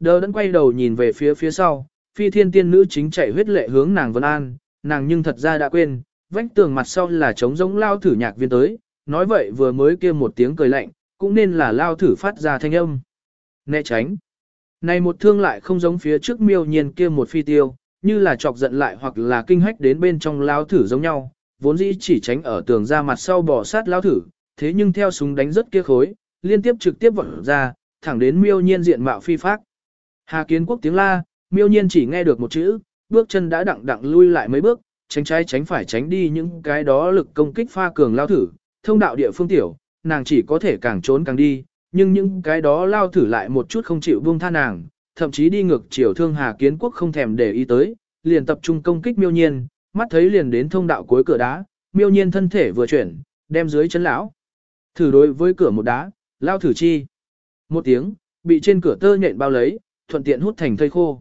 Đờ đẫn quay đầu nhìn về phía phía sau, phi thiên tiên nữ chính chạy huyết lệ hướng nàng vân an, nàng nhưng thật ra đã quên, vách tường mặt sau là trống giống lao thử nhạc viên tới, nói vậy vừa mới kia một tiếng cười lạnh, cũng nên là lao thử phát ra thanh âm. Né tránh. Này một thương lại không giống phía trước miêu nhiên kia một phi tiêu, như là chọc giận lại hoặc là kinh hách đến bên trong lao thử giống nhau, vốn dĩ chỉ tránh ở tường ra mặt sau bỏ sát lao thử, thế nhưng theo súng đánh rất kia khối, liên tiếp trực tiếp vọt ra, thẳng đến miêu nhiên diện mạo phi phát. Hà kiến quốc tiếng la, miêu nhiên chỉ nghe được một chữ, bước chân đã đặng đặng lui lại mấy bước, tránh trái tránh phải tránh đi những cái đó lực công kích pha cường lao thử, thông đạo địa phương tiểu, nàng chỉ có thể càng trốn càng đi, nhưng những cái đó lao thử lại một chút không chịu buông tha nàng, thậm chí đi ngược chiều thương Hà Kiến Quốc không thèm để ý tới, liền tập trung công kích miêu nhiên, mắt thấy liền đến thông đạo cuối cửa đá, miêu nhiên thân thể vừa chuyển, đem dưới chân lão. Thử đối với cửa một đá, lao thử chi. Một tiếng, bị trên cửa tơ nhện bao lấy, thuận tiện hút thành thây khô.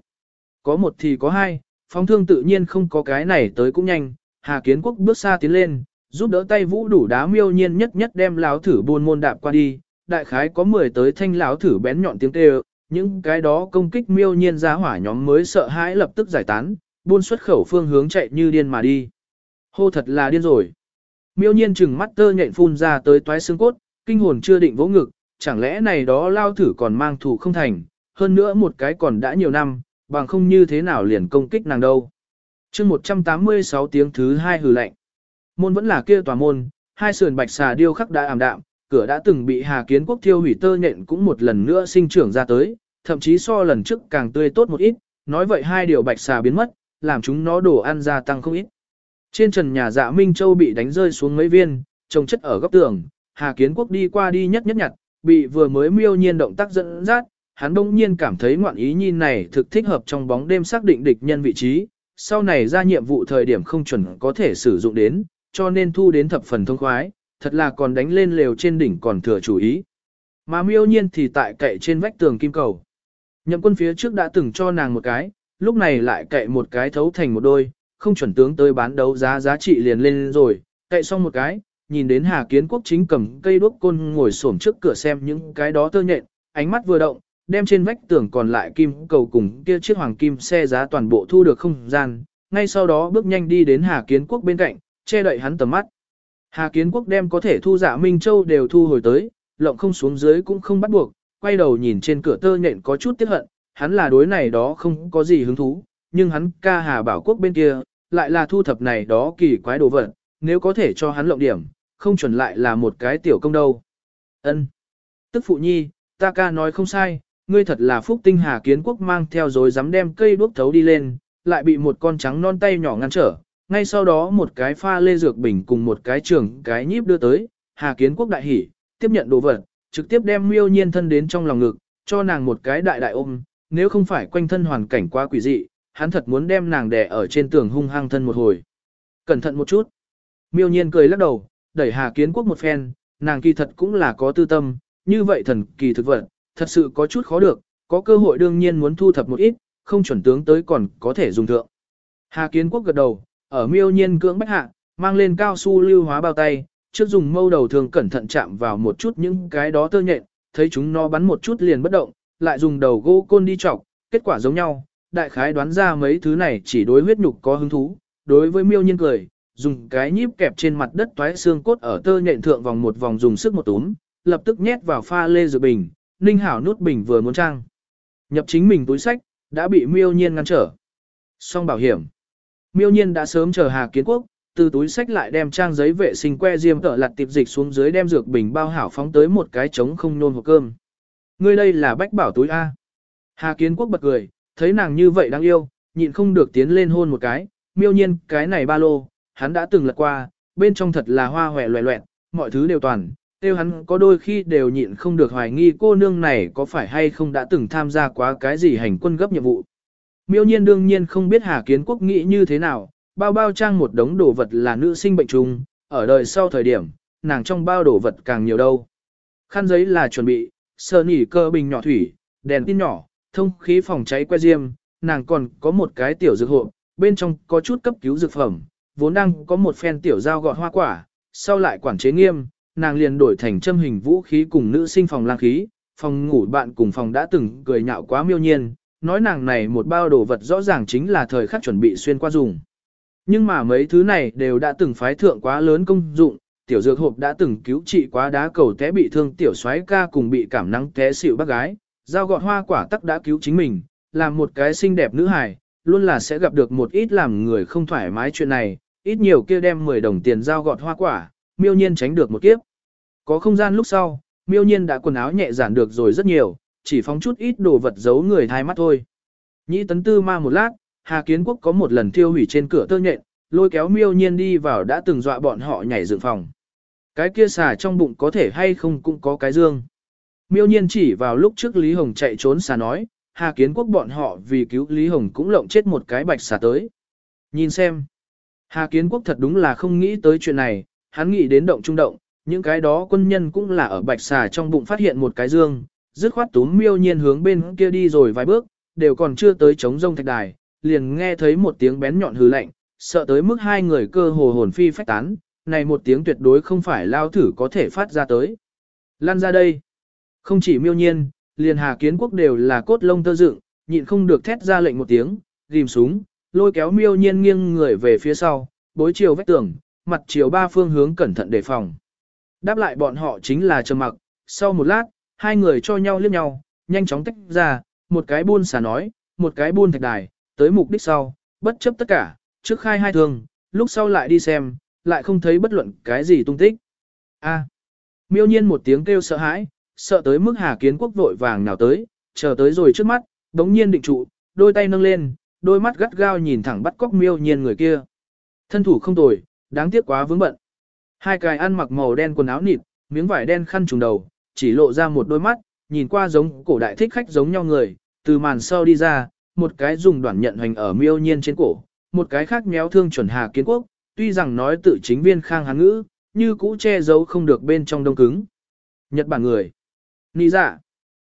Có một thì có hai, phóng thương tự nhiên không có cái này tới cũng nhanh, Hà Kiến Quốc bước xa tiến lên, giúp đỡ tay vũ đủ đá miêu nhiên nhất nhất đem lão thử buôn môn đạp qua đi, đại khái có 10 tới thanh lão thử bén nhọn tiếng kêu, những cái đó công kích miêu nhiên ra hỏa nhóm mới sợ hãi lập tức giải tán, buôn xuất khẩu phương hướng chạy như điên mà đi. Hô thật là điên rồi. Miêu nhiên chừng mắt tơ nhện phun ra tới toái xương cốt, kinh hồn chưa định vỗ ngực, chẳng lẽ này đó lao thử còn mang thủ không thành, hơn nữa một cái còn đã nhiều năm, bằng không như thế nào liền công kích nàng đâu. chương 186 tiếng thứ hai hừ lạnh. Môn vẫn là kia tòa môn, hai sườn bạch xà điêu khắc đã ảm đạm, cửa đã từng bị Hà Kiến Quốc thiêu hủy tơ nhện cũng một lần nữa sinh trưởng ra tới, thậm chí so lần trước càng tươi tốt một ít, nói vậy hai điều bạch xà biến mất, làm chúng nó đổ ăn gia tăng không ít. Trên trần nhà dạ Minh Châu bị đánh rơi xuống mấy viên, trồng chất ở góc tường, Hà Kiến Quốc đi qua đi nhất nhất nhặt, bị vừa mới miêu nhiên động tác dẫn dắt, hắn đông nhiên cảm thấy ngoạn ý nhìn này thực thích hợp trong bóng đêm xác định địch nhân vị trí, sau này ra nhiệm vụ thời điểm không chuẩn có thể sử dụng đến, cho nên thu đến thập phần thông khoái, thật là còn đánh lên lều trên đỉnh còn thừa chủ ý. Mà miêu nhiên thì tại cậy trên vách tường kim cầu. Nhậm quân phía trước đã từng cho nàng một cái, lúc này lại cậy một cái thấu thành một đôi, không chuẩn tướng tới bán đấu giá giá trị liền lên rồi, cậy xong một cái, nhìn đến Hà Kiến Quốc chính cầm cây đuốc côn ngồi xổm trước cửa xem những cái đó tơ nhện, ánh mắt vừa động, đem trên vách tường còn lại kim cầu cùng kia chiếc hoàng kim xe giá toàn bộ thu được không gian, ngay sau đó bước nhanh đi đến Hà Kiến Quốc bên cạnh, che đậy hắn tầm mắt. Hà Kiến Quốc đem có thể thu dạ Minh Châu đều thu hồi tới, lộng không xuống dưới cũng không bắt buộc, quay đầu nhìn trên cửa tơ nhện có chút tiếc hận, hắn là đối này đó không có gì hứng thú, nhưng hắn ca Hà Bảo Quốc bên kia, lại là thu thập này đó kỳ quái đồ vật, nếu có thể cho hắn lộng điểm, không chuẩn lại là một cái tiểu công đâu. Ân, Tức phụ nhi, ta ca nói không sai, ngươi thật là phúc tinh Hà Kiến Quốc mang theo rồi dám đem cây đuốc thấu đi lên, lại bị một con trắng non tay nhỏ ngăn trở, ngay sau đó một cái pha lê dược bình cùng một cái trường cái nhíp đưa tới, Hà Kiến Quốc đại hỉ, tiếp nhận đồ vật, trực tiếp đem miêu nhiên thân đến trong lòng ngực, cho nàng một cái đại đại ôm, nếu không phải quanh thân hoàn cảnh quá quỷ dị, hắn thật muốn đem nàng đè ở trên tường hung hăng thân một hồi. Cẩn thận một chút. Miêu nhiên cười lắc đầu, đẩy Hà Kiến Quốc một phen, nàng kỳ thật cũng là có tư tâm, như vậy thần kỳ thực vật, thật sự có chút khó được, có cơ hội đương nhiên muốn thu thập một ít, không chuẩn tướng tới còn có thể dùng thượng. Hà Kiến Quốc gật đầu, ở miêu nhiên cưỡng bách hạ, mang lên cao su lưu hóa bao tay, trước dùng mâu đầu thường cẩn thận chạm vào một chút những cái đó tơ nhện, thấy chúng nó bắn một chút liền bất động, lại dùng đầu gỗ côn đi chọc, kết quả giống nhau, đại khái đoán ra mấy thứ này chỉ đối huyết nhục có hứng thú, đối với miêu nhiên cười, dùng cái nhíp kẹp trên mặt đất toái xương cốt ở tơ nhện thượng vòng một vòng dùng sức một túm, lập tức nhét vào pha lê dược bình, ninh hảo nút bình vừa muốn trang. Nhập chính mình túi sách, đã bị miêu nhiên ngăn trở. Xong bảo hiểm. Miêu nhiên đã sớm chờ Hà Kiến Quốc, từ túi sách lại đem trang giấy vệ sinh que diêm tợ lặt tiệp dịch xuống dưới đem dược bình bao hảo phóng tới một cái trống không nôn hộp cơm. Ngươi đây là bách bảo túi A. Hà Kiến Quốc bật cười, thấy nàng như vậy đáng yêu, nhịn không được tiến lên hôn một cái, miêu nhiên cái này ba lô, hắn đã từng lật qua, bên trong thật là hoa hòe loẹ loẹt, mọi thứ đều toàn, tiêu hắn có đôi khi đều nhịn không được hoài nghi cô nương này có phải hay không đã từng tham gia quá cái gì hành quân gấp nhiệm vụ. Miêu nhiên đương nhiên không biết Hà Kiến Quốc nghĩ như thế nào, bao bao trang một đống đồ vật là nữ sinh bệnh trùng, ở đời sau thời điểm, nàng trong bao đồ vật càng nhiều đâu. Khăn giấy là chuẩn bị, sơ nỉ cơ bình nhỏ thủy, đèn tin nhỏ, thông khí phòng cháy que diêm, nàng còn có một cái tiểu dược hộ, bên trong có chút cấp cứu dược phẩm, vốn đang có một phen tiểu dao gọt hoa quả, sau lại quản chế nghiêm, nàng liền đổi thành châm hình vũ khí cùng nữ sinh phòng lang khí, phòng ngủ bạn cùng phòng đã từng cười nhạo quá miêu nhiên, nói nàng này một bao đồ vật rõ ràng chính là thời khắc chuẩn bị xuyên qua dùng. Nhưng mà mấy thứ này đều đã từng phái thượng quá lớn công dụng, tiểu dược hộp đã từng cứu trị quá đá cầu té bị thương tiểu soái ca cùng bị cảm nắng té xỉu bác gái, dao gọt hoa quả tắc đã cứu chính mình, làm một cái xinh đẹp nữ hài, luôn là sẽ gặp được một ít làm người không thoải mái chuyện này, ít nhiều kia đem 10 đồng tiền dao gọt hoa quả, miêu nhiên tránh được một kiếp. Có không gian lúc sau, miêu nhiên đã quần áo nhẹ giản được rồi rất nhiều, chỉ phóng chút ít đồ vật giấu người thai mắt thôi. Nhĩ tấn tư ma một lát, Hà Kiến Quốc có một lần thiêu hủy trên cửa tơ nhện, lôi kéo miêu nhiên đi vào đã từng dọa bọn họ nhảy dựng phòng. Cái kia xà trong bụng có thể hay không cũng có cái dương. Miêu nhiên chỉ vào lúc trước Lý Hồng chạy trốn xà nói, Hà Kiến Quốc bọn họ vì cứu Lý Hồng cũng lộng chết một cái bạch xà tới. Nhìn xem. Hà Kiến Quốc thật đúng là không nghĩ tới chuyện này, hắn nghĩ đến động trung động, những cái đó quân nhân cũng là ở bạch xà trong bụng phát hiện một cái dương, dứt khoát túm miêu nhiên hướng bên kia đi rồi vài bước, đều còn chưa tới chống rông thạch đài, liền nghe thấy một tiếng bén nhọn hừ lạnh, sợ tới mức hai người cơ hồ hồn phi phách tán, này một tiếng tuyệt đối không phải lao thử có thể phát ra tới. Lan ra đây. Không chỉ miêu nhiên, liền hà kiến quốc đều là cốt lông tơ dựng, nhịn không được thét ra lệnh một tiếng, ghim súng, lôi kéo miêu nhiên nghiêng người về phía sau, bối chiều vách tường, mặt chiều ba phương hướng cẩn thận đề phòng. Đáp lại bọn họ chính là trầm mặc, sau một lát, hai người cho nhau liếc nhau, nhanh chóng tách ra, một cái buôn xà nói, một cái buôn thạch đài, tới mục đích sau, bất chấp tất cả, trước khai hai thương, lúc sau lại đi xem, lại không thấy bất luận cái gì tung tích. A. Miêu nhiên một tiếng kêu sợ hãi, sợ tới mức Hà Kiến Quốc vội vàng nào tới, chờ tới rồi trước mắt, đống nhiên định trụ, đôi tay nâng lên, đôi mắt gắt gao nhìn thẳng bắt cóc miêu nhiên người kia. Thân thủ không tồi, đáng tiếc quá vướng bận. Hai cái ăn mặc màu đen quần áo nịt, miếng vải đen khăn trùng đầu, chỉ lộ ra một đôi mắt, nhìn qua giống cổ đại thích khách giống nhau người, từ màn sau đi ra, một cái dùng đoạn nhận hành ở miêu nhiên trên cổ, một cái khác méo thương chuẩn Hà Kiến Quốc, tuy rằng nói tự chính viên khang hán ngữ, như cũ che giấu không được bên trong đông cứng. Nhật Bản người. Nị dạ.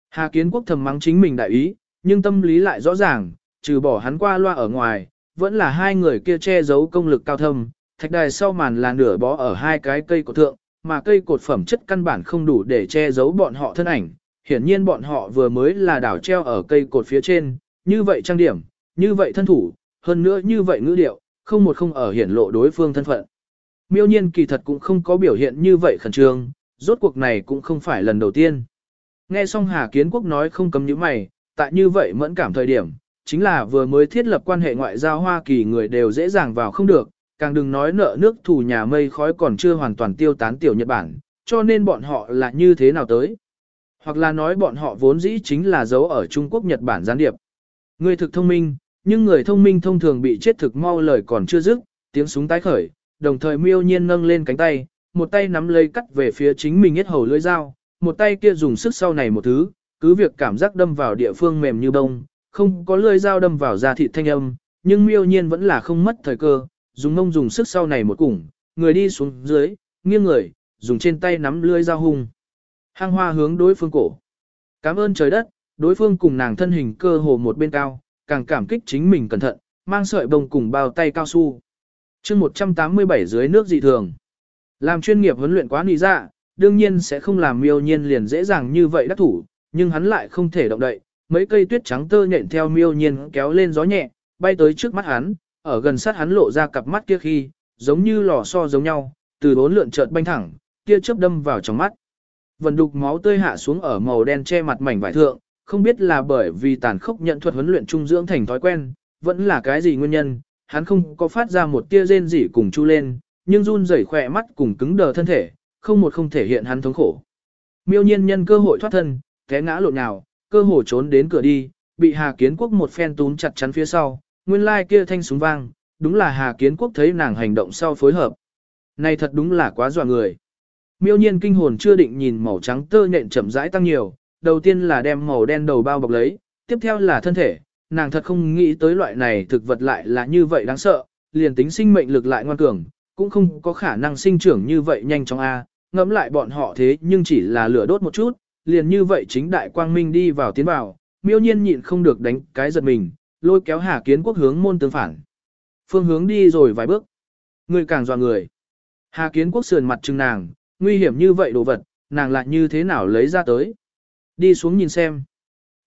Hà Kiến Quốc thầm mắng chính mình đại ý, nhưng tâm lý lại rõ ràng, trừ bỏ hắn qua loa ở ngoài, vẫn là hai người kia che giấu công lực cao thâm, thạch đài sau màn là nửa bó ở hai cái cây cột thượng, mà cây cột phẩm chất căn bản không đủ để che giấu bọn họ thân ảnh. Hiển nhiên bọn họ vừa mới là đảo treo ở cây cột phía trên, như vậy trang điểm, như vậy thân thủ, hơn nữa như vậy ngữ điệu, không một không ở hiển lộ đối phương thân phận. Miêu nhiên kỳ thật cũng không có biểu hiện như vậy khẩn trương, rốt cuộc này cũng không phải lần đầu tiên. Nghe xong Hà Kiến Quốc nói không cấm những mày, tại như vậy mẫn cảm thời điểm, chính là vừa mới thiết lập quan hệ ngoại giao Hoa Kỳ người đều dễ dàng vào không được, càng đừng nói nợ nước thù nhà mây khói còn chưa hoàn toàn tiêu tán tiểu Nhật Bản, cho nên bọn họ là như thế nào tới. Hoặc là nói bọn họ vốn dĩ chính là giấu ở Trung Quốc Nhật Bản gián điệp. Người thực thông minh, nhưng người thông minh thông thường bị chết thực mau lời còn chưa dứt, tiếng súng tái khởi, đồng thời miêu nhiên nâng lên cánh tay, một tay nắm lấy cắt về phía chính mình hết hầu lưỡi dao, một tay kia dùng sức sau này một thứ, cứ việc cảm giác đâm vào địa phương mềm như bông, không có lưỡi dao đâm vào da thịt thanh âm, nhưng miêu nhiên vẫn là không mất thời cơ, dùng mông dùng sức sau này một củng, người đi xuống dưới, nghiêng người, dùng trên tay nắm lưỡi dao hung. Hang hoa hướng đối phương cổ. Cảm ơn trời đất, đối phương cùng nàng thân hình cơ hồ một bên cao, càng cảm kích chính mình cẩn thận, mang sợi bông cùng bao tay cao su. chương 187 dưới nước dị thường. Làm chuyên nghiệp huấn luyện quá nị dạ, đương nhiên sẽ không làm miêu nhiên liền dễ dàng như vậy đắc thủ, nhưng hắn lại không thể động đậy. Mấy cây tuyết trắng tơ nhện theo miêu nhiên kéo lên gió nhẹ, bay tới trước mắt hắn, ở gần sát hắn lộ ra cặp mắt kia khi, giống như lò xo giống nhau, từ bốn lượn chợt banh thẳng, kia chớp đâm vào trong mắt. Vần đục máu tươi hạ xuống ở màu đen che mặt mảnh vải thượng, không biết là bởi vì tàn khốc nhận thuật huấn luyện trung dưỡng thành thói quen, vẫn là cái gì nguyên nhân, hắn không có phát ra một tia rên rỉ cùng chu lên, nhưng run rẩy khỏe mắt cùng cứng đờ thân thể, không một không thể hiện hắn thống khổ. Miêu nhiên nhân cơ hội thoát thân, té ngã lộn nhào, cơ hội trốn đến cửa đi, bị Hà Kiến Quốc một phen túm chặt chắn phía sau, nguyên lai like kia thanh súng vang, đúng là Hà Kiến Quốc thấy nàng hành động sau phối hợp. Này thật đúng là quá dọa người. Miêu nhiên kinh hồn chưa định nhìn màu trắng tơ nhện chậm rãi tăng nhiều, đầu tiên là đem màu đen đầu bao bọc lấy, tiếp theo là thân thể, nàng thật không nghĩ tới loại này thực vật lại là như vậy đáng sợ, liền tính sinh mệnh lực lại ngoan cường, cũng không có khả năng sinh trưởng như vậy nhanh chóng A, ngẫm lại bọn họ thế nhưng chỉ là lửa đốt một chút, liền như vậy chính đại quang minh đi vào tiến vào, miêu nhiên nhịn không được đánh cái giật mình, lôi kéo Hà Kiến Quốc hướng môn tương phản. Phương hướng đi rồi vài bước. Người càng dọa người. Hà Kiến Quốc sườn mặt trừng nàng, nguy hiểm như vậy đồ vật, nàng lại như thế nào lấy ra tới. Đi xuống nhìn xem.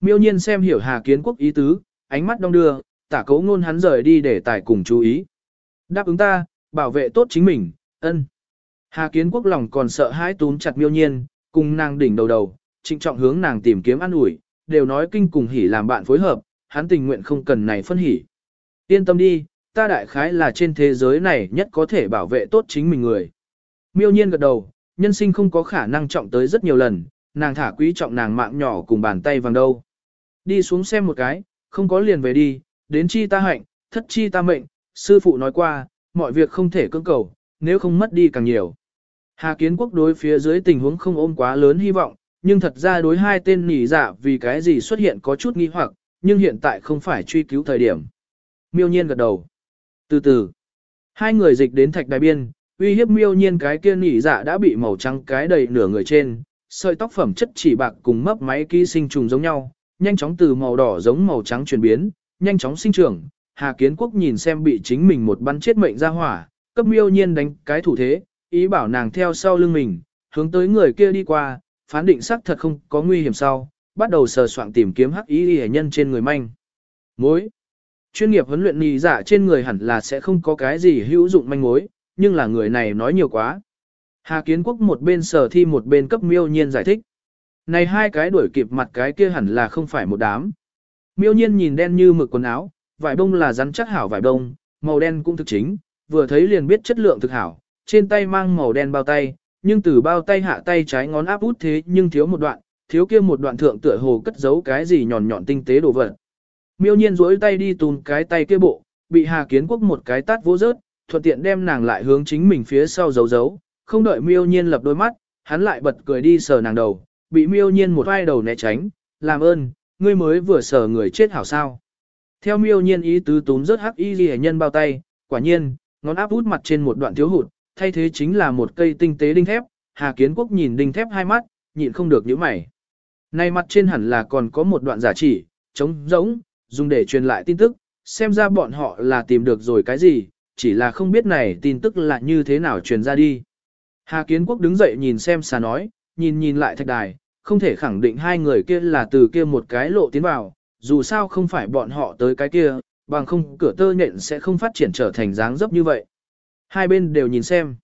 Miêu nhiên xem hiểu Hà Kiến Quốc ý tứ, ánh mắt đong đưa, tả cấu ngôn hắn rời đi để tài cùng chú ý. Đáp ứng ta, bảo vệ tốt chính mình, ân. Hà Kiến Quốc lòng còn sợ hãi túm chặt miêu nhiên, cùng nàng đỉnh đầu đầu, trịnh trọng hướng nàng tìm kiếm an ủi, đều nói kinh cùng hỉ làm bạn phối hợp, hắn tình nguyện không cần này phân hỉ. Yên tâm đi, ta đại khái là trên thế giới này nhất có thể bảo vệ tốt chính mình người. Miêu nhiên gật đầu, nhân sinh không có khả năng trọng tới rất nhiều lần, nàng thả quý trọng nàng mạng nhỏ cùng bàn tay vàng đâu. Đi xuống xem một cái, không có liền về đi, đến chi ta hạnh, thất chi ta mệnh, sư phụ nói qua, mọi việc không thể cưỡng cầu, nếu không mất đi càng nhiều. Hà kiến quốc đối phía dưới tình huống không ôm quá lớn hy vọng, nhưng thật ra đối hai tên nỉ dạ vì cái gì xuất hiện có chút nghi hoặc, nhưng hiện tại không phải truy cứu thời điểm. Miêu nhiên gật đầu. Từ từ, hai người dịch đến thạch đài biên, uy hiếp miêu nhiên cái kia nỉ dạ đã bị màu trắng cái đầy nửa người trên, sợi tóc phẩm chất chỉ bạc cùng mấp máy ký sinh trùng giống nhau, nhanh chóng từ màu đỏ giống màu trắng chuyển biến, nhanh chóng sinh trưởng. Hà Kiến Quốc nhìn xem bị chính mình một bắn chết mệnh ra hỏa, cấp miêu nhiên đánh cái thủ thế, ý bảo nàng theo sau lưng mình, hướng tới người kia đi qua, phán định xác thật không có nguy hiểm sau, bắt đầu sờ soạn tìm kiếm hắc ý y nhân trên người manh. Mối. Chuyên nghiệp huấn luyện nhì giả dạ trên người hẳn là sẽ không có cái gì hữu dụng manh mối, nhưng là người này nói nhiều quá. Hà Kiến Quốc một bên sở thi một bên cấp miêu nhiên giải thích. Này hai cái đuổi kịp mặt cái kia hẳn là không phải một đám. Miêu nhiên nhìn đen như mực quần áo, vải bông là rắn chắc hảo vải bông, màu đen cũng thực chính, vừa thấy liền biết chất lượng thực hảo, trên tay mang màu đen bao tay, nhưng từ bao tay hạ tay trái ngón áp út thế nhưng thiếu một đoạn, thiếu kia một đoạn thượng tựa hồ cất giấu cái gì nhọn nhọn tinh tế đồ vật. Miêu nhiên duỗi tay đi tùn cái tay kia bộ, bị Hà Kiến Quốc một cái tát vỗ rớt, thuận tiện đem nàng lại hướng chính mình phía sau giấu giấu, không đợi miêu nhiên lập đôi mắt, hắn lại bật cười đi sờ nàng đầu, bị miêu nhiên một vai đầu né tránh, làm ơn, ngươi mới vừa sờ người chết hảo sao. Theo miêu nhiên ý tứ túm rớt hắc y ghi nhân bao tay, quả nhiên, ngón áp út mặt trên một đoạn thiếu hụt, thay thế chính là một cây tinh tế đinh thép, Hà Kiến Quốc nhìn đinh thép hai mắt, nhịn không được nhíu mày. Này mặt trên hẳn là còn có một đoạn giả chỉ, trống rỗng, dùng để truyền lại tin tức, xem ra bọn họ là tìm được rồi cái gì, chỉ là không biết này tin tức là như thế nào truyền ra đi. Hà Kiến Quốc đứng dậy nhìn xem xà nói, nhìn nhìn lại thạch đài, không thể khẳng định hai người kia là từ kia một cái lộ tiến vào, dù sao không phải bọn họ tới cái kia, bằng không cửa tơ nhện sẽ không phát triển trở thành dáng dấp như vậy. Hai bên đều nhìn xem.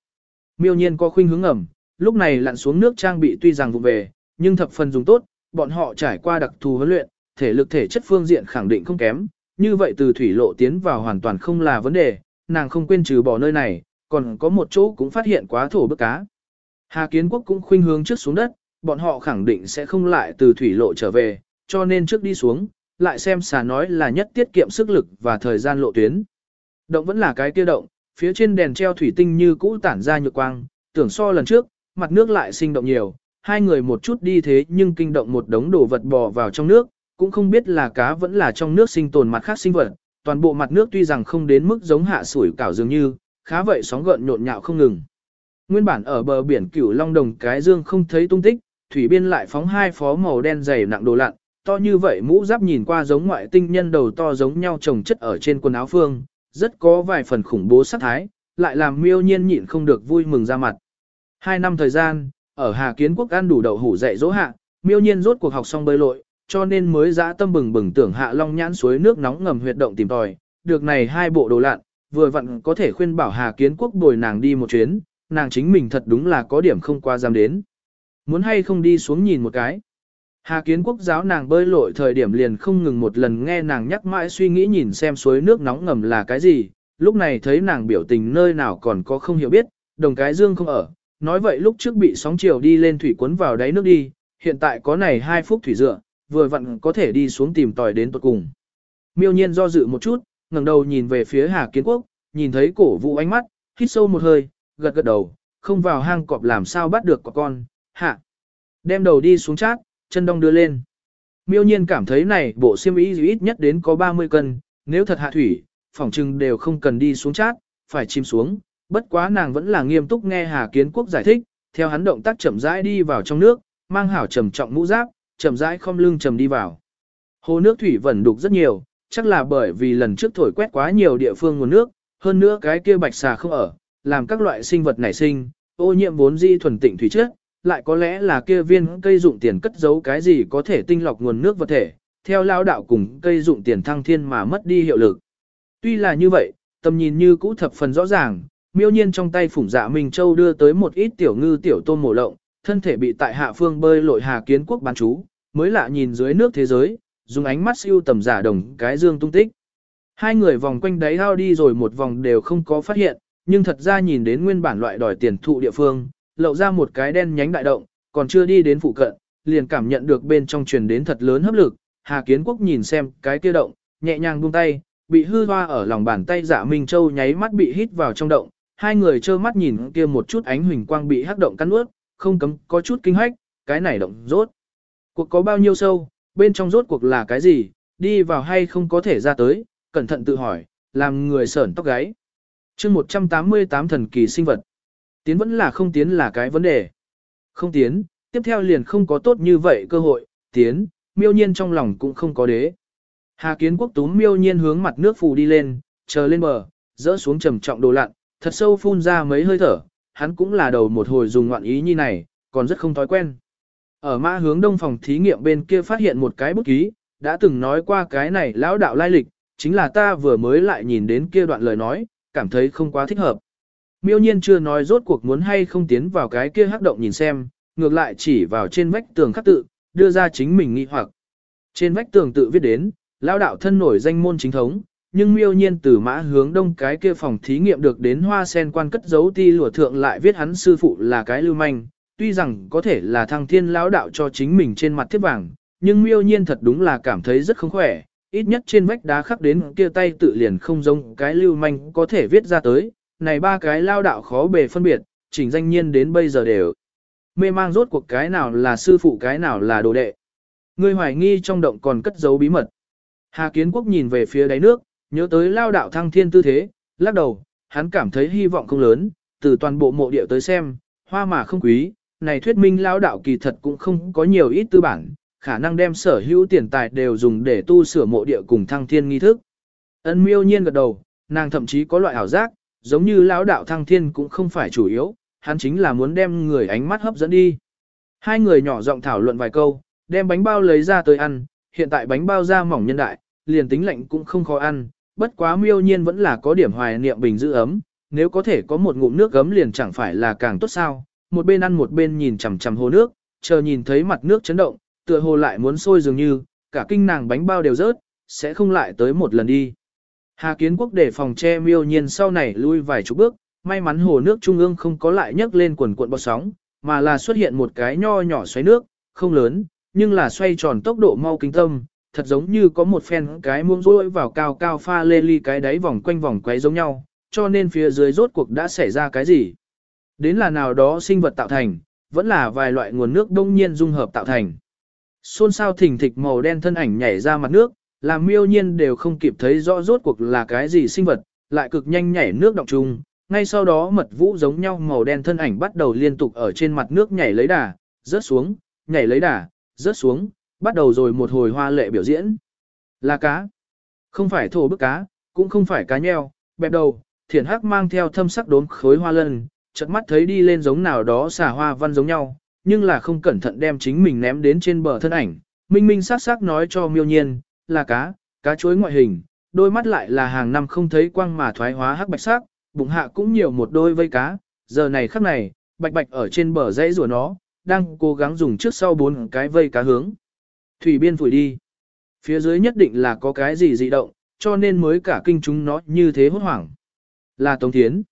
Miêu nhiên có khuynh hướng ẩm, lúc này lặn xuống nước trang bị tuy rằng vụ về, nhưng thập phần dùng tốt, bọn họ trải qua đặc thù huấn luyện, thể lực thể chất phương diện khẳng định không kém, như vậy từ thủy lộ tiến vào hoàn toàn không là vấn đề, nàng không quên trừ bỏ nơi này, còn có một chỗ cũng phát hiện quá thổ bức cá. Hà Kiến Quốc cũng khuynh hướng trước xuống đất, bọn họ khẳng định sẽ không lại từ thủy lộ trở về, cho nên trước đi xuống, lại xem xà nói là nhất tiết kiệm sức lực và thời gian lộ tuyến. Động vẫn là cái kia động, phía trên đèn treo thủy tinh như cũ tản ra nhược quang, tưởng so lần trước, mặt nước lại sinh động nhiều, hai người một chút đi thế nhưng kinh động một đống đồ vật bò vào trong nước, cũng không biết là cá vẫn là trong nước sinh tồn mặt khác sinh vật, toàn bộ mặt nước tuy rằng không đến mức giống hạ sủi cảo dường như, khá vậy sóng gợn nhộn nhạo không ngừng. Nguyên bản ở bờ biển cửu long đồng cái dương không thấy tung tích, thủy biên lại phóng hai phó màu đen dày nặng đồ lặn, to như vậy mũ giáp nhìn qua giống ngoại tinh nhân đầu to giống nhau trồng chất ở trên quần áo phương, rất có vài phần khủng bố sát thái, lại làm miêu nhiên nhịn không được vui mừng ra mặt. Hai năm thời gian, ở Hà Kiến Quốc ăn đủ đậu hủ dạy dỗ hạ, miêu nhiên rốt cuộc học xong bơi lội, cho nên mới dã tâm bừng bừng tưởng hạ long nhãn suối nước nóng ngầm huyệt động tìm tòi, được này hai bộ đồ lặn, vừa vặn có thể khuyên bảo Hà Kiến Quốc bồi nàng đi một chuyến, nàng chính mình thật đúng là có điểm không qua dám đến. Muốn hay không đi xuống nhìn một cái. Hà Kiến Quốc giáo nàng bơi lội thời điểm liền không ngừng một lần nghe nàng nhắc mãi suy nghĩ nhìn xem suối nước nóng ngầm là cái gì, lúc này thấy nàng biểu tình nơi nào còn có không hiểu biết, đồng cái dương không ở, nói vậy lúc trước bị sóng chiều đi lên thủy cuốn vào đáy nước đi, hiện tại có này hai phút thủy dựa, vừa vặn có thể đi xuống tìm tòi đến tuật cùng. Miêu nhiên do dự một chút, ngẩng đầu nhìn về phía Hà Kiến Quốc, nhìn thấy cổ vũ ánh mắt, hít sâu một hơi, gật gật đầu, không vào hang cọp làm sao bắt được cọp con, hạ. Đem đầu đi xuống chát, chân đông đưa lên. Miêu nhiên cảm thấy này bộ xiêm y ít nhất đến có 30 cân, nếu thật hạ thủy, phỏng chừng đều không cần đi xuống chát, phải chìm xuống. Bất quá nàng vẫn là nghiêm túc nghe Hà Kiến Quốc giải thích, theo hắn động tác chậm rãi đi vào trong nước, mang hảo trầm trọng mũ giáp, chậm rãi không lưng trầm đi vào. Hồ nước thủy vẫn đục rất nhiều, chắc là bởi vì lần trước thổi quét quá nhiều địa phương nguồn nước, hơn nữa cái kia bạch xà không ở, làm các loại sinh vật nảy sinh, ô nhiễm vốn di thuần tịnh thủy chất, lại có lẽ là kia viên cây dụng tiền cất giấu cái gì có thể tinh lọc nguồn nước vật thể, theo lao đạo cùng cây dụng tiền thăng thiên mà mất đi hiệu lực. Tuy là như vậy, tầm nhìn như cũ thập phần rõ ràng, miêu nhiên trong tay phủng dạ Minh Châu đưa tới một ít tiểu ngư tiểu tôm mổ lộng, thân thể bị tại hạ phương bơi lội hà kiến quốc bán chú, mới lạ nhìn dưới nước thế giới, dùng ánh mắt siêu tầm giả đồng cái dương tung tích. Hai người vòng quanh đáy ao đi rồi một vòng đều không có phát hiện, nhưng thật ra nhìn đến nguyên bản loại đòi tiền thụ địa phương, lậu ra một cái đen nhánh đại động, còn chưa đi đến phụ cận, liền cảm nhận được bên trong truyền đến thật lớn hấp lực, Hà Kiến Quốc nhìn xem cái kia động, nhẹ nhàng buông tay, bị hư hoa ở lòng bàn tay Dạ Minh Châu nháy mắt bị hít vào trong động, hai người trơ mắt nhìn kia một chút ánh huỳnh quang bị hắc động cắn nuốt, không cấm có chút kinh hách, cái này động rốt. Cuộc có bao nhiêu sâu, bên trong rốt cuộc là cái gì, đi vào hay không có thể ra tới, cẩn thận tự hỏi, làm người sởn tóc gáy. chương 188 thần kỳ sinh vật. Tiến vẫn là không tiến là cái vấn đề. Không tiến, tiếp theo liền không có tốt như vậy cơ hội, tiến, miêu nhiên trong lòng cũng không có đế. Hà kiến quốc túm miêu nhiên hướng mặt nước phù đi lên, chờ lên bờ, dỡ xuống trầm trọng đồ lặn, thật sâu phun ra mấy hơi thở, hắn cũng là đầu một hồi dùng ngoạn ý như này, còn rất không thói quen. Ở mã hướng đông phòng thí nghiệm bên kia phát hiện một cái bút ký, đã từng nói qua cái này lão đạo lai lịch, chính là ta vừa mới lại nhìn đến kia đoạn lời nói, cảm thấy không quá thích hợp. Miêu nhiên chưa nói rốt cuộc muốn hay không tiến vào cái kia hắc động nhìn xem, ngược lại chỉ vào trên vách tường khắc tự, đưa ra chính mình nghi hoặc. Trên vách tường tự viết đến, lão đạo thân nổi danh môn chính thống, nhưng miêu nhiên từ mã hướng đông cái kia phòng thí nghiệm được đến hoa sen quan cất giấu ti lụa thượng lại viết hắn sư phụ là cái lưu manh, tuy rằng có thể là thăng thiên lão đạo cho chính mình trên mặt thiết vàng, nhưng miêu nhiên thật đúng là cảm thấy rất không khỏe, ít nhất trên vách đá khắc đến kia tay tự liền không giống cái lưu manh có thể viết ra tới, này ba cái lao đạo khó bề phân biệt, chỉnh danh nhiên đến bây giờ đều. Mê mang rốt cuộc cái nào là sư phụ cái nào là đồ đệ. Người hoài nghi trong động còn cất giấu bí mật. Hà Kiến Quốc nhìn về phía đáy nước, nhớ tới lao đạo thăng thiên tư thế, lắc đầu, hắn cảm thấy hy vọng không lớn, từ toàn bộ mộ địa tới xem, hoa mà không quý, này thuyết minh lao đạo kỳ thật cũng không có nhiều ít tư bản, khả năng đem sở hữu tiền tài đều dùng để tu sửa mộ địa cùng thăng thiên nghi thức. Ân miêu nhiên gật đầu, nàng thậm chí có loại ảo giác, giống như lão đạo thăng thiên cũng không phải chủ yếu, hắn chính là muốn đem người ánh mắt hấp dẫn đi. Hai người nhỏ giọng thảo luận vài câu, đem bánh bao lấy ra tới ăn, hiện tại bánh bao da mỏng nhân đại, liền tính lạnh cũng không khó ăn, bất quá miêu nhiên vẫn là có điểm hoài niệm bình giữ ấm, nếu có thể có một ngụm nước gấm liền chẳng phải là càng tốt sao, một bên ăn một bên nhìn chằm chằm hồ nước, chờ nhìn thấy mặt nước chấn động, tựa hồ lại muốn sôi dường như, cả kinh nàng bánh bao đều rớt, sẽ không lại tới một lần đi. Hà Kiến Quốc để phòng che miêu nhiên sau này lui vài chục bước, may mắn hồ nước trung ương không có lại nhấc lên quần cuộn bọt sóng, mà là xuất hiện một cái nho nhỏ xoáy nước, không lớn, nhưng là xoay tròn tốc độ mau kinh tâm, thật giống như có một phen cái muông rối vào cao cao pha lê ly cái đáy vòng quanh vòng quấy giống nhau, cho nên phía dưới rốt cuộc đã xảy ra cái gì. Đến là nào đó sinh vật tạo thành, vẫn là vài loại nguồn nước đông nhiên dung hợp tạo thành. Xôn xao thỉnh thịch màu đen thân ảnh nhảy ra mặt nước, làm miêu nhiên đều không kịp thấy rõ rốt cuộc là cái gì sinh vật, lại cực nhanh nhảy nước động chung. Ngay sau đó mật vũ giống nhau màu đen thân ảnh bắt đầu liên tục ở trên mặt nước nhảy lấy đà, rớt xuống, nhảy lấy đà, rớt xuống, bắt đầu rồi một hồi hoa lệ biểu diễn. Là cá. Không phải thổ bức cá, cũng không phải cá nheo, bẹp đầu, thiển hắc mang theo thâm sắc đốm khối hoa lân, chợt mắt thấy đi lên giống nào đó xả hoa văn giống nhau, nhưng là không cẩn thận đem chính mình ném đến trên bờ thân ảnh. Minh Minh sắc sắc nói cho miêu nhiên, là cá, cá chuối ngoại hình, đôi mắt lại là hàng năm không thấy quang mà thoái hóa hắc bạch sắc, bụng hạ cũng nhiều một đôi vây cá, giờ này khắc này, bạch bạch ở trên bờ dãy rùa nó, đang cố gắng dùng trước sau bốn cái vây cá hướng. Thủy biên phủi đi. Phía dưới nhất định là có cái gì dị động, cho nên mới cả kinh chúng nó như thế hốt hoảng. Là Tống Thiến.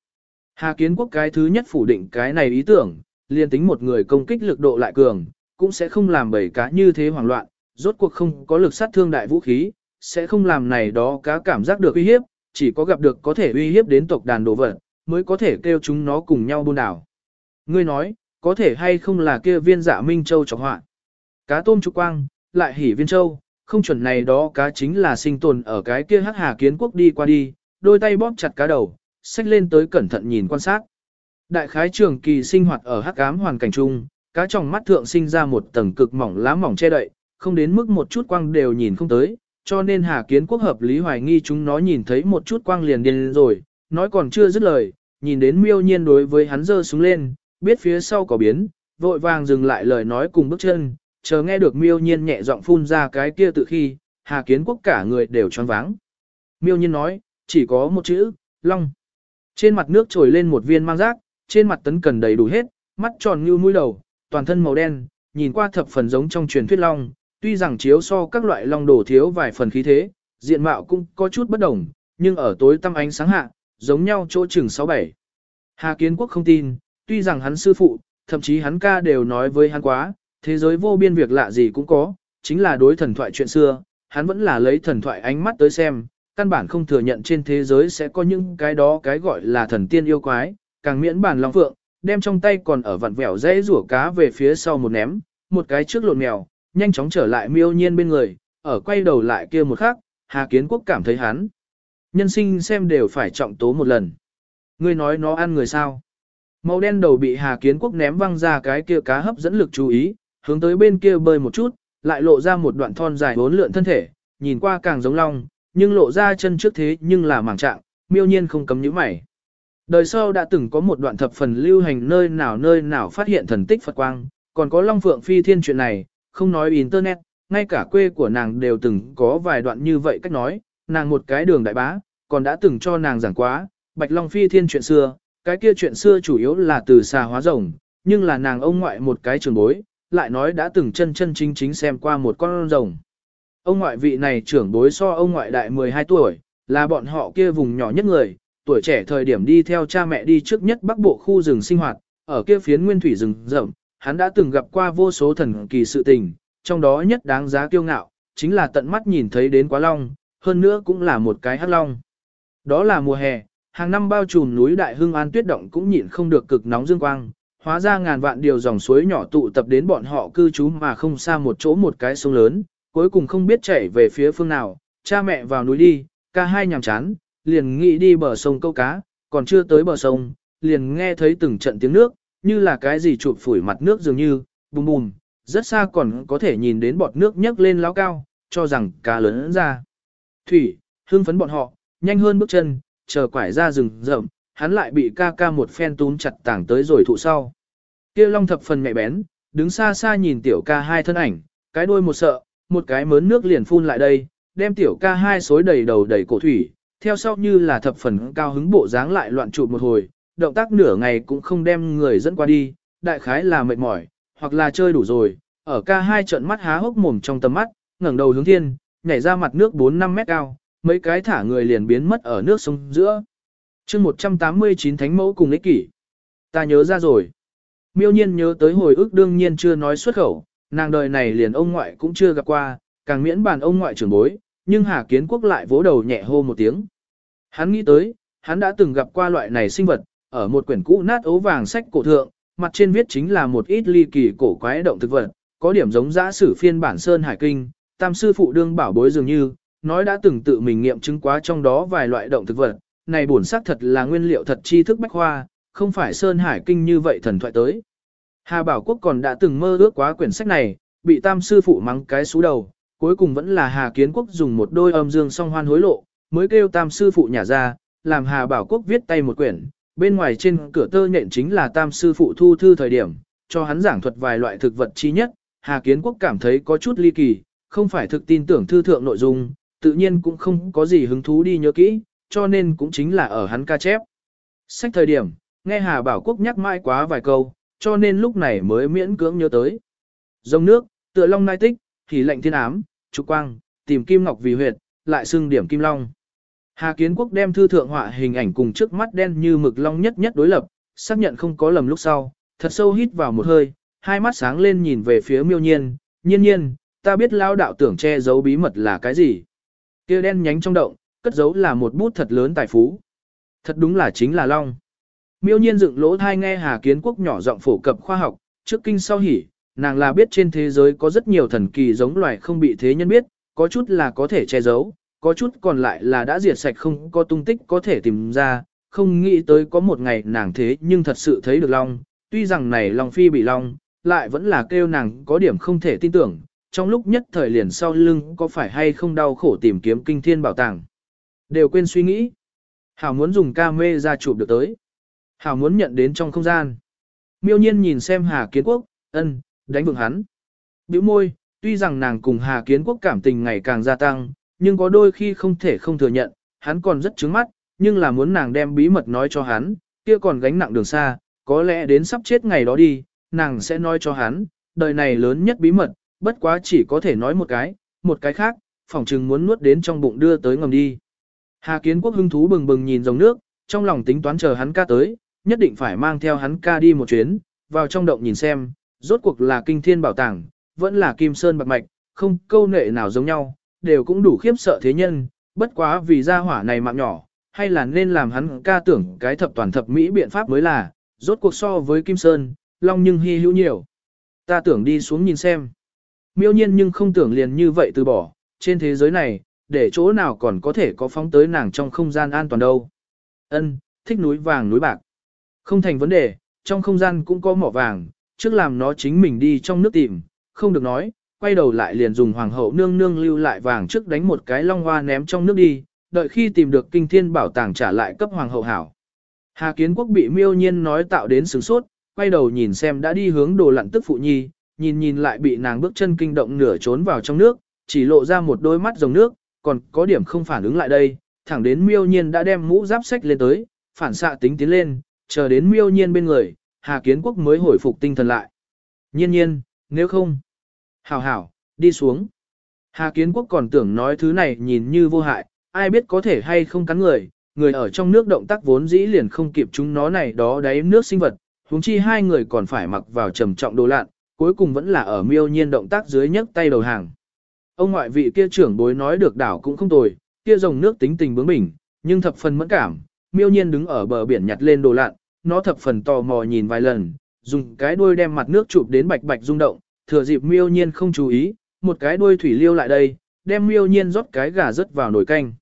Hà Kiến Quốc cái thứ nhất phủ định cái này ý tưởng, liền tính một người công kích lực độ lại cường, cũng sẽ không làm bầy cá như thế hoảng loạn, rốt cuộc không có lực sát thương đại vũ khí, sẽ không làm này đó cá cảm giác được uy hiếp, chỉ có gặp được có thể uy hiếp đến tộc đàn đồ vật, mới có thể kêu chúng nó cùng nhau buôn đảo. Ngươi nói, có thể hay không là kia viên dạ Minh Châu trọng họa. Cá tôm trục quang, lại hỉ viên châu, không chuẩn này đó cá chính là sinh tồn ở cái kia hắc hà kiến quốc đi qua đi, đôi tay bóp chặt cá đầu, xách lên tới cẩn thận nhìn quan sát. Đại khái trường kỳ sinh hoạt ở hắc ám hoàn cảnh chung, cá trong mắt thượng sinh ra một tầng cực mỏng lá mỏng che đậy, không đến mức một chút quang đều nhìn không tới, cho nên Hà Kiến Quốc hợp lý hoài nghi chúng nó nhìn thấy một chút quang liền điên rồi, nói còn chưa dứt lời, nhìn đến miêu nhiên đối với hắn giơ súng lên, biết phía sau có biến, vội vàng dừng lại lời nói cùng bước chân, chờ nghe được miêu nhiên nhẹ giọng phun ra cái kia tự khi, Hà Kiến Quốc cả người đều choáng váng. Miêu nhiên nói, chỉ có một chữ, long. Trên mặt nước trồi lên một viên mang rác, trên mặt tấn cần đầy đủ hết, mắt tròn như mũi đầu, toàn thân màu đen, nhìn qua thập phần giống trong truyền thuyết long, tuy rằng chiếu so các loại long đồ thiếu vài phần khí thế, diện mạo cũng có chút bất đồng, nhưng ở tối tăm ánh sáng hạ, giống nhau chỗ chừng 6-7. Hà Kiến Quốc không tin, tuy rằng hắn sư phụ, thậm chí hắn ca đều nói với hắn quá, thế giới vô biên việc lạ gì cũng có, chính là đối thần thoại chuyện xưa, hắn vẫn là lấy thần thoại ánh mắt tới xem, căn bản không thừa nhận trên thế giới sẽ có những cái đó cái gọi là thần tiên yêu quái, càng miễn bản long phượng, đem trong tay còn ở vặn vẹo dễ rủa cá về phía sau một ném, một cái trước lộn mèo, nhanh chóng trở lại miêu nhiên bên người, ở quay đầu lại kia một khắc, Hà Kiến Quốc cảm thấy hắn. Nhân sinh xem đều phải trọng tố một lần. Ngươi nói nó ăn người sao? Màu đen đầu bị Hà Kiến Quốc ném văng ra cái kia cá hấp dẫn lực chú ý, hướng tới bên kia bơi một chút, lại lộ ra một đoạn thon dài bốn lượn thân thể, nhìn qua càng giống long, nhưng lộ ra chân trước thế nhưng là mảng trạng, miêu nhiên không cấm nhíu mày. Đời sau đã từng có một đoạn thập phần lưu hành nơi nào nơi nào phát hiện thần tích Phật Quang, còn có Long Phượng Phi Thiên chuyện này, không nói Internet, ngay cả quê của nàng đều từng có vài đoạn như vậy cách nói, nàng một cái đường đại bá, còn đã từng cho nàng giảng quá, Bạch Long Phi Thiên chuyện xưa, cái kia chuyện xưa chủ yếu là từ xà hóa rồng, nhưng là nàng ông ngoại một cái trường bối, lại nói đã từng chân chân chính chính xem qua một con rồng. Ông ngoại vị này trưởng bối so ông ngoại đại 12 tuổi, là bọn họ kia vùng nhỏ nhất người, tuổi trẻ thời điểm đi theo cha mẹ đi trước nhất bắc bộ khu rừng sinh hoạt, ở kia phiến nguyên thủy rừng rậm, hắn đã từng gặp qua vô số thần kỳ sự tình, trong đó nhất đáng giá kiêu ngạo, chính là tận mắt nhìn thấy đến quá long, hơn nữa cũng là một cái hắc long. Đó là mùa hè, hàng năm bao trùm núi Đại Hưng An tuyết động cũng nhịn không được cực nóng dương quang, hóa ra ngàn vạn điều dòng suối nhỏ tụ tập đến bọn họ cư trú mà không xa một chỗ một cái sông lớn, cuối cùng không biết chảy về phía phương nào, cha mẹ vào núi đi, ca hai nhàm chán, liền nghĩ đi bờ sông câu cá, còn chưa tới bờ sông, liền nghe thấy từng trận tiếng nước, như là cái gì chụp phủi mặt nước dường như, bùm bùm, rất xa còn có thể nhìn đến bọt nước nhấc lên láo cao, cho rằng cá lớn ra. Thủy, hương phấn bọn họ, nhanh hơn bước chân, chờ quải ra rừng rậm, hắn lại bị ca ca một phen túm chặt tảng tới rồi thụ sau. Kia long thập phần mẹ bén, đứng xa xa nhìn tiểu ca hai thân ảnh, cái đuôi một sợ, một cái mớn nước liền phun lại đây, đem tiểu ca hai xối đầy đầu đầy cổ thủy, theo sau như là thập phần cao hứng bộ dáng lại loạn trụ một hồi, động tác nửa ngày cũng không đem người dẫn qua đi, đại khái là mệt mỏi, hoặc là chơi đủ rồi, ở ca hai trận mắt há hốc mồm trong tầm mắt, ngẩng đầu hướng thiên, nhảy ra mặt nước 4-5 mét cao, mấy cái thả người liền biến mất ở nước sông giữa chương 189 Thánh Mẫu cùng ích kỷ. Ta nhớ ra rồi. Miêu nhiên nhớ tới hồi ức đương nhiên chưa nói xuất khẩu, nàng đời này liền ông ngoại cũng chưa gặp qua, càng miễn bàn ông ngoại trưởng bối, nhưng Hà Kiến Quốc lại vỗ đầu nhẹ hô một tiếng. Hắn nghĩ tới, hắn đã từng gặp qua loại này sinh vật, ở một quyển cũ nát ấu vàng sách cổ thượng, mặt trên viết chính là một ít ly kỳ cổ quái động thực vật, có điểm giống giã sử phiên bản Sơn Hải Kinh, tam sư phụ đương bảo bối dường như, nói đã từng tự mình nghiệm chứng quá trong đó vài loại động thực vật, này bổn xác thật là nguyên liệu thật tri thức bách khoa, không phải Sơn Hải Kinh như vậy thần thoại tới. Hà Bảo Quốc còn đã từng mơ ước quá quyển sách này, bị tam sư phụ mắng cái xú đầu, cuối cùng vẫn là Hà Kiến Quốc dùng một đôi âm dương song hoan hối lộ, mới kêu tam sư phụ nhả ra, làm Hà Bảo Quốc viết tay một quyển, bên ngoài trên cửa tơ nhện chính là tam sư phụ thu thư thời điểm, cho hắn giảng thuật vài loại thực vật chi nhất, Hà Kiến Quốc cảm thấy có chút ly kỳ, không phải thực tin tưởng thư thượng nội dung, tự nhiên cũng không có gì hứng thú đi nhớ kỹ, cho nên cũng chính là ở hắn ca chép. Sách thời điểm, nghe Hà Bảo Quốc nhắc mãi quá vài câu, cho nên lúc này mới miễn cưỡng nhớ tới. Dòng nước, tựa long nai tích, thì lệnh thiên ám, trục quang, tìm kim ngọc vì huyệt, lại xưng điểm kim long. Hà Kiến Quốc đem thư thượng họa hình ảnh cùng trước mắt đen như mực long nhất nhất đối lập, xác nhận không có lầm lúc sau, thật sâu hít vào một hơi, hai mắt sáng lên nhìn về phía miêu nhiên, nhiên nhiên, ta biết lao đạo tưởng che giấu bí mật là cái gì. kia đen nhánh trong động, cất giấu là một bút thật lớn tài phú. Thật đúng là chính là long. Miêu nhiên dựng lỗ thai nghe Hà Kiến Quốc nhỏ giọng phổ cập khoa học, trước kinh sau hỉ, nàng là biết trên thế giới có rất nhiều thần kỳ giống loài không bị thế nhân biết, có chút là có thể che giấu, có chút còn lại là đã diệt sạch không có tung tích có thể tìm ra, không nghĩ tới có một ngày nàng thế nhưng thật sự thấy được Long, tuy rằng này Long Phi bị Long, lại vẫn là kêu nàng có điểm không thể tin tưởng, trong lúc nhất thời liền sau lưng có phải hay không đau khổ tìm kiếm kinh thiên bảo tàng. Đều quên suy nghĩ. Hảo muốn dùng ca mê ra chụp được tới. Hảo muốn nhận đến trong không gian. Miêu nhiên nhìn xem Hà Kiến Quốc, Ân, đánh vượng hắn. Biểu môi, tuy rằng nàng cùng Hà Kiến Quốc cảm tình ngày càng gia tăng, nhưng có đôi khi không thể không thừa nhận, hắn còn rất trứng mắt, nhưng là muốn nàng đem bí mật nói cho hắn, kia còn gánh nặng đường xa, có lẽ đến sắp chết ngày đó đi, nàng sẽ nói cho hắn, đời này lớn nhất bí mật, bất quá chỉ có thể nói một cái, một cái khác, phỏng chừng muốn nuốt đến trong bụng đưa tới ngầm đi. Hà Kiến Quốc hưng thú bừng bừng nhìn dòng nước, trong lòng tính toán chờ hắn ca tới, nhất định phải mang theo hắn ca đi một chuyến, vào trong động nhìn xem, rốt cuộc là kinh thiên bảo tàng, vẫn là kim sơn bạc mạch, không câu nệ nào giống nhau, đều cũng đủ khiếp sợ thế nhân, bất quá vì gia hỏa này mạng nhỏ, hay là nên làm hắn ca tưởng cái thập toàn thập mỹ biện pháp mới là, rốt cuộc so với kim sơn, long nhưng hy hữu nhiều. Ta tưởng đi xuống nhìn xem. Miêu nhiên nhưng không tưởng liền như vậy từ bỏ, trên thế giới này, để chỗ nào còn có thể có phóng tới nàng trong không gian an toàn đâu. Ân, thích núi vàng núi bạc. Không thành vấn đề, trong không gian cũng có mỏ vàng, trước làm nó chính mình đi trong nước tìm, không được nói, quay đầu lại liền dùng hoàng hậu nương nương lưu lại vàng trước đánh một cái long hoa ném trong nước đi, đợi khi tìm được kinh thiên bảo tàng trả lại cấp hoàng hậu hảo. Hà kiến quốc bị miêu nhiên nói tạo đến sướng sốt, quay đầu nhìn xem đã đi hướng đồ lặn tức phụ nhi, nhìn nhìn lại bị nàng bước chân kinh động nửa trốn vào trong nước, chỉ lộ ra một đôi mắt dòng nước, còn có điểm không phản ứng lại đây, thẳng đến miêu nhiên đã đem mũ giáp sách lên tới, phản xạ tính tiến lên, chờ đến miêu nhiên bên người, Hà Kiến Quốc mới hồi phục tinh thần lại. Nhiên nhiên, nếu không, hảo hảo, đi xuống. Hà Kiến Quốc còn tưởng nói thứ này nhìn như vô hại, ai biết có thể hay không cắn người, người ở trong nước động tác vốn dĩ liền không kịp chúng nó này đó đáy nước sinh vật, huống chi hai người còn phải mặc vào trầm trọng đồ lạn, cuối cùng vẫn là ở miêu nhiên động tác dưới nhấc tay đầu hàng. Ông ngoại vị kia trưởng bối nói được đảo cũng không tồi, kia dòng nước tính tình bướng bỉnh, nhưng thập phần mẫn cảm, miêu nhiên đứng ở bờ biển nhặt lên đồ lạn, nó thập phần tò mò nhìn vài lần, dùng cái đuôi đem mặt nước chụp đến bạch bạch rung động, thừa dịp miêu nhiên không chú ý, một cái đuôi thủy liêu lại đây, đem miêu nhiên rót cái gà rớt vào nồi canh.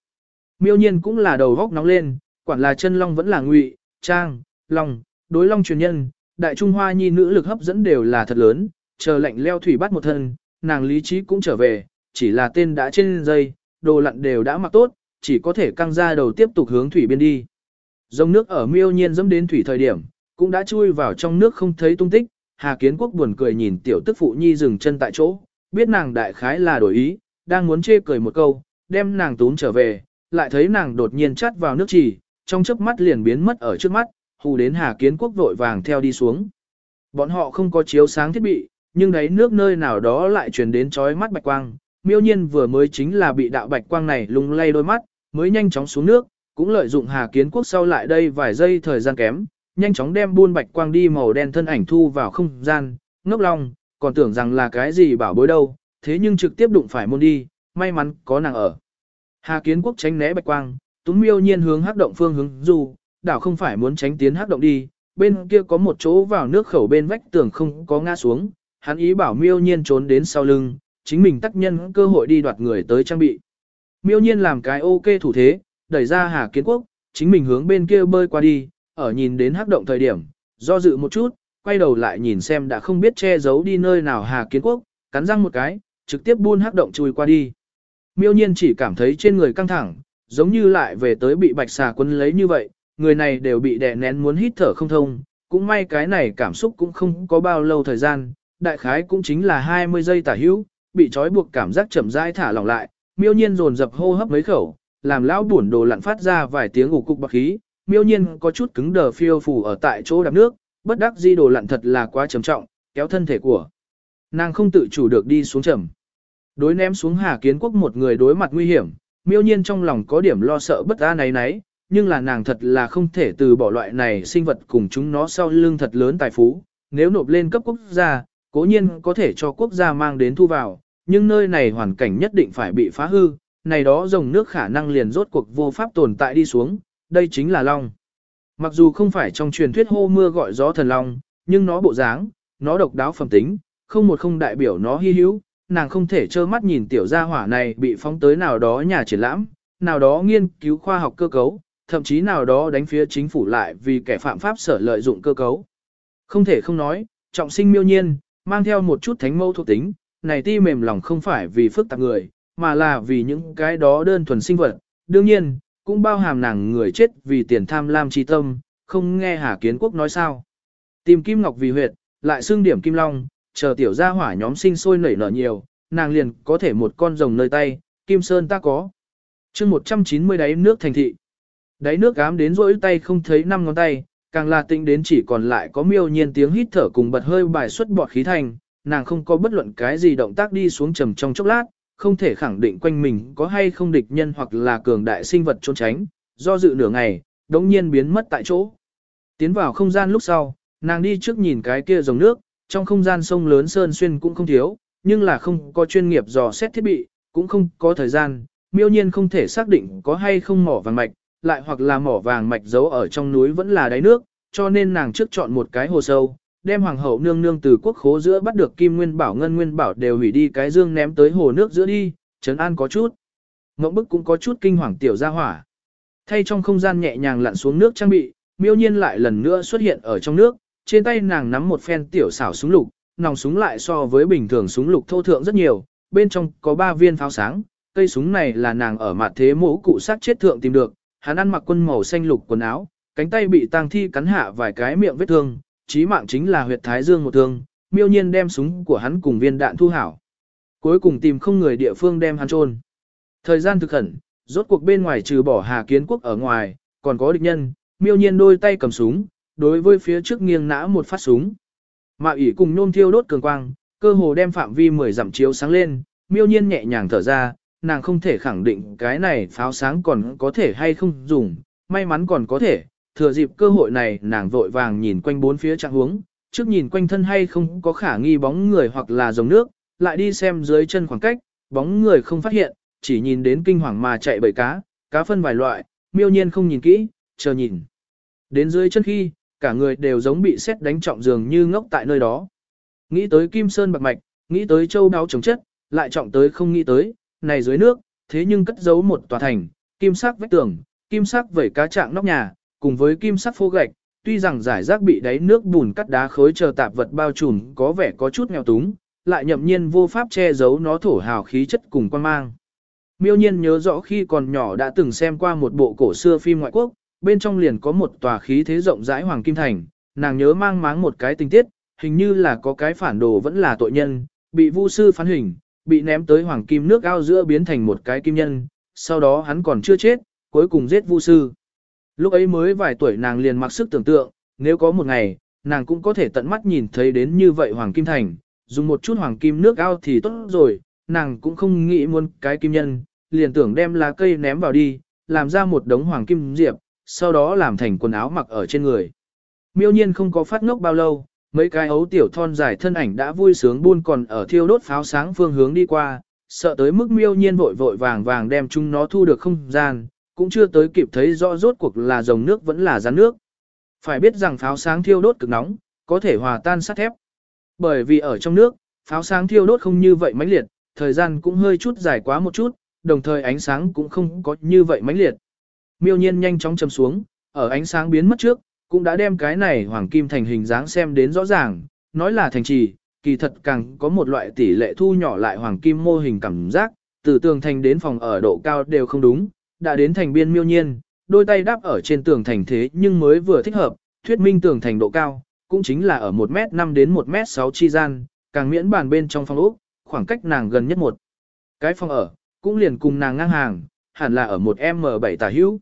Miêu nhiên cũng là đầu góc nóng lên, quản là chân long vẫn là ngụy, trang, long, đối long truyền nhân, đại trung hoa nhi nữ lực hấp dẫn đều là thật lớn, chờ lạnh leo thủy bắt một thân, nàng lý trí cũng trở về, chỉ là tên đã trên dây, đồ lặn đều đã mặc tốt, chỉ có thể căng ra đầu tiếp tục hướng thủy biên đi. Dòng nước ở miêu nhiên dẫm đến thủy thời điểm, cũng đã chui vào trong nước không thấy tung tích, Hà Kiến Quốc buồn cười nhìn tiểu tức phụ nhi dừng chân tại chỗ, biết nàng đại khái là đổi ý, đang muốn chê cười một câu, đem nàng túm trở về, lại thấy nàng đột nhiên chắt vào nước trì, trong chớp mắt liền biến mất ở trước mắt, hù đến Hà Kiến Quốc vội vàng theo đi xuống. Bọn họ không có chiếu sáng thiết bị, nhưng đấy nước nơi nào đó lại truyền đến chói mắt bạch quang, miêu nhiên vừa mới chính là bị đạo bạch quang này lung lay đôi mắt, mới nhanh chóng xuống nước, cũng lợi dụng Hà Kiến Quốc sau lại đây vài giây thời gian kém, nhanh chóng đem buôn bạch quang đi màu đen thân ảnh thu vào không gian, ngốc long, còn tưởng rằng là cái gì bảo bối đâu, thế nhưng trực tiếp đụng phải môn đi, may mắn có nàng ở. Hà Kiến Quốc tránh né bạch quang, Túng Miêu Nhiên hướng hắc động phương hướng dù, đảo không phải muốn tránh tiến hắc động đi, bên kia có một chỗ vào nước khẩu bên vách tường không có ngã xuống, hắn ý bảo Miêu Nhiên trốn đến sau lưng, chính mình tác nhân cơ hội đi đoạt người tới trang bị. Miêu Nhiên làm cái ok thủ thế, đẩy ra Hà Kiến Quốc, chính mình hướng bên kia bơi qua đi, ở nhìn đến hắc động thời điểm, do dự một chút, quay đầu lại nhìn xem đã không biết che giấu đi nơi nào Hà Kiến Quốc, cắn răng một cái, trực tiếp buôn hắc động chui qua đi. Miêu nhiên chỉ cảm thấy trên người căng thẳng, giống như lại về tới bị bạch xà quân lấy như vậy, người này đều bị đè nén muốn hít thở không thông, cũng may cái này cảm xúc cũng không có bao lâu thời gian, đại khái cũng chính là 20 giây tả hữu, bị trói buộc cảm giác chậm rãi thả lỏng lại, miêu nhiên dồn dập hô hấp mấy khẩu, làm lão buồn đồ lặn phát ra vài tiếng ủ cục bạc khí, miêu nhiên có chút cứng đờ phiêu phù ở tại chỗ đạp nước, bất đắc di đồ lặn thật là quá trầm trọng, kéo thân thể của. Nàng không tự chủ được đi xuống trầm. Đối ném xuống Hà Kiến Quốc một người đối mặt nguy hiểm, miêu nhiên trong lòng có điểm lo sợ bất an náy náy, nhưng là nàng thật là không thể từ bỏ loại này sinh vật cùng chúng nó sau lưng thật lớn tài phú, nếu nộp lên cấp quốc gia, cố nhiên có thể cho quốc gia mang đến thu vào, nhưng nơi này hoàn cảnh nhất định phải bị phá hư, này đó dòng nước khả năng liền rốt cuộc vô pháp tồn tại đi xuống, đây chính là long. Mặc dù không phải trong truyền thuyết hô mưa gọi gió thần long, nhưng nó bộ dáng, nó độc đáo phẩm tính, không một không đại biểu nó hy hữu, nàng không thể trơ mắt nhìn tiểu gia hỏa này bị phóng tới nào đó nhà triển lãm, nào đó nghiên cứu khoa học cơ cấu, thậm chí nào đó đánh phía chính phủ lại vì kẻ phạm pháp sở lợi dụng cơ cấu. Không thể không nói, trọng sinh miêu nhiên, mang theo một chút thánh mâu thuộc tính, này ti mềm lòng không phải vì phức tạp người, mà là vì những cái đó đơn thuần sinh vật. Đương nhiên, cũng bao hàm nàng người chết vì tiền tham lam chi tâm, không nghe Hà Kiến Quốc nói sao. Tìm Kim Ngọc vì huyệt, lại xương điểm Kim Long, chờ tiểu gia hỏa nhóm sinh sôi nảy nở nhiều, nàng liền có thể một con rồng nơi tay, Kim Sơn ta có. chương 190 đáy nước thành thị. Đáy nước ám đến rỗi tay không thấy năm ngón tay, càng là tính đến chỉ còn lại có miêu nhiên tiếng hít thở cùng bật hơi bài xuất bọt khí thành, nàng không có bất luận cái gì động tác đi xuống trầm trong chốc lát, không thể khẳng định quanh mình có hay không địch nhân hoặc là cường đại sinh vật trốn tránh, do dự nửa ngày, đống nhiên biến mất tại chỗ. Tiến vào không gian lúc sau, nàng đi trước nhìn cái kia dòng nước, trong không gian sông lớn sơn xuyên cũng không thiếu, nhưng là không có chuyên nghiệp dò xét thiết bị, cũng không có thời gian, miêu nhiên không thể xác định có hay không mỏ vàng mạch, lại hoặc là mỏ vàng mạch giấu ở trong núi vẫn là đáy nước, cho nên nàng trước chọn một cái hồ sâu, đem hoàng hậu nương nương từ quốc khố giữa bắt được kim nguyên bảo ngân nguyên bảo đều hủy đi cái dương ném tới hồ nước giữa đi, trấn an có chút. Ngộng bức cũng có chút kinh hoàng tiểu ra hỏa. Thay trong không gian nhẹ nhàng lặn xuống nước trang bị, miêu nhiên lại lần nữa xuất hiện ở trong nước, trên tay nàng nắm một phen tiểu xảo súng lục, nòng súng lại so với bình thường súng lục thô thượng rất nhiều, bên trong có 3 viên pháo sáng, cây súng này là nàng ở mặt thế mũ cụ sát chết thượng tìm được, hắn ăn mặc quân màu xanh lục quần áo, cánh tay bị tang thi cắn hạ vài cái miệng vết thương, chí mạng chính là huyệt thái dương một thương, miêu nhiên đem súng của hắn cùng viên đạn thu hảo. Cuối cùng tìm không người địa phương đem hắn trôn. Thời gian thực khẩn, rốt cuộc bên ngoài trừ bỏ Hà Kiến Quốc ở ngoài, còn có địch nhân, miêu nhiên đôi tay cầm súng, đối với phía trước nghiêng nã một phát súng. Mạ ỉ cùng nôn thiêu đốt cường quang, cơ hồ đem phạm vi 10 dặm chiếu sáng lên, miêu nhiên nhẹ nhàng thở ra, nàng không thể khẳng định cái này pháo sáng còn có thể hay không dùng, may mắn còn có thể, thừa dịp cơ hội này nàng vội vàng nhìn quanh bốn phía trạng huống, trước nhìn quanh thân hay không có khả nghi bóng người hoặc là dòng nước, lại đi xem dưới chân khoảng cách, bóng người không phát hiện, chỉ nhìn đến kinh hoàng mà chạy bởi cá, cá phân vài loại, miêu nhiên không nhìn kỹ, chờ nhìn. Đến dưới chân khi, cả người đều giống bị xét đánh trọng dường như ngốc tại nơi đó. Nghĩ tới Kim Sơn bạc mạch, nghĩ tới châu đáo chống chất, lại trọng tới không nghĩ tới, này dưới nước, thế nhưng cất giấu một tòa thành, kim sắc vách tường, kim sắc vẩy cá trạng nóc nhà, cùng với kim sắc phô gạch, tuy rằng giải rác bị đáy nước bùn cắt đá khối chờ tạp vật bao trùm có vẻ có chút nghèo túng, lại nhậm nhiên vô pháp che giấu nó thổ hào khí chất cùng quan mang. Miêu nhiên nhớ rõ khi còn nhỏ đã từng xem qua một bộ cổ xưa phim ngoại quốc, bên trong liền có một tòa khí thế rộng rãi hoàng kim thành, nàng nhớ mang máng một cái tình tiết, hình như là có cái phản đồ vẫn là tội nhân, bị vu sư phán hình, bị ném tới hoàng kim nước ao giữa biến thành một cái kim nhân, sau đó hắn còn chưa chết, cuối cùng giết vu sư. Lúc ấy mới vài tuổi nàng liền mặc sức tưởng tượng, nếu có một ngày, nàng cũng có thể tận mắt nhìn thấy đến như vậy hoàng kim thành, dùng một chút hoàng kim nước ao thì tốt rồi, nàng cũng không nghĩ muốn cái kim nhân, liền tưởng đem lá cây ném vào đi, làm ra một đống hoàng kim diệp, sau đó làm thành quần áo mặc ở trên người. Miêu nhiên không có phát ngốc bao lâu, mấy cái ấu tiểu thon dài thân ảnh đã vui sướng buôn còn ở thiêu đốt pháo sáng phương hướng đi qua, sợ tới mức miêu nhiên vội vội vàng vàng đem chúng nó thu được không gian, cũng chưa tới kịp thấy rõ rốt cuộc là dòng nước vẫn là rắn nước. Phải biết rằng pháo sáng thiêu đốt cực nóng, có thể hòa tan sắt thép. Bởi vì ở trong nước, pháo sáng thiêu đốt không như vậy mãnh liệt, thời gian cũng hơi chút dài quá một chút, đồng thời ánh sáng cũng không có như vậy mãnh liệt. Miêu nhiên nhanh chóng chầm xuống, ở ánh sáng biến mất trước, cũng đã đem cái này hoàng kim thành hình dáng xem đến rõ ràng, nói là thành trì, kỳ thật càng có một loại tỷ lệ thu nhỏ lại hoàng kim mô hình cảm giác, từ tường thành đến phòng ở độ cao đều không đúng, đã đến thành biên miêu nhiên, đôi tay đáp ở trên tường thành thế nhưng mới vừa thích hợp, thuyết minh tường thành độ cao, cũng chính là ở 1m5 đến 1m6 chi gian, càng miễn bàn bên trong phòng ốc, khoảng cách nàng gần nhất một. Cái phòng ở, cũng liền cùng nàng ngang hàng, hẳn là ở một M7 tả hữu.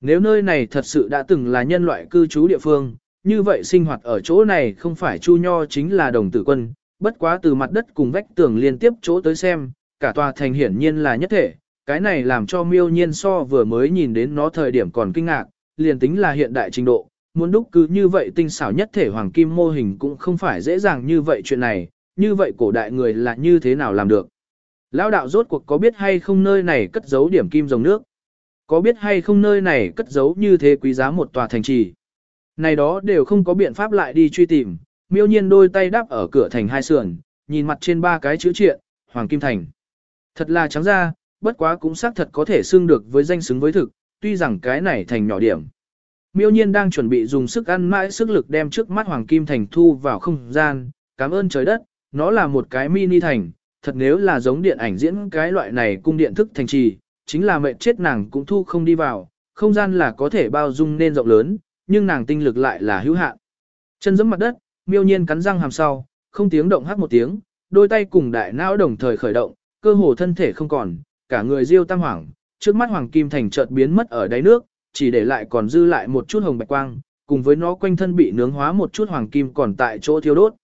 Nếu nơi này thật sự đã từng là nhân loại cư trú địa phương, như vậy sinh hoạt ở chỗ này không phải Chu Nho chính là đồng tử quân, bất quá từ mặt đất cùng vách tường liên tiếp chỗ tới xem, cả tòa thành hiển nhiên là nhất thể, cái này làm cho miêu nhiên so vừa mới nhìn đến nó thời điểm còn kinh ngạc, liền tính là hiện đại trình độ, muốn đúc cứ như vậy tinh xảo nhất thể hoàng kim mô hình cũng không phải dễ dàng như vậy chuyện này, như vậy cổ đại người là như thế nào làm được. Lão đạo rốt cuộc có biết hay không nơi này cất giấu điểm kim dòng nước? Có biết hay không nơi này cất giấu như thế quý giá một tòa thành trì? Này đó đều không có biện pháp lại đi truy tìm, miêu nhiên đôi tay đáp ở cửa thành hai sườn, nhìn mặt trên ba cái chữ triện, Hoàng Kim Thành. Thật là trắng ra, bất quá cũng xác thật có thể xưng được với danh xứng với thực, tuy rằng cái này thành nhỏ điểm. Miêu nhiên đang chuẩn bị dùng sức ăn mãi sức lực đem trước mắt Hoàng Kim Thành thu vào không gian, cảm ơn trời đất, nó là một cái mini thành, thật nếu là giống điện ảnh diễn cái loại này cung điện thức thành trì, chính là mệnh chết nàng cũng thu không đi vào, không gian là có thể bao dung nên rộng lớn, nhưng nàng tinh lực lại là hữu hạn. Chân giẫm mặt đất, miêu nhiên cắn răng hàm sau, không tiếng động hát một tiếng, đôi tay cùng đại não đồng thời khởi động, cơ hồ thân thể không còn, cả người diêu tam hoảng, trước mắt hoàng kim thành chợt biến mất ở đáy nước, chỉ để lại còn dư lại một chút hồng bạch quang, cùng với nó quanh thân bị nướng hóa một chút hoàng kim còn tại chỗ thiêu đốt.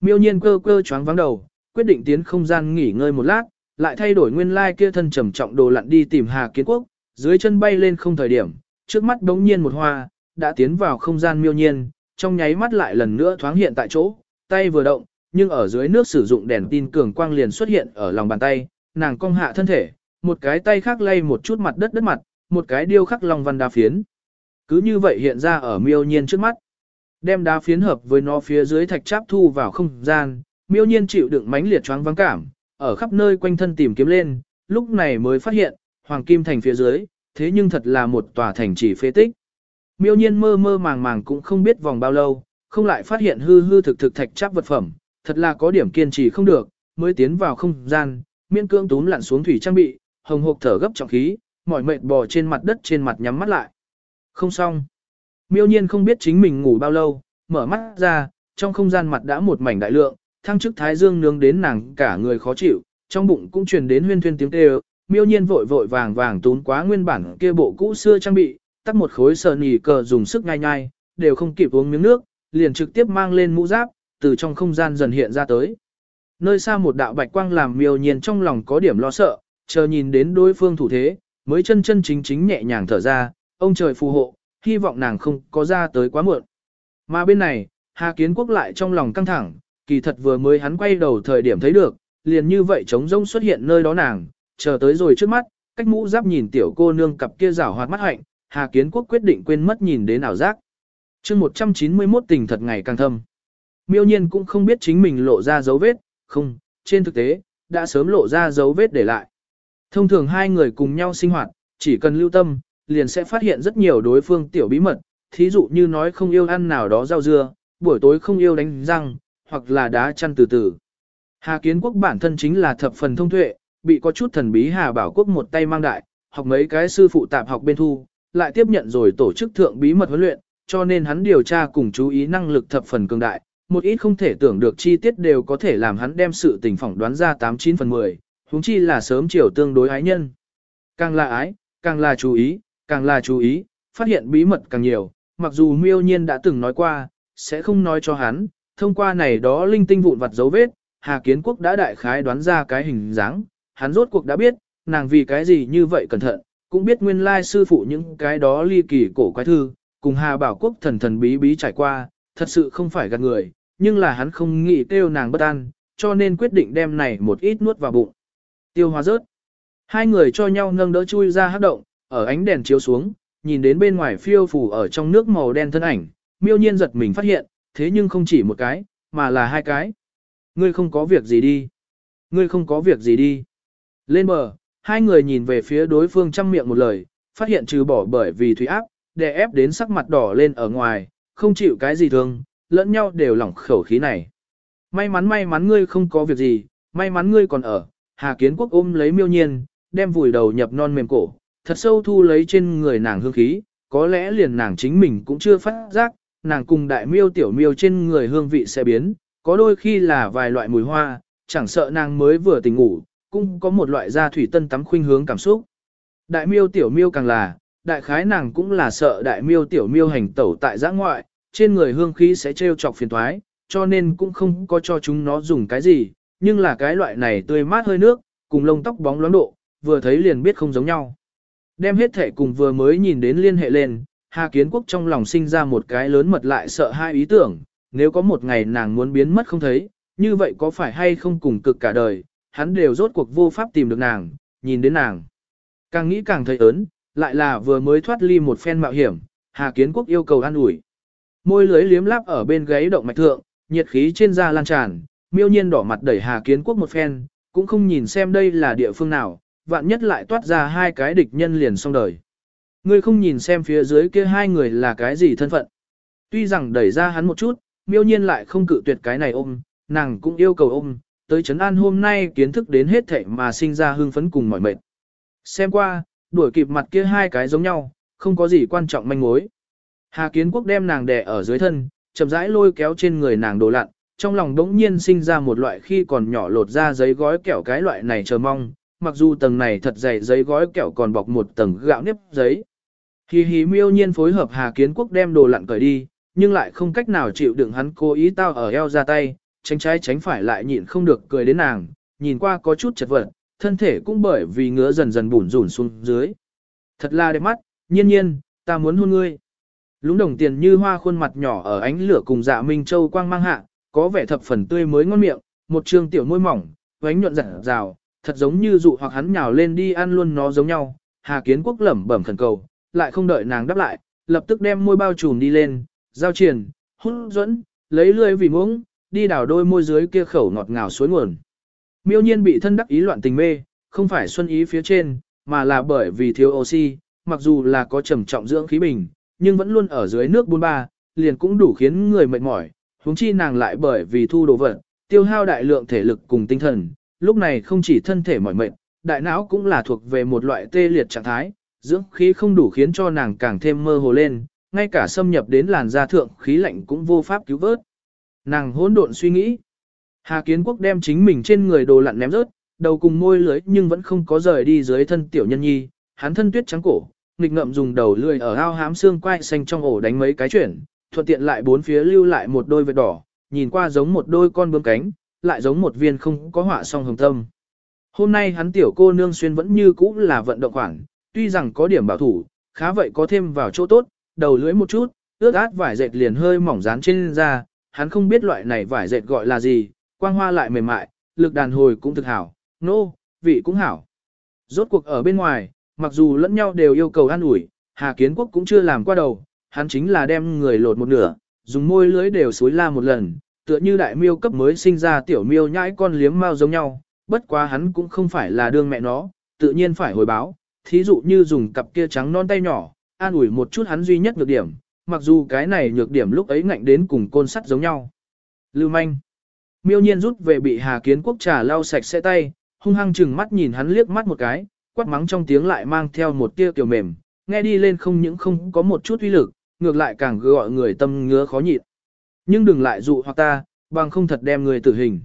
Miêu nhiên cơ cơ choáng vắng đầu, quyết định tiến không gian nghỉ ngơi một lát, lại thay đổi nguyên lai kia thân trầm trọng đồ lặn đi tìm Hà Kiến Quốc, dưới chân bay lên không thời điểm, trước mắt đống nhiên một hoa, đã tiến vào không gian miêu nhiên, trong nháy mắt lại lần nữa thoáng hiện tại chỗ, tay vừa động, nhưng ở dưới nước sử dụng đèn tin cường quang liền xuất hiện ở lòng bàn tay, nàng cong hạ thân thể, một cái tay khác lay một chút mặt đất đất mặt, một cái điêu khắc long văn đá phiến. Cứ như vậy hiện ra ở miêu nhiên trước mắt. Đem đá phiến hợp với nó phía dưới thạch cháp thu vào không gian, miêu nhiên chịu đựng mãnh liệt choáng vắng cảm, ở khắp nơi quanh thân tìm kiếm lên, lúc này mới phát hiện, hoàng kim thành phía dưới, thế nhưng thật là một tòa thành chỉ phế tích. Miêu nhiên mơ mơ màng màng cũng không biết vòng bao lâu, không lại phát hiện hư hư thực thực thạch chắc vật phẩm, thật là có điểm kiên trì không được, mới tiến vào không gian, miễn cưỡng túm lặn xuống thủy trang bị, hồng hộc thở gấp trọng khí, mỏi mệt bò trên mặt đất trên mặt nhắm mắt lại. Không xong. Miêu nhiên không biết chính mình ngủ bao lâu, mở mắt ra, trong không gian mặt đã một mảnh đại lượng, thăng chức thái dương nướng đến nàng cả người khó chịu, trong bụng cũng truyền đến huyên thuyên tiếng kêu, miêu nhiên vội vội vàng vàng tún quá nguyên bản kia bộ cũ xưa trang bị, tắt một khối sờ nỉ cờ dùng sức ngay nhai, đều không kịp uống miếng nước, liền trực tiếp mang lên mũ giáp, từ trong không gian dần hiện ra tới. Nơi xa một đạo bạch quang làm miêu nhiên trong lòng có điểm lo sợ, chờ nhìn đến đối phương thủ thế, mới chân chân chính chính nhẹ nhàng thở ra, ông trời phù hộ, hy vọng nàng không có ra tới quá muộn. Mà bên này, Hà Kiến Quốc lại trong lòng căng thẳng, kỳ thật vừa mới hắn quay đầu thời điểm thấy được, liền như vậy trống rông xuất hiện nơi đó nàng, chờ tới rồi trước mắt, cách mũ giáp nhìn tiểu cô nương cặp kia rảo hoạt mắt hạnh, Hà Kiến Quốc quyết định quên mất nhìn đến ảo giác. chương 191 tình thật ngày càng thâm. Miêu nhiên cũng không biết chính mình lộ ra dấu vết, không, trên thực tế, đã sớm lộ ra dấu vết để lại. Thông thường hai người cùng nhau sinh hoạt, chỉ cần lưu tâm, liền sẽ phát hiện rất nhiều đối phương tiểu bí mật, thí dụ như nói không yêu ăn nào đó rau dưa, buổi tối không yêu đánh răng, hoặc là đá chăn từ từ. Hà Kiến Quốc bản thân chính là thập phần thông tuệ, bị có chút thần bí Hà Bảo Quốc một tay mang đại, học mấy cái sư phụ tạp học bên thu, lại tiếp nhận rồi tổ chức thượng bí mật huấn luyện, cho nên hắn điều tra cùng chú ý năng lực thập phần cường đại, một ít không thể tưởng được chi tiết đều có thể làm hắn đem sự tình phỏng đoán ra 89 phần 10, huống chi là sớm chiều tương đối ái nhân. Càng là ái, càng là chú ý, càng là chú ý, phát hiện bí mật càng nhiều, mặc dù miêu nhiên đã từng nói qua, sẽ không nói cho hắn, thông qua này đó linh tinh vụn vặt dấu vết, Hà Kiến Quốc đã đại khái đoán ra cái hình dáng, hắn rốt cuộc đã biết, nàng vì cái gì như vậy cẩn thận, cũng biết nguyên lai sư phụ những cái đó ly kỳ cổ quái thư, cùng Hà Bảo Quốc thần thần bí bí trải qua, thật sự không phải gạt người, nhưng là hắn không nghĩ kêu nàng bất an, cho nên quyết định đem này một ít nuốt vào bụng. Tiêu hóa rớt. Hai người cho nhau nâng đỡ chui ra hát động, ở ánh đèn chiếu xuống, nhìn đến bên ngoài phiêu phủ ở trong nước màu đen thân ảnh, miêu nhiên giật mình phát hiện, thế nhưng không chỉ một cái, mà là hai cái. Ngươi không có việc gì đi. Ngươi không có việc gì đi. Lên bờ, hai người nhìn về phía đối phương chăm miệng một lời, phát hiện trừ bỏ bởi vì thủy áp, đè ép đến sắc mặt đỏ lên ở ngoài, không chịu cái gì thương, lẫn nhau đều lỏng khẩu khí này. May mắn may mắn ngươi không có việc gì, may mắn ngươi còn ở, Hà Kiến Quốc ôm lấy miêu nhiên, đem vùi đầu nhập non mềm cổ, thật sâu thu lấy trên người nàng hương khí, có lẽ liền nàng chính mình cũng chưa phát giác, nàng cùng đại miêu tiểu miêu trên người hương vị sẽ biến, có đôi khi là vài loại mùi hoa, chẳng sợ nàng mới vừa tỉnh ngủ, cũng có một loại da thủy tân tắm khuynh hướng cảm xúc. Đại miêu tiểu miêu càng là, đại khái nàng cũng là sợ đại miêu tiểu miêu hành tẩu tại giã ngoại, trên người hương khí sẽ trêu chọc phiền thoái, cho nên cũng không có cho chúng nó dùng cái gì, nhưng là cái loại này tươi mát hơi nước, cùng lông tóc bóng loáng độ, vừa thấy liền biết không giống nhau. Đem hết thể cùng vừa mới nhìn đến liên hệ lên, Hà Kiến Quốc trong lòng sinh ra một cái lớn mật lại sợ hai ý tưởng, nếu có một ngày nàng muốn biến mất không thấy, như vậy có phải hay không cùng cực cả đời, hắn đều rốt cuộc vô pháp tìm được nàng, nhìn đến nàng. Càng nghĩ càng thấy ớn, lại là vừa mới thoát ly một phen mạo hiểm, Hà Kiến Quốc yêu cầu an ủi. Môi lưới liếm láp ở bên gáy động mạch thượng, nhiệt khí trên da lan tràn, miêu nhiên đỏ mặt đẩy Hà Kiến Quốc một phen, cũng không nhìn xem đây là địa phương nào, vạn nhất lại toát ra hai cái địch nhân liền xong đời. Ngươi không nhìn xem phía dưới kia hai người là cái gì thân phận. Tuy rằng đẩy ra hắn một chút, miêu nhiên lại không cự tuyệt cái này ôm, nàng cũng yêu cầu ôm, tới chấn an hôm nay kiến thức đến hết thảy mà sinh ra hưng phấn cùng mỏi mệt. Xem qua, đuổi kịp mặt kia hai cái giống nhau, không có gì quan trọng manh mối. Hà Kiến Quốc đem nàng đè ở dưới thân, chậm rãi lôi kéo trên người nàng đồ lặn, trong lòng đống nhiên sinh ra một loại khi còn nhỏ lột ra giấy gói kẹo cái loại này chờ mong, mặc dù tầng này thật dày giấy gói kẹo còn bọc một tầng gạo nếp giấy. Hì hì miêu nhiên phối hợp Hà Kiến Quốc đem đồ lặn cởi đi, nhưng lại không cách nào chịu đựng hắn cố ý tao ở eo ra tay, tránh trái tránh phải lại nhịn không được cười đến nàng, nhìn qua có chút chật vật, thân thể cũng bởi vì ngứa dần dần bủn rủn xuống dưới. Thật là đẹp mắt, nhiên nhiên, ta muốn hôn ngươi. Lúng đồng tiền như hoa khuôn mặt nhỏ ở ánh lửa cùng dạ Minh Châu quang mang hạ, có vẻ thập phần tươi mới ngon miệng, một trương tiểu môi mỏng, vánh nhuận rạng rào, thật giống như dụ hoặc hắn nhào lên đi ăn luôn nó giống nhau. Hà Kiến Quốc lẩm bẩm khẩn cầu, lại không đợi nàng đáp lại, lập tức đem môi bao trùm đi lên, giao triển, hút dẫn, lấy lưỡi vì muỗng, đi đảo đôi môi dưới kia khẩu ngọt ngào suối nguồn. Miêu nhiên bị thân đắc ý loạn tình mê, không phải xuân ý phía trên, mà là bởi vì thiếu oxy, mặc dù là có trầm trọng dưỡng khí bình, nhưng vẫn luôn ở dưới nước buôn ba, liền cũng đủ khiến người mệt mỏi, huống chi nàng lại bởi vì thu đồ vật, tiêu hao đại lượng thể lực cùng tinh thần, lúc này không chỉ thân thể mỏi mệt, đại não cũng là thuộc về một loại tê liệt trạng thái, dưỡng khí không đủ khiến cho nàng càng thêm mơ hồ lên, ngay cả xâm nhập đến làn da thượng khí lạnh cũng vô pháp cứu vớt. Nàng hỗn độn suy nghĩ. Hà Kiến Quốc đem chính mình trên người đồ lặn ném rớt, đầu cùng môi lưới nhưng vẫn không có rời đi dưới thân tiểu nhân nhi, hắn thân tuyết trắng cổ, nghịch ngậm dùng đầu lưỡi ở ao hám xương quai xanh trong ổ đánh mấy cái chuyển, thuận tiện lại bốn phía lưu lại một đôi vệt đỏ, nhìn qua giống một đôi con bướm cánh, lại giống một viên không có họa song hồng tâm. Hôm nay hắn tiểu cô nương xuyên vẫn như cũ là vận động khoảng, tuy rằng có điểm bảo thủ, khá vậy có thêm vào chỗ tốt, đầu lưỡi một chút, ướt át vải dệt liền hơi mỏng dán trên da, hắn không biết loại này vải dệt gọi là gì, quang hoa lại mềm mại, lực đàn hồi cũng thực hảo, nô, no, vị cũng hảo. Rốt cuộc ở bên ngoài, mặc dù lẫn nhau đều yêu cầu an ủi, Hà Kiến Quốc cũng chưa làm qua đầu, hắn chính là đem người lột một nửa, dùng môi lưới đều suối la một lần, tựa như đại miêu cấp mới sinh ra tiểu miêu nhãi con liếm mao giống nhau, bất quá hắn cũng không phải là đương mẹ nó, tự nhiên phải hồi báo, thí dụ như dùng cặp kia trắng non tay nhỏ, an ủi một chút hắn duy nhất nhược điểm, mặc dù cái này nhược điểm lúc ấy ngạnh đến cùng côn sắt giống nhau. Lưu manh. Miêu nhiên rút về bị Hà Kiến Quốc trà lau sạch sẽ tay, hung hăng chừng mắt nhìn hắn liếc mắt một cái, quát mắng trong tiếng lại mang theo một tia kiểu mềm, nghe đi lên không những không có một chút uy lực, ngược lại càng gọi người tâm ngứa khó nhịn. Nhưng đừng lại dụ hoặc ta, bằng không thật đem người tử hình.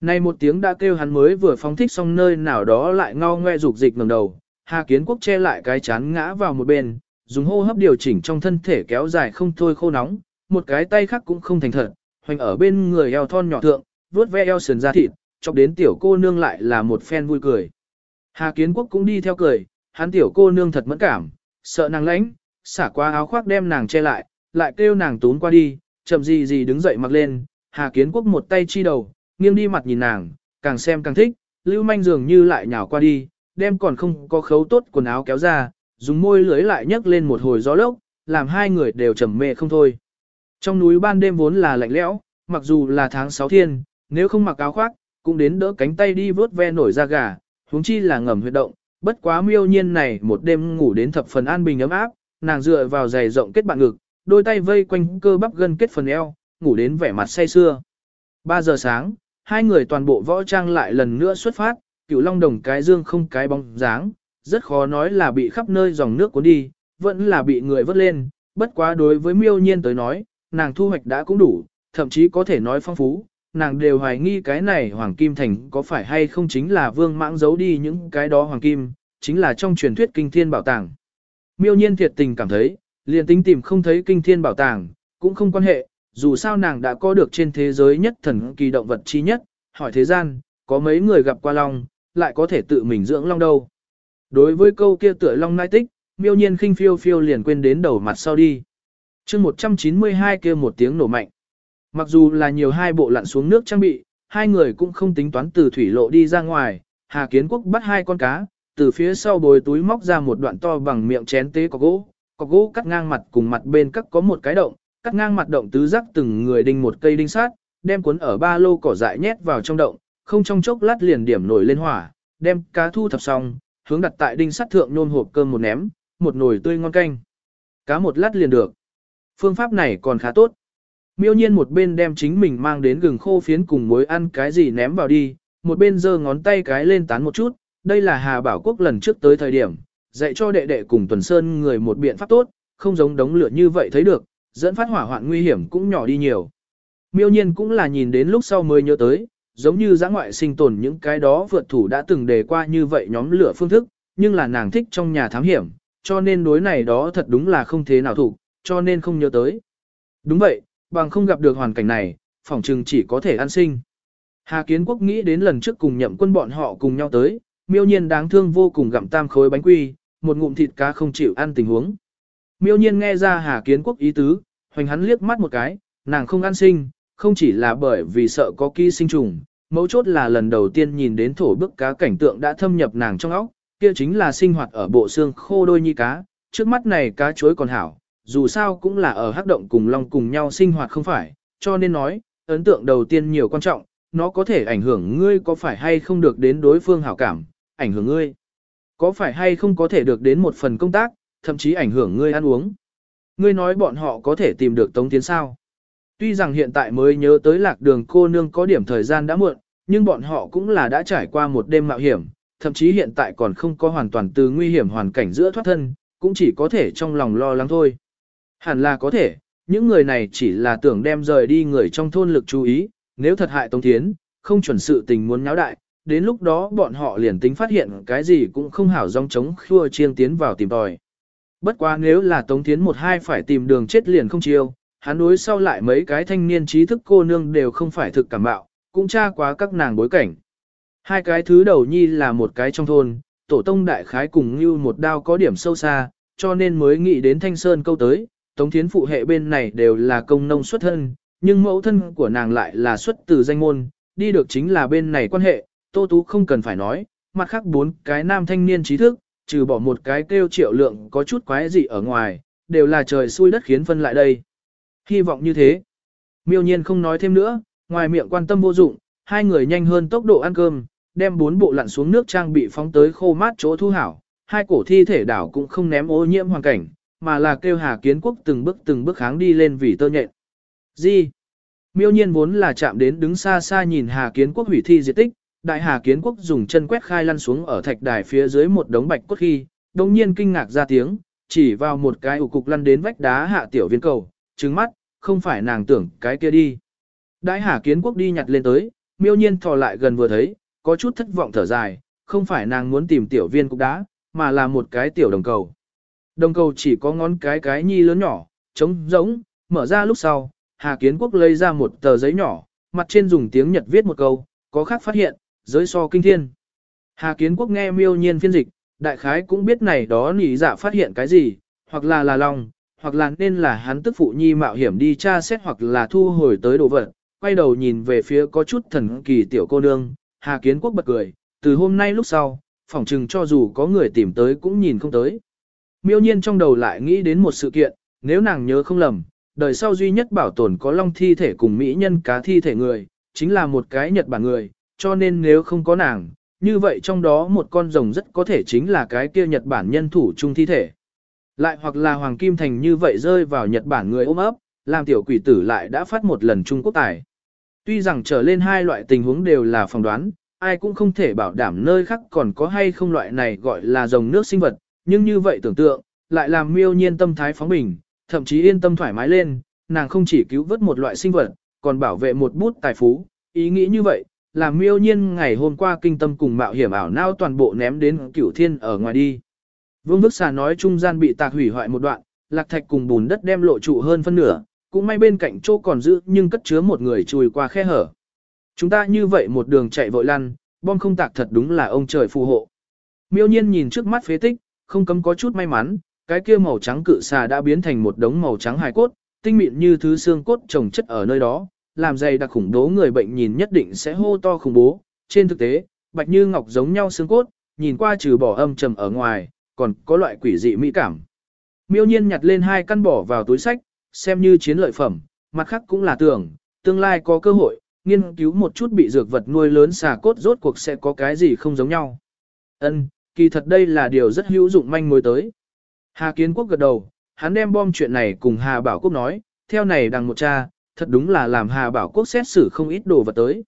nay một tiếng đã kêu hắn mới vừa phóng thích xong nơi nào đó lại ngao ngoe dục dịch ngẩng đầu, Hà Kiến Quốc che lại cái chán ngã vào một bên, dùng hô hấp điều chỉnh trong thân thể kéo dài không thôi khô nóng, một cái tay khác cũng không thành thật, hoành ở bên người eo thon nhỏ thượng, vuốt ve eo sườn ra thịt, chọc đến tiểu cô nương lại là một phen vui cười. Hà Kiến Quốc cũng đi theo cười, hắn tiểu cô nương thật mẫn cảm, sợ nàng lãnh, xả qua áo khoác đem nàng che lại, lại kêu nàng tún qua đi, chậm gì gì đứng dậy mặc lên, Hà Kiến Quốc một tay chi đầu, nghiêng đi mặt nhìn nàng, càng xem càng thích, lưu manh dường như lại nhào qua đi, đem còn không có khấu tốt quần áo kéo ra, dùng môi lưới lại nhấc lên một hồi gió lốc, làm hai người đều trầm mê không thôi. Trong núi ban đêm vốn là lạnh lẽo, mặc dù là tháng 6 thiên, nếu không mặc áo khoác, cũng đến đỡ cánh tay đi vớt ve nổi da gà, huống chi là ngầm huyệt động, bất quá miêu nhiên này một đêm ngủ đến thập phần an bình ấm áp, nàng dựa vào giày rộng kết bạn ngực, đôi tay vây quanh cơ bắp gân kết phần eo, ngủ đến vẻ mặt say sưa. 3 giờ sáng, hai người toàn bộ võ trang lại lần nữa xuất phát, cửu long đồng cái dương không cái bóng dáng, rất khó nói là bị khắp nơi dòng nước cuốn đi, vẫn là bị người vớt lên, bất quá đối với miêu nhiên tới nói, nàng thu hoạch đã cũng đủ, thậm chí có thể nói phong phú, nàng đều hoài nghi cái này hoàng kim thành có phải hay không chính là vương mãng giấu đi những cái đó hoàng kim, chính là trong truyền thuyết kinh thiên bảo tàng. Miêu nhiên thiệt tình cảm thấy, liền tính tìm không thấy kinh thiên bảo tàng, cũng không quan hệ, dù sao nàng đã có được trên thế giới nhất thần kỳ động vật chi nhất, hỏi thế gian, có mấy người gặp qua long, lại có thể tự mình dưỡng long đâu. Đối với câu kia tựa long nai tích, miêu nhiên khinh phiêu phiêu liền quên đến đầu mặt sau đi. chương 192 kia một tiếng nổ mạnh. Mặc dù là nhiều hai bộ lặn xuống nước trang bị, hai người cũng không tính toán từ thủy lộ đi ra ngoài, Hà Kiến Quốc bắt hai con cá, từ phía sau bồi túi móc ra một đoạn to bằng miệng chén tế có gỗ, có gỗ cắt ngang mặt cùng mặt bên cắt có một cái động, cắt ngang mặt động tứ giác từng người đinh một cây đinh sát, đem cuốn ở ba lô cỏ dại nhét vào trong động, không trong chốc lát liền điểm nổi lên hỏa, đem cá thu thập xong, hướng đặt tại đinh sắt thượng nôn hộp cơm một ném, một nồi tươi ngon canh. Cá một lát liền được. Phương pháp này còn khá tốt. Miêu nhiên một bên đem chính mình mang đến gừng khô phiến cùng muối ăn cái gì ném vào đi, một bên giơ ngón tay cái lên tán một chút, đây là Hà Bảo Quốc lần trước tới thời điểm, dạy cho đệ đệ cùng Tuần Sơn người một biện pháp tốt, không giống đống lửa như vậy thấy được, dẫn phát hỏa hoạn nguy hiểm cũng nhỏ đi nhiều. Miêu nhiên cũng là nhìn đến lúc sau mới nhớ tới, giống như giã ngoại sinh tồn những cái đó vượt thủ đã từng đề qua như vậy nhóm lửa phương thức, nhưng là nàng thích trong nhà thám hiểm, cho nên đối này đó thật đúng là không thế nào thủ, cho nên không nhớ tới. Đúng vậy, bằng không gặp được hoàn cảnh này, phỏng chừng chỉ có thể an sinh. Hà Kiến Quốc nghĩ đến lần trước cùng nhậm quân bọn họ cùng nhau tới, miêu nhiên đáng thương vô cùng gặm tam khối bánh quy, một ngụm thịt cá không chịu ăn tình huống. Miêu nhiên nghe ra Hà Kiến Quốc ý tứ, hoành hắn liếc mắt một cái, nàng không ăn sinh, không chỉ là bởi vì sợ có ký sinh trùng, mấu chốt là lần đầu tiên nhìn đến thổ bức cá cảnh tượng đã thâm nhập nàng trong óc, kia chính là sinh hoạt ở bộ xương khô đôi như cá, trước mắt này cá chuối còn hảo, dù sao cũng là ở hắc động cùng long cùng nhau sinh hoạt không phải, cho nên nói, ấn tượng đầu tiên nhiều quan trọng, nó có thể ảnh hưởng ngươi có phải hay không được đến đối phương hảo cảm, ảnh hưởng ngươi. Có phải hay không có thể được đến một phần công tác, thậm chí ảnh hưởng ngươi ăn uống. Ngươi nói bọn họ có thể tìm được Tống Tiến sao? Tuy rằng hiện tại mới nhớ tới lạc đường cô nương có điểm thời gian đã muộn, nhưng bọn họ cũng là đã trải qua một đêm mạo hiểm, thậm chí hiện tại còn không có hoàn toàn từ nguy hiểm hoàn cảnh giữa thoát thân, cũng chỉ có thể trong lòng lo lắng thôi. Hẳn là có thể, những người này chỉ là tưởng đem rời đi người trong thôn lực chú ý, nếu thật hại Tống Thiến, không chuẩn sự tình muốn nháo đại, đến lúc đó bọn họ liền tính phát hiện cái gì cũng không hảo dòng chống khua chiêng tiến vào tìm tòi. Bất quá nếu là Tống Thiến một hai phải tìm đường chết liền không chiêu, hắn đối sau lại mấy cái thanh niên trí thức cô nương đều không phải thực cảm bạo, cũng tra quá các nàng bối cảnh. Hai cái thứ đầu nhi là một cái trong thôn, tổ tông đại khái cùng như một đao có điểm sâu xa, cho nên mới nghĩ đến thanh sơn câu tới, tống thiến phụ hệ bên này đều là công nông xuất thân, nhưng mẫu thân của nàng lại là xuất từ danh môn, đi được chính là bên này quan hệ, tô tú không cần phải nói, mặt khác bốn cái nam thanh niên trí thức, trừ bỏ một cái kêu triệu lượng có chút quái gì ở ngoài, đều là trời xui đất khiến phân lại đây. Hy vọng như thế. Miêu nhiên không nói thêm nữa, ngoài miệng quan tâm vô dụng, hai người nhanh hơn tốc độ ăn cơm, đem bốn bộ lặn xuống nước trang bị phóng tới khô mát chỗ thu hảo, hai cổ thi thể đảo cũng không ném ô nhiễm hoàn cảnh, mà là kêu Hà Kiến Quốc từng bước từng bước kháng đi lên vì tơ nhện. Gì? Miêu nhiên vốn là chạm đến đứng xa xa nhìn Hà Kiến Quốc hủy thi diệt tích, đại Hà Kiến Quốc dùng chân quét khai lăn xuống ở thạch đài phía dưới một đống bạch cốt khi, đồng nhiên kinh ngạc ra tiếng, chỉ vào một cái ủ cục lăn đến vách đá hạ tiểu viên cầu, trứng mắt, không phải nàng tưởng cái kia đi. Đại Hà Kiến Quốc đi nhặt lên tới, miêu nhiên thò lại gần vừa thấy, có chút thất vọng thở dài, không phải nàng muốn tìm tiểu viên cục đá, mà là một cái tiểu đồng cầu. Đồng cầu chỉ có ngón cái cái nhi lớn nhỏ, trống rỗng, mở ra lúc sau, Hà Kiến Quốc lấy ra một tờ giấy nhỏ, mặt trên dùng tiếng Nhật viết một câu, có khác phát hiện, giới so kinh thiên. Hà Kiến Quốc nghe miêu nhiên phiên dịch, đại khái cũng biết này đó nỉ dạ phát hiện cái gì, hoặc là là lòng, hoặc là nên là hắn tức phụ nhi mạo hiểm đi tra xét hoặc là thu hồi tới đồ vật, quay đầu nhìn về phía có chút thần kỳ tiểu cô nương, Hà Kiến Quốc bật cười, từ hôm nay lúc sau, phỏng chừng cho dù có người tìm tới cũng nhìn không tới. Miêu nhiên trong đầu lại nghĩ đến một sự kiện, nếu nàng nhớ không lầm, đời sau duy nhất bảo tồn có long thi thể cùng mỹ nhân cá thi thể người, chính là một cái Nhật Bản người, cho nên nếu không có nàng, như vậy trong đó một con rồng rất có thể chính là cái kia Nhật Bản nhân thủ chung thi thể. Lại hoặc là Hoàng Kim Thành như vậy rơi vào Nhật Bản người ôm ấp, làm tiểu quỷ tử lại đã phát một lần Trung Quốc tài. Tuy rằng trở lên hai loại tình huống đều là phỏng đoán, ai cũng không thể bảo đảm nơi khác còn có hay không loại này gọi là dòng nước sinh vật, nhưng như vậy tưởng tượng, lại làm miêu nhiên tâm thái phóng bình, thậm chí yên tâm thoải mái lên, nàng không chỉ cứu vớt một loại sinh vật, còn bảo vệ một bút tài phú, ý nghĩ như vậy, làm miêu nhiên ngày hôm qua kinh tâm cùng mạo hiểm ảo não toàn bộ ném đến cửu thiên ở ngoài đi. Vương Vức Xà nói trung gian bị tạc hủy hoại một đoạn, lạc thạch cùng bùn đất đem lộ trụ hơn phân nửa, cũng may bên cạnh chỗ còn giữ nhưng cất chứa một người chui qua khe hở. Chúng ta như vậy một đường chạy vội lăn, bom không tạc thật đúng là ông trời phù hộ. Miêu nhiên nhìn trước mắt phế tích, không cấm có chút may mắn, cái kia màu trắng cự xà đã biến thành một đống màu trắng hài cốt, tinh mịn như thứ xương cốt trồng chất ở nơi đó, làm dày đặc khủng bố người bệnh nhìn nhất định sẽ hô to khủng bố. Trên thực tế, bạch như ngọc giống nhau xương cốt, nhìn qua trừ bỏ âm trầm ở ngoài, còn có loại quỷ dị mỹ cảm. Miêu nhiên nhặt lên hai căn bỏ vào túi sách, xem như chiến lợi phẩm, mặt khác cũng là tưởng, tương lai có cơ hội, nghiên cứu một chút bị dược vật nuôi lớn xà cốt rốt cuộc sẽ có cái gì không giống nhau. Ân, kỳ thật đây là điều rất hữu dụng manh mối tới. Hà Kiến Quốc gật đầu, hắn đem bom chuyện này cùng Hà Bảo Quốc nói, theo này đằng một cha, thật đúng là làm Hà Bảo Quốc xét xử không ít đồ vật tới.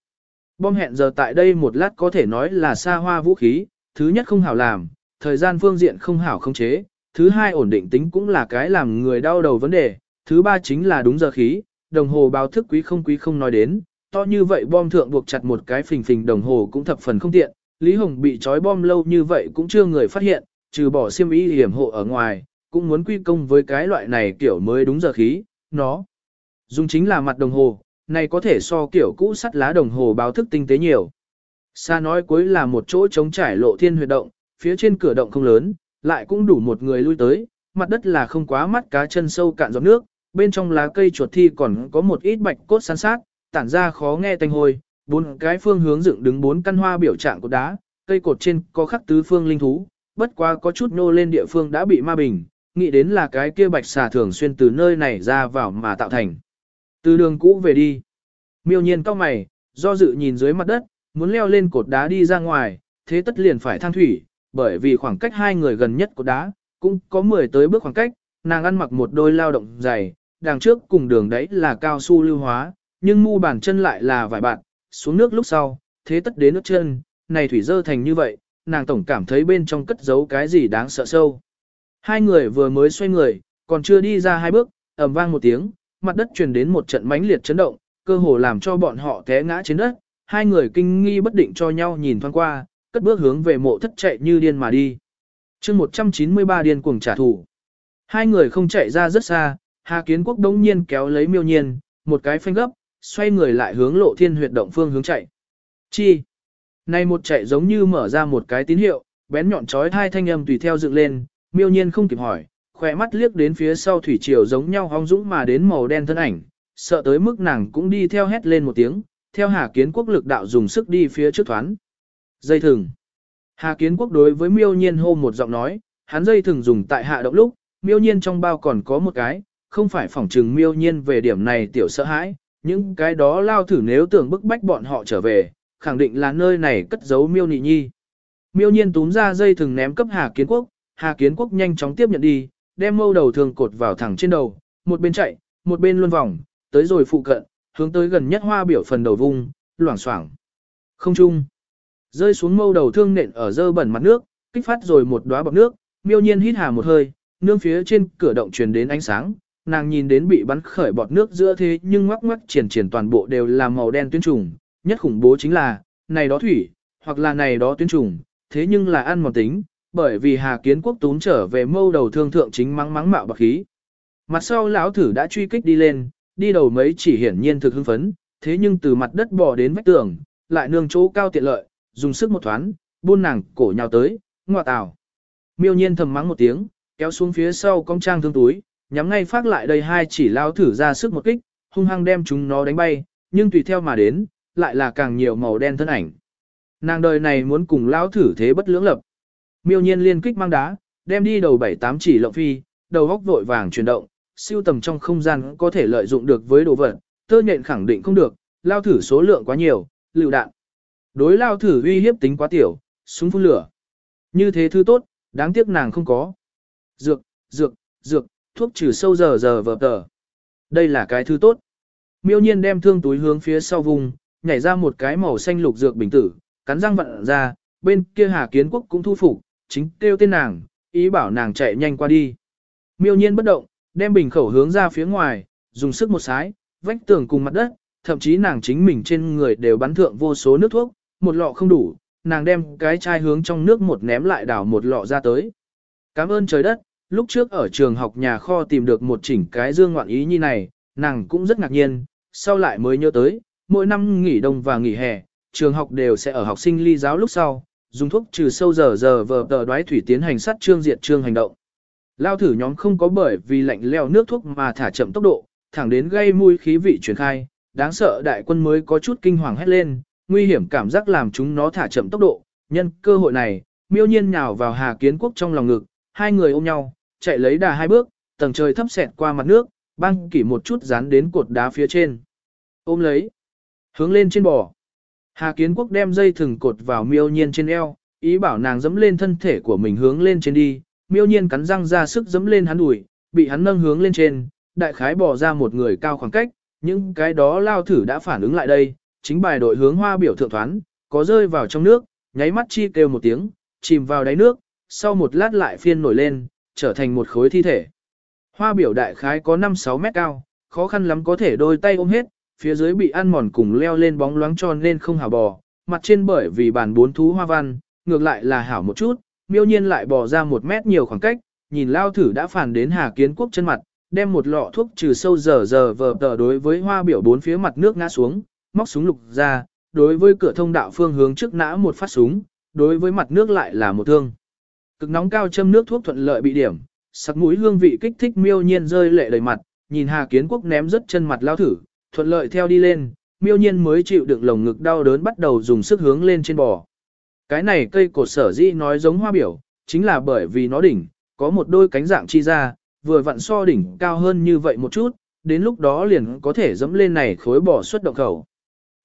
Bom hẹn giờ tại đây một lát có thể nói là xa hoa vũ khí, thứ nhất không hảo làm, thời gian phương diện không hảo không chế, thứ hai ổn định tính cũng là cái làm người đau đầu vấn đề, thứ ba chính là đúng giờ khí, đồng hồ báo thức quý không quý không nói đến, to như vậy bom thượng buộc chặt một cái phình phình đồng hồ cũng thập phần không tiện, Lý Hồng bị trói bom lâu như vậy cũng chưa người phát hiện, trừ bỏ siêm y hiểm hộ ở ngoài, cũng muốn quy công với cái loại này kiểu mới đúng giờ khí, nó dùng chính là mặt đồng hồ, này có thể so kiểu cũ sắt lá đồng hồ báo thức tinh tế nhiều. Xa nói cuối là một chỗ trống trải lộ thiên huyệt động, phía trên cửa động không lớn, lại cũng đủ một người lui tới, mặt đất là không quá mắt cá chân sâu cạn giọt nước, bên trong lá cây chuột thi còn có một ít bạch cốt san sát, tản ra khó nghe tanh hôi, bốn cái phương hướng dựng đứng bốn căn hoa biểu trạng của đá, cây cột trên có khắc tứ phương linh thú, bất quá có chút nô lên địa phương đã bị ma bình, nghĩ đến là cái kia bạch xà thường xuyên từ nơi này ra vào mà tạo thành. Từ đường cũ về đi. Miêu nhiên cao mày, do dự nhìn dưới mặt đất, muốn leo lên cột đá đi ra ngoài, thế tất liền phải thang thủy, bởi vì khoảng cách hai người gần nhất của đá, cũng có 10 tới bước khoảng cách, nàng ăn mặc một đôi lao động dày, đằng trước cùng đường đấy là cao su lưu hóa, nhưng mu bàn chân lại là vải bạn, xuống nước lúc sau, thế tất đến nước chân, này thủy dơ thành như vậy, nàng tổng cảm thấy bên trong cất giấu cái gì đáng sợ sâu. Hai người vừa mới xoay người, còn chưa đi ra hai bước, ầm vang một tiếng, mặt đất truyền đến một trận mãnh liệt chấn động, cơ hồ làm cho bọn họ té ngã trên đất, hai người kinh nghi bất định cho nhau nhìn thoáng qua, cất bước hướng về mộ thất chạy như điên mà đi. chương 193 điên cuồng trả thù. Hai người không chạy ra rất xa, Hà Kiến Quốc đống nhiên kéo lấy miêu nhiên, một cái phanh gấp, xoay người lại hướng lộ thiên huyệt động phương hướng chạy. Chi? Này một chạy giống như mở ra một cái tín hiệu, bén nhọn chói hai thanh âm tùy theo dựng lên, miêu nhiên không kịp hỏi, khỏe mắt liếc đến phía sau thủy triều giống nhau hong dũng mà đến màu đen thân ảnh, sợ tới mức nàng cũng đi theo hét lên một tiếng, theo Hà Kiến Quốc lực đạo dùng sức đi phía trước thoán. Dây thừng. Hà Kiến Quốc đối với miêu nhiên hô một giọng nói, hắn dây thừng dùng tại hạ động lúc, miêu nhiên trong bao còn có một cái, không phải phỏng trừng miêu nhiên về điểm này tiểu sợ hãi, những cái đó lao thử nếu tưởng bức bách bọn họ trở về, khẳng định là nơi này cất giấu miêu nị nhi. Miêu nhiên túm ra dây thừng ném cấp Hà Kiến Quốc, Hà Kiến Quốc nhanh chóng tiếp nhận đi, đem mâu đầu thường cột vào thẳng trên đầu, một bên chạy, một bên luân vòng, tới rồi phụ cận, hướng tới gần nhất hoa biểu phần đầu vung, loảng xoảng. Không chung. Rơi xuống mâu đầu thương nện ở dơ bẩn mặt nước, kích phát rồi một đóa bọt nước, miêu nhiên hít hà một hơi, nương phía trên cửa động truyền đến ánh sáng, nàng nhìn đến bị bắn khởi bọt nước giữa thế nhưng ngoắc ngoắc triển triển toàn bộ đều là màu đen tuyến trùng, nhất khủng bố chính là, này đó thủy, hoặc là này đó tuyến trùng, thế nhưng là ăn mòn tính, bởi vì Hà Kiến Quốc tún trở về mâu đầu thương thượng chính mắng mắng mạo bạc khí. Mặt sau lão thử đã truy kích đi lên, đi đầu mấy chỉ hiển nhiên thực hưng phấn, thế nhưng từ mặt đất bò đến vách tường, lại nương chỗ cao tiện lợi, dùng sức một thoáng, buôn nàng cổ nhào tới, ngọa tào. Miêu nhiên thầm mắng một tiếng, kéo xuống phía sau cong trang thương túi, nhắm ngay phát lại đây hai chỉ lao thử ra sức một kích, hung hăng đem chúng nó đánh bay, nhưng tùy theo mà đến, lại là càng nhiều màu đen thân ảnh. Nàng đời này muốn cùng lao thử thế bất lưỡng lập. Miêu nhiên liên kích mang đá, đem đi đầu bảy tám chỉ lộng phi, đầu góc vội vàng chuyển động, siêu tầm trong không gian có thể lợi dụng được với đồ vật, tơ nhện khẳng định không được, lao thử số lượng quá nhiều, lựu đạn. Đối lao thử uy hiếp tính quá tiểu, súng phun lửa. Như thế thứ tốt, đáng tiếc nàng không có. Dược, dược, dược, thuốc trừ sâu giờ giờ vờ tờ. Đây là cái thứ tốt. Miêu nhiên đem thương túi hướng phía sau vùng, nhảy ra một cái màu xanh lục dược bình tử, cắn răng vặn ra, bên kia Hà Kiến Quốc cũng thu phục, chính kêu tên nàng, ý bảo nàng chạy nhanh qua đi. Miêu nhiên bất động, đem bình khẩu hướng ra phía ngoài, dùng sức một sái, vách tường cùng mặt đất, thậm chí nàng chính mình trên người đều bắn thượng vô số nước thuốc, một lọ không đủ, nàng đem cái chai hướng trong nước một ném lại đảo một lọ ra tới. Cảm ơn trời đất, lúc trước ở trường học nhà kho tìm được một chỉnh cái dương ngoạn ý như này, nàng cũng rất ngạc nhiên, sau lại mới nhớ tới, mỗi năm nghỉ đông và nghỉ hè, trường học đều sẽ ở học sinh ly giáo lúc sau, dùng thuốc trừ sâu giờ giờ vờ tờ đoái thủy tiến hành sát trương diệt trương hành động. Lao thử nhóm không có bởi vì lạnh leo nước thuốc mà thả chậm tốc độ, thẳng đến gây mùi khí vị truyền khai, đáng sợ đại quân mới có chút kinh hoàng hét lên, nguy hiểm cảm giác làm chúng nó thả chậm tốc độ, nhân cơ hội này, miêu nhiên nhào vào Hà Kiến Quốc trong lòng ngực, hai người ôm nhau, chạy lấy đà hai bước, tầng trời thấp xẹt qua mặt nước, băng kỷ một chút dán đến cột đá phía trên. Ôm lấy, hướng lên trên bò. Hà Kiến Quốc đem dây thừng cột vào miêu nhiên trên eo, ý bảo nàng dẫm lên thân thể của mình hướng lên trên đi, miêu nhiên cắn răng ra sức dẫm lên hắn đùi, bị hắn nâng hướng lên trên, đại khái bỏ ra một người cao khoảng cách, những cái đó lao thử đã phản ứng lại đây, chính bài đội hướng hoa biểu thượng thoán, có rơi vào trong nước, nháy mắt chi kêu một tiếng, chìm vào đáy nước, sau một lát lại phiên nổi lên, trở thành một khối thi thể. Hoa biểu đại khái có 5-6 mét cao, khó khăn lắm có thể đôi tay ôm hết, phía dưới bị ăn mòn cùng leo lên bóng loáng tròn nên không hào bò, mặt trên bởi vì bàn bốn thú hoa văn, ngược lại là hảo một chút, miêu nhiên lại bò ra một mét nhiều khoảng cách, nhìn lao thử đã phản đến Hà Kiến Quốc chân mặt, đem một lọ thuốc trừ sâu giờ giờ vờ tờ đối với hoa biểu bốn phía mặt nước ngã xuống, móc súng lục ra, đối với cửa thông đạo phương hướng trước nã một phát súng, đối với mặt nước lại là một thương. Cực nóng cao châm nước thuốc thuận lợi bị điểm, sặc mũi hương vị kích thích miêu nhiên rơi lệ đầy mặt, nhìn Hà Kiến Quốc ném rất chân mặt lao thử, thuận lợi theo đi lên, miêu nhiên mới chịu đựng lồng ngực đau đớn bắt đầu dùng sức hướng lên trên bò. Cái này cây cột sở dĩ nói giống hoa biểu, chính là bởi vì nó đỉnh, có một đôi cánh dạng chi ra, vừa vặn so đỉnh cao hơn như vậy một chút, đến lúc đó liền có thể dẫm lên này khối bò xuất động khẩu.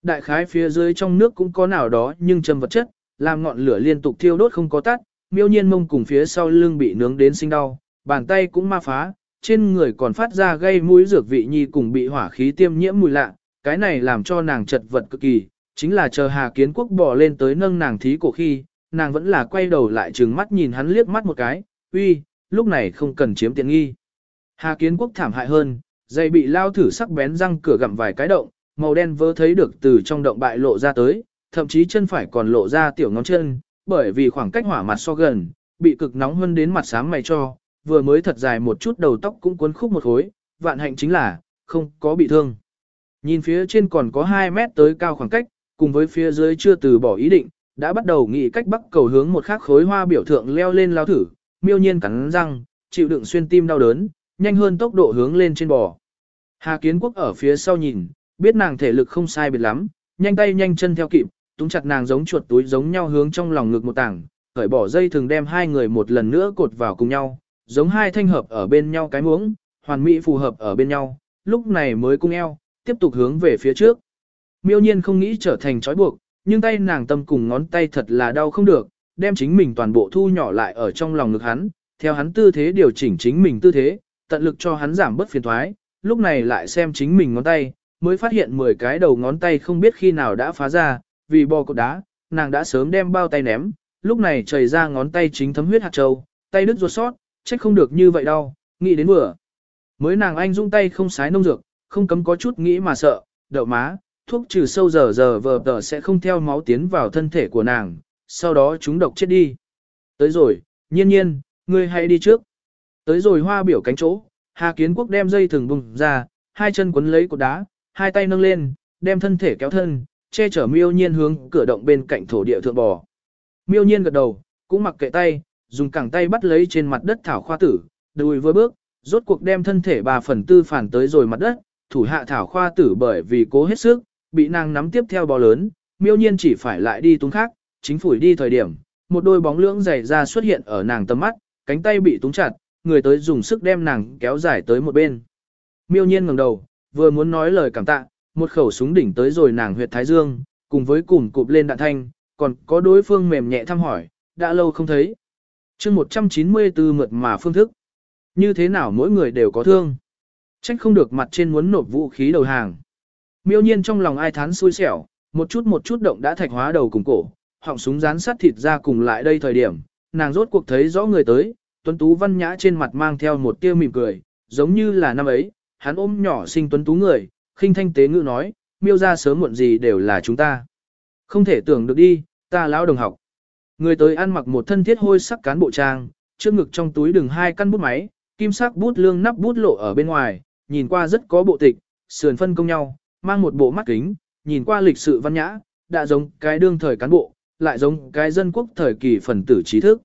Đại khái phía dưới trong nước cũng có nào đó nhưng châm vật chất, làm ngọn lửa liên tục thiêu đốt không có tắt, miêu nhiên mông cùng phía sau lưng bị nướng đến sinh đau, bàn tay cũng ma phá, trên người còn phát ra gây mũi dược vị nhi cùng bị hỏa khí tiêm nhiễm mùi lạ, cái này làm cho nàng chật vật cực kỳ, chính là chờ Hà Kiến Quốc bỏ lên tới nâng nàng thí cổ khi, nàng vẫn là quay đầu lại trừng mắt nhìn hắn liếc mắt một cái, uy, lúc này không cần chiếm tiện nghi. Hà Kiến Quốc thảm hại hơn, dây bị lao thử sắc bén răng cửa gặm vài cái động, màu đen vỡ thấy được từ trong động bại lộ ra tới, thậm chí chân phải còn lộ ra tiểu ngón chân, bởi vì khoảng cách hỏa mặt so gần, bị cực nóng hơn đến mặt sáng mày cho, vừa mới thật dài một chút đầu tóc cũng cuốn khúc một khối, vạn hạnh chính là, không có bị thương. Nhìn phía trên còn có 2 mét tới cao khoảng cách, cùng với phía dưới chưa từ bỏ ý định, đã bắt đầu nghĩ cách bắc cầu hướng một khắc khối hoa biểu thượng leo lên lao thử, miêu nhiên cắn răng, chịu đựng xuyên tim đau đớn, nhanh hơn tốc độ hướng lên trên bò. Hà Kiến Quốc ở phía sau nhìn, biết nàng thể lực không sai biệt lắm, nhanh tay nhanh chân theo kịp, túm chặt nàng giống chuột túi giống nhau hướng trong lòng ngực một tảng, khởi bỏ dây thường đem hai người một lần nữa cột vào cùng nhau, giống hai thanh hợp ở bên nhau cái muỗng, hoàn mỹ phù hợp ở bên nhau, lúc này mới cung eo, tiếp tục hướng về phía trước. Miêu nhiên không nghĩ trở thành trói buộc, nhưng tay nàng tâm cùng ngón tay thật là đau không được, đem chính mình toàn bộ thu nhỏ lại ở trong lòng ngực hắn, theo hắn tư thế điều chỉnh chính mình tư thế, tận lực cho hắn giảm bớt phiền thoái, lúc này lại xem chính mình ngón tay, mới phát hiện 10 cái đầu ngón tay không biết khi nào đã phá ra, vì bò cột đá, nàng đã sớm đem bao tay ném, lúc này chảy ra ngón tay chính thấm huyết hạt châu, tay đứt ruột sót, trách không được như vậy đâu, nghĩ đến vừa. Mới nàng anh dung tay không sái nông dược, không cấm có chút nghĩ mà sợ, đậu má, thuốc trừ sâu giờ giờ vờ tờ sẽ không theo máu tiến vào thân thể của nàng, sau đó chúng độc chết đi. Tới rồi, nhiên nhiên, ngươi hãy đi trước. Tới rồi hoa biểu cánh chỗ, Hà Kiến Quốc đem dây thừng bùng ra, hai chân quấn lấy cột đá, hai tay nâng lên, đem thân thể kéo thân, che chở miêu nhiên hướng cửa động bên cạnh thổ địa thượng bò. Miêu nhiên gật đầu, cũng mặc kệ tay, dùng cẳng tay bắt lấy trên mặt đất thảo khoa tử, đùi vừa bước, rốt cuộc đem thân thể bà phần tư phản tới rồi mặt đất, thủ hạ thảo khoa tử bởi vì cố hết sức, bị nàng nắm tiếp theo bò lớn, miêu nhiên chỉ phải lại đi túng khác, chính phủ đi thời điểm, một đôi bóng lưỡng dày ra xuất hiện ở nàng tầm mắt, cánh tay bị túng chặt, người tới dùng sức đem nàng kéo dài tới một bên. Miêu nhiên ngẩng đầu, vừa muốn nói lời cảm tạ, một khẩu súng đỉnh tới rồi nàng huyệt thái dương, cùng với cùm cụp lên đạn thanh, còn có đối phương mềm nhẹ thăm hỏi, đã lâu không thấy. chương 194 mượt mà phương thức. Như thế nào mỗi người đều có thương. Trách không được mặt trên muốn nộp vũ khí đầu hàng. Miêu nhiên trong lòng ai thán xui xẻo, một chút một chút động đã thạch hóa đầu cùng cổ, họng súng rán sát thịt ra cùng lại đây thời điểm, nàng rốt cuộc thấy rõ người tới, tuấn tú văn nhã trên mặt mang theo một tia mỉm cười, giống như là năm ấy, hắn ôm nhỏ sinh tuấn tú người, khinh thanh tế ngữ nói, miêu ra sớm muộn gì đều là chúng ta. Không thể tưởng được đi, ta lão đồng học. Người tới ăn mặc một thân thiết hôi sắc cán bộ trang, trước ngực trong túi đừng hai căn bút máy, kim sắc bút lương nắp bút lộ ở bên ngoài, nhìn qua rất có bộ tịch, sườn phân công nhau, mang một bộ mắt kính, nhìn qua lịch sự văn nhã, đã giống cái đương thời cán bộ, lại giống cái dân quốc thời kỳ phần tử trí thức.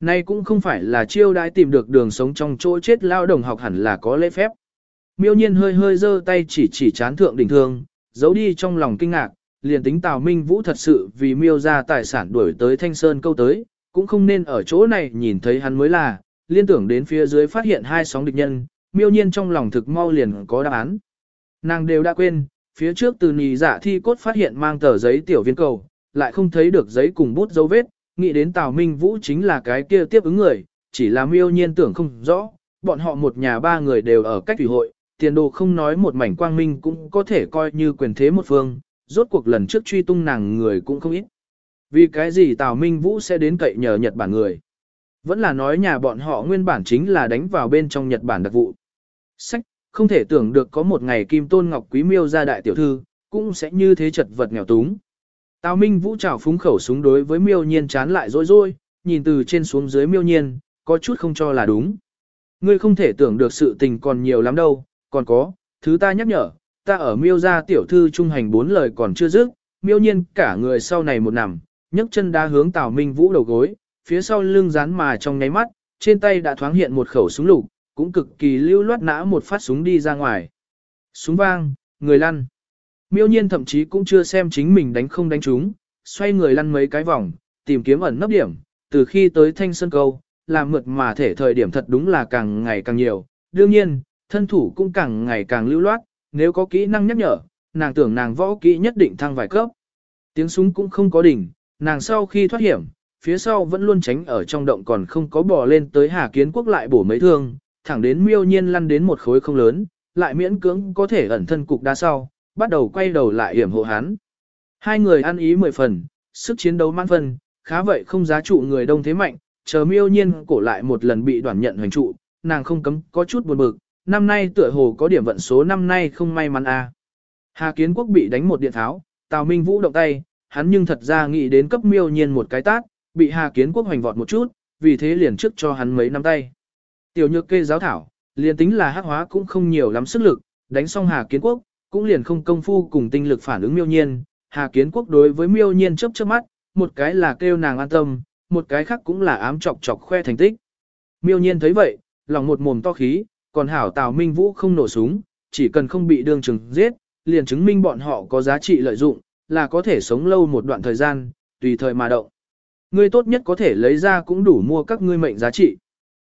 Nay cũng không phải là chiêu đãi tìm được đường sống trong chỗ chết lao đồng học hẳn là có lễ phép. Miêu nhiên hơi hơi giơ tay chỉ chỉ chán thượng đỉnh thương, giấu đi trong lòng kinh ngạc, liền tính Tào Minh Vũ thật sự vì miêu ra tài sản đuổi tới Thanh Sơn câu tới, cũng không nên ở chỗ này nhìn thấy hắn mới là, liên tưởng đến phía dưới phát hiện hai sóng địch nhân, miêu nhiên trong lòng thực mau liền có đáp án. Nàng đều đã quên, phía trước từ nì giả dạ thi cốt phát hiện mang tờ giấy tiểu viên cầu, lại không thấy được giấy cùng bút dấu vết, nghĩ đến Tào Minh Vũ chính là cái kia tiếp ứng người, chỉ là miêu nhiên tưởng không rõ, bọn họ một nhà ba người đều ở cách thủy hội, tiền đồ không nói một mảnh quang minh cũng có thể coi như quyền thế một phương, rốt cuộc lần trước truy tung nàng người cũng không ít. Vì cái gì Tào Minh Vũ sẽ đến cậy nhờ Nhật Bản người? Vẫn là nói nhà bọn họ nguyên bản chính là đánh vào bên trong Nhật Bản đặc vụ. Sách, không thể tưởng được có một ngày Kim Tôn Ngọc Quý miêu ra đại tiểu thư, cũng sẽ như thế chật vật nghèo túng. Tào Minh Vũ trào phúng khẩu súng đối với miêu nhiên chán lại rối rối, nhìn từ trên xuống dưới miêu nhiên, có chút không cho là đúng. Ngươi không thể tưởng được sự tình còn nhiều lắm đâu, còn có, thứ ta nhắc nhở, ta ở miêu gia tiểu thư trung hành bốn lời còn chưa dứt, miêu nhiên cả người sau này một nằm, nhấc chân đá hướng Tào Minh Vũ đầu gối, phía sau lưng rán mà trong nháy mắt, trên tay đã thoáng hiện một khẩu súng lục, cũng cực kỳ lưu loát nã một phát súng đi ra ngoài. Súng vang, người lăn. Miêu nhiên thậm chí cũng chưa xem chính mình đánh không đánh chúng, xoay người lăn mấy cái vòng, tìm kiếm ẩn nấp điểm, từ khi tới thanh sơn câu, làm mượt mà thể thời điểm thật đúng là càng ngày càng nhiều. Đương nhiên, thân thủ cũng càng ngày càng lưu loát, nếu có kỹ năng nhắc nhở, nàng tưởng nàng võ kỹ nhất định thăng vài cấp. Tiếng súng cũng không có đỉnh, nàng sau khi thoát hiểm, phía sau vẫn luôn tránh ở trong động còn không có bò lên tới Hà Kiến Quốc lại bổ mấy thương, thẳng đến miêu nhiên lăn đến một khối không lớn, lại miễn cưỡng có thể ẩn thân cục đá sau, bắt đầu quay đầu lại hiểm hộ hắn. Hai người ăn ý mười phần, sức chiến đấu mãn phân, khá vậy không giá trụ người đông thế mạnh, chờ miêu nhiên cổ lại một lần bị đoàn nhận hoành trụ, nàng không cấm có chút buồn bực, năm nay tựa hồ có điểm vận số năm nay không may mắn a. À. Hà Kiến Quốc bị đánh một điện tháo, Tào Minh Vũ động tay, hắn nhưng thật ra nghĩ đến cấp miêu nhiên một cái tát, bị Hà Kiến Quốc hoành vọt một chút, vì thế liền trước cho hắn mấy năm tay. Tiểu nhược kê giáo thảo, liền tính là hắc hóa cũng không nhiều lắm sức lực, đánh xong Hà Kiến Quốc, cũng liền không công phu cùng tinh lực phản ứng miêu nhiên. Hà Kiến Quốc đối với miêu nhiên chớp chớp mắt, một cái là kêu nàng an tâm, một cái khác cũng là ám chọc chọc khoe thành tích. Miêu nhiên thấy vậy, lòng một mồm to khí, còn hảo Tào Minh Vũ không nổ súng, chỉ cần không bị đương chừng giết, liền chứng minh bọn họ có giá trị lợi dụng, là có thể sống lâu một đoạn thời gian, tùy thời mà động. Ngươi tốt nhất có thể lấy ra cũng đủ mua các ngươi mệnh giá trị.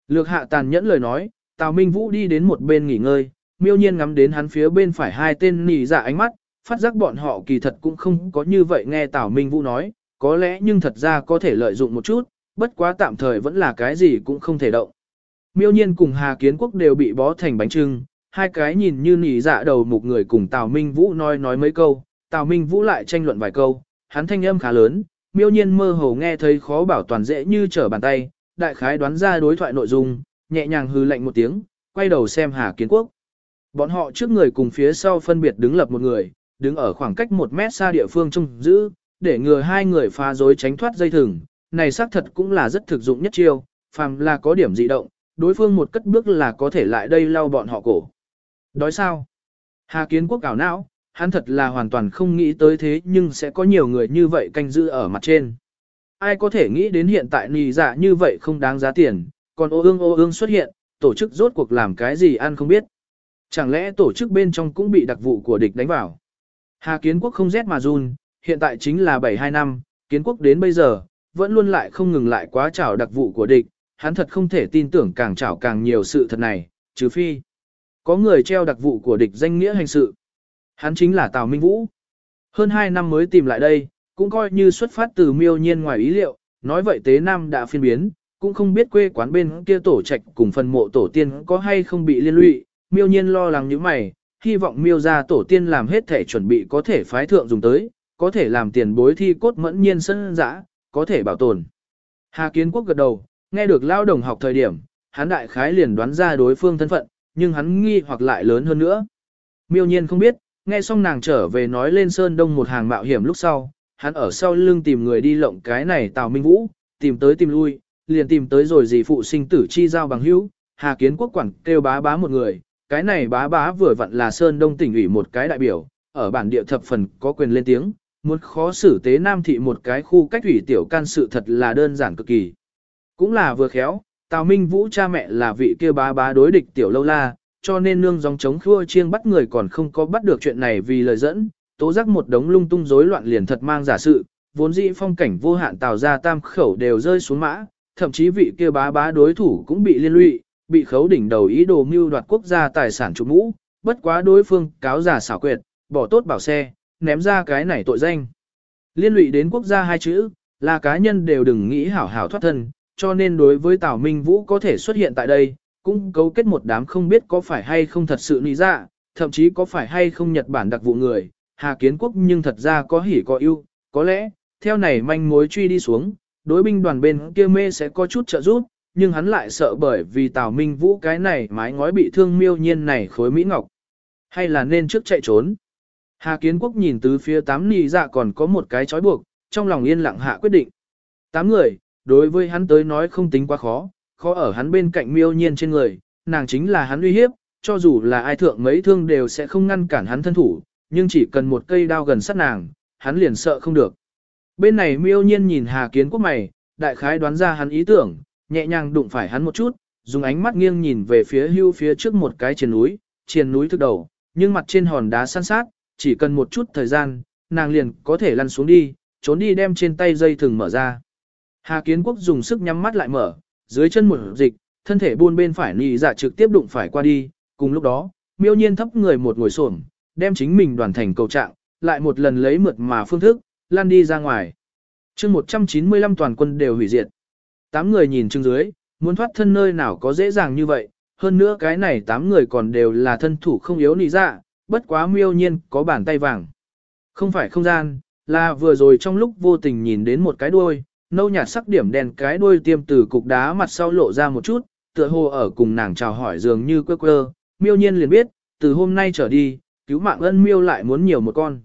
Lược hạ tàn nhẫn lời nói, Tào Minh Vũ đi đến một bên nghỉ ngơi, miêu nhiên ngắm đến hắn phía bên phải hai tên nỉ dạ ánh mắt, phát giác bọn họ kỳ thật cũng không có như vậy nghe Tào Minh Vũ nói, có lẽ nhưng thật ra có thể lợi dụng một chút, bất quá tạm thời vẫn là cái gì cũng không thể động. Miêu nhiên cùng Hà Kiến Quốc đều bị bó thành bánh trưng, hai cái nhìn như nỉ dạ đầu một người cùng Tào Minh Vũ nói nói mấy câu, Tào Minh Vũ lại tranh luận vài câu, hắn thanh âm khá lớn, miêu nhiên mơ hồ nghe thấy khó bảo toàn dễ như trở bàn tay, đại khái đoán ra đối thoại nội dung, nhẹ nhàng hư lạnh một tiếng, quay đầu xem Hà Kiến Quốc. Bọn họ trước người cùng phía sau phân biệt đứng lập một người, đứng ở khoảng cách một mét xa địa phương trông giữ, để ngừa hai người phá rối tránh thoát dây thừng. Này xác thật cũng là rất thực dụng nhất chiêu, phàm là có điểm dị động, đối phương một cất bước là có thể lại đây lau bọn họ cổ. Đói sao? Hà Kiến Quốc ảo não, hắn thật là hoàn toàn không nghĩ tới thế nhưng sẽ có nhiều người như vậy canh giữ ở mặt trên. Ai có thể nghĩ đến hiện tại nì dạ như vậy không đáng giá tiền, còn ô ương ô ương xuất hiện, tổ chức rốt cuộc làm cái gì ăn không biết. Chẳng lẽ tổ chức bên trong cũng bị đặc vụ của địch đánh vào? Hà Kiến Quốc không rét mà run, hiện tại chính là 72 năm, Kiến Quốc đến bây giờ, vẫn luôn lại không ngừng lại quá trảo đặc vụ của địch, hắn thật không thể tin tưởng càng trảo càng nhiều sự thật này, trừ phi. Có người treo đặc vụ của địch danh nghĩa hành sự. Hắn chính là Tào Minh Vũ. Hơn 2 năm mới tìm lại đây, cũng coi như xuất phát từ miêu nhiên ngoài ý liệu, nói vậy Tế Nam đã phiên biến, cũng không biết quê quán bên kia tổ trạch cùng phần mộ tổ tiên có hay không bị liên lụy, miêu nhiên lo lắng như mày, hy vọng miêu ra tổ tiên làm hết thể chuẩn bị có thể phái thượng dùng tới, có thể làm tiền bối thi cốt mẫn nhiên sân dã, có thể bảo tồn. Hà Kiến Quốc gật đầu, nghe được lao đồng học thời điểm, hắn đại khái liền đoán ra đối phương thân phận, nhưng hắn nghi hoặc lại lớn hơn nữa. Miêu nhiên không biết, nghe xong nàng trở về nói lên Sơn Đông một hàng mạo hiểm lúc sau, hắn ở sau lưng tìm người đi lộng cái này Tào Minh Vũ, tìm tới tìm lui, liền tìm tới rồi gì phụ sinh tử chi giao bằng hữu, Hà Kiến Quốc quản kêu bá bá một người, cái này bá bá vừa vặn là Sơn Đông tỉnh ủy một cái đại biểu, ở bản địa thập phần có quyền lên tiếng, muốn khó xử tế Nam thị một cái khu cách ủy tiểu can sự thật là đơn giản cực kỳ. Cũng là vừa khéo, Tào Minh Vũ cha mẹ là vị kia bá bá đối địch tiểu lâu la, cho nên nương dòng chống khua chiêng bắt người còn không có bắt được chuyện này vì lời dẫn, tố giác một đống lung tung rối loạn liền thật mang giả sự, vốn dĩ phong cảnh vô hạn tào ra tam khẩu đều rơi xuống mã, thậm chí vị kia bá bá đối thủ cũng bị liên lụy, bị khấu đỉnh đầu ý đồ mưu đoạt quốc gia tài sản chủ mũ, bất quá đối phương cáo giả xảo quyệt, bỏ tốt bảo xe, ném ra cái này tội danh. Liên lụy đến quốc gia hai chữ, là cá nhân đều đừng nghĩ hảo hảo thoát thân, cho nên đối với Tào Minh Vũ có thể xuất hiện tại đây, cũng cấu kết một đám không biết có phải hay không thật sự lý ra, dạ, thậm chí có phải hay không Nhật Bản đặc vụ người, Hà Kiến Quốc nhưng thật ra có hỉ có ưu, có lẽ, theo này manh mối truy đi xuống, đối binh đoàn bên kia mê sẽ có chút trợ giúp, nhưng hắn lại sợ bởi vì Tào Minh Vũ cái này mái ngói bị thương miêu nhiên này khối Mỹ Ngọc. Hay là nên trước chạy trốn? Hà Kiến Quốc nhìn từ phía tám nì dạ còn có một cái chói buộc, trong lòng yên lặng hạ quyết định. Tám người, đối với hắn tới nói không tính quá khó, khó ở hắn bên cạnh miêu nhiên trên người, nàng chính là hắn uy hiếp, cho dù là ai thượng mấy thương đều sẽ không ngăn cản hắn thân thủ, nhưng chỉ cần một cây đao gần sát nàng, hắn liền sợ không được. Bên này miêu nhiên nhìn Hà Kiến Quốc mày, đại khái đoán ra hắn ý tưởng, nhẹ nhàng đụng phải hắn một chút, dùng ánh mắt nghiêng nhìn về phía hưu phía trước một cái trên núi, trên núi thức đầu, nhưng mặt trên hòn đá san sát, chỉ cần một chút thời gian, nàng liền có thể lăn xuống đi, trốn đi đem trên tay dây thừng mở ra. Hà Kiến Quốc dùng sức nhắm mắt lại mở, dưới chân một dịch, thân thể buôn bên phải nhị dạ trực tiếp đụng phải qua đi, cùng lúc đó, miêu nhiên thấp người một ngồi xổm, đem chính mình đoàn thành cầu trạng, lại một lần lấy mượt mà phương thức, lan đi ra ngoài. chương 195 toàn quân đều hủy diệt. Tám người nhìn chừng dưới, muốn thoát thân nơi nào có dễ dàng như vậy, hơn nữa cái này tám người còn đều là thân thủ không yếu nị dạ, bất quá miêu nhiên có bàn tay vàng. Không phải không gian, là vừa rồi trong lúc vô tình nhìn đến một cái đuôi, nâu nhạt sắc điểm đèn cái đuôi tiêm từ cục đá mặt sau lộ ra một chút, tựa hồ ở cùng nàng chào hỏi dường như quơ quơ, miêu nhiên liền biết, từ hôm nay trở đi, cứu mạng ân miêu lại muốn nhiều một con.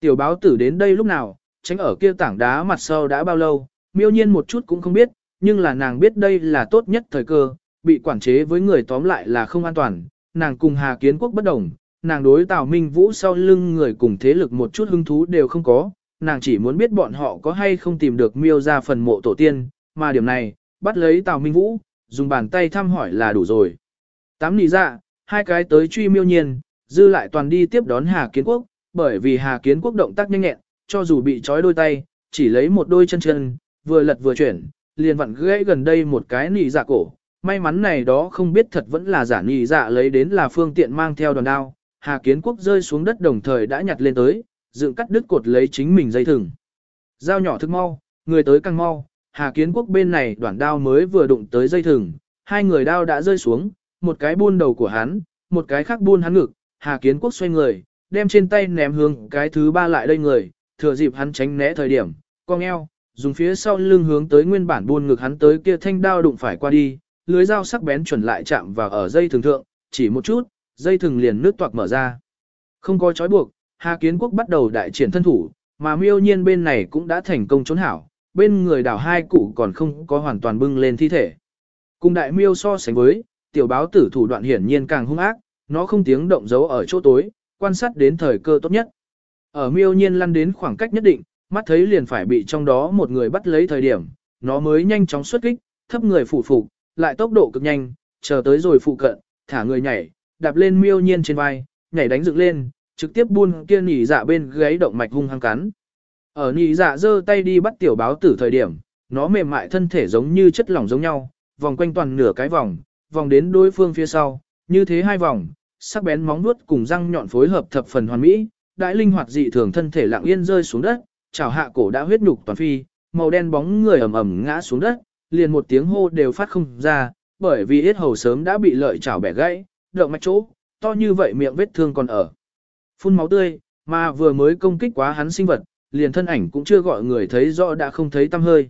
Tiểu báo tử đến đây lúc nào, tránh ở kia tảng đá mặt sau đã bao lâu, miêu nhiên một chút cũng không biết, nhưng là nàng biết đây là tốt nhất thời cơ, bị quản chế với người tóm lại là không an toàn, nàng cùng Hà Kiến Quốc bất đồng, nàng đối Tào Minh Vũ sau lưng người cùng thế lực một chút hứng thú đều không có, nàng chỉ muốn biết bọn họ có hay không tìm được miêu ra phần mộ tổ tiên, mà điểm này, bắt lấy Tào Minh Vũ, dùng bàn tay thăm hỏi là đủ rồi. Tám nì dạ, hai cái tới truy miêu nhiên, dư lại toàn đi tiếp đón Hà Kiến Quốc, bởi vì Hà Kiến Quốc động tác nhanh nhẹn, cho dù bị trói đôi tay, chỉ lấy một đôi chân chân, vừa lật vừa chuyển, liền vặn gãy gần đây một cái nì dạ cổ. May mắn này đó không biết thật vẫn là giả nì dạ lấy đến là phương tiện mang theo đòn đao. Hà Kiến Quốc rơi xuống đất đồng thời đã nhặt lên tới, dựng cắt đứt cột lấy chính mình dây thừng. Dao nhỏ thức mau, người tới càng mau, Hà Kiến Quốc bên này đoạn đao mới vừa đụng tới dây thừng, hai người đao đã rơi xuống, một cái buôn đầu của hắn, một cái khác buôn hắn ngực, Hà Kiến Quốc xoay người, đem trên tay ném hướng cái thứ ba lại đây người, thừa dịp hắn tránh né thời điểm, cong eo, dùng phía sau lưng hướng tới nguyên bản buôn ngực hắn tới kia thanh đao đụng phải qua đi, lưới dao sắc bén chuẩn lại chạm vào ở dây thừng thượng, chỉ một chút, dây thừng liền nước toạc mở ra. Không có chói buộc, Hà Kiến Quốc bắt đầu đại triển thân thủ, mà miêu nhiên bên này cũng đã thành công trốn hảo, bên người đảo hai cụ còn không có hoàn toàn bưng lên thi thể. Cùng đại miêu so sánh với, tiểu báo tử thủ đoạn hiển nhiên càng hung ác, nó không tiếng động giấu ở chỗ tối, quan sát đến thời cơ tốt nhất. Ở miêu nhiên lăn đến khoảng cách nhất định, mắt thấy liền phải bị trong đó một người bắt lấy thời điểm, nó mới nhanh chóng xuất kích, thấp người phủ phục, lại tốc độ cực nhanh, chờ tới rồi phụ cận, thả người nhảy, đạp lên miêu nhiên trên vai, nhảy đánh dựng lên, trực tiếp buôn kia nỉ dạ bên gáy động mạch hung hăng cắn. Ở nỉ dạ giơ tay đi bắt tiểu báo tử thời điểm, nó mềm mại thân thể giống như chất lỏng giống nhau, vòng quanh toàn nửa cái vòng, vòng đến đối phương phía sau, như thế hai vòng, sắc bén móng vuốt cùng răng nhọn phối hợp thập phần hoàn mỹ, đại linh hoạt dị thường thân thể lặng yên rơi xuống đất, chảo hạ cổ đã huyết nhục toàn phi, màu đen bóng người ầm ầm ngã xuống đất, liền một tiếng hô đều phát không ra, bởi vì yết hầu sớm đã bị lợi chảo bẻ gãy, động mạch chỗ, to như vậy miệng vết thương còn ở. Phun máu tươi, mà vừa mới công kích quá hắn sinh vật, liền thân ảnh cũng chưa gọi người thấy rõ đã không thấy tăm hơi.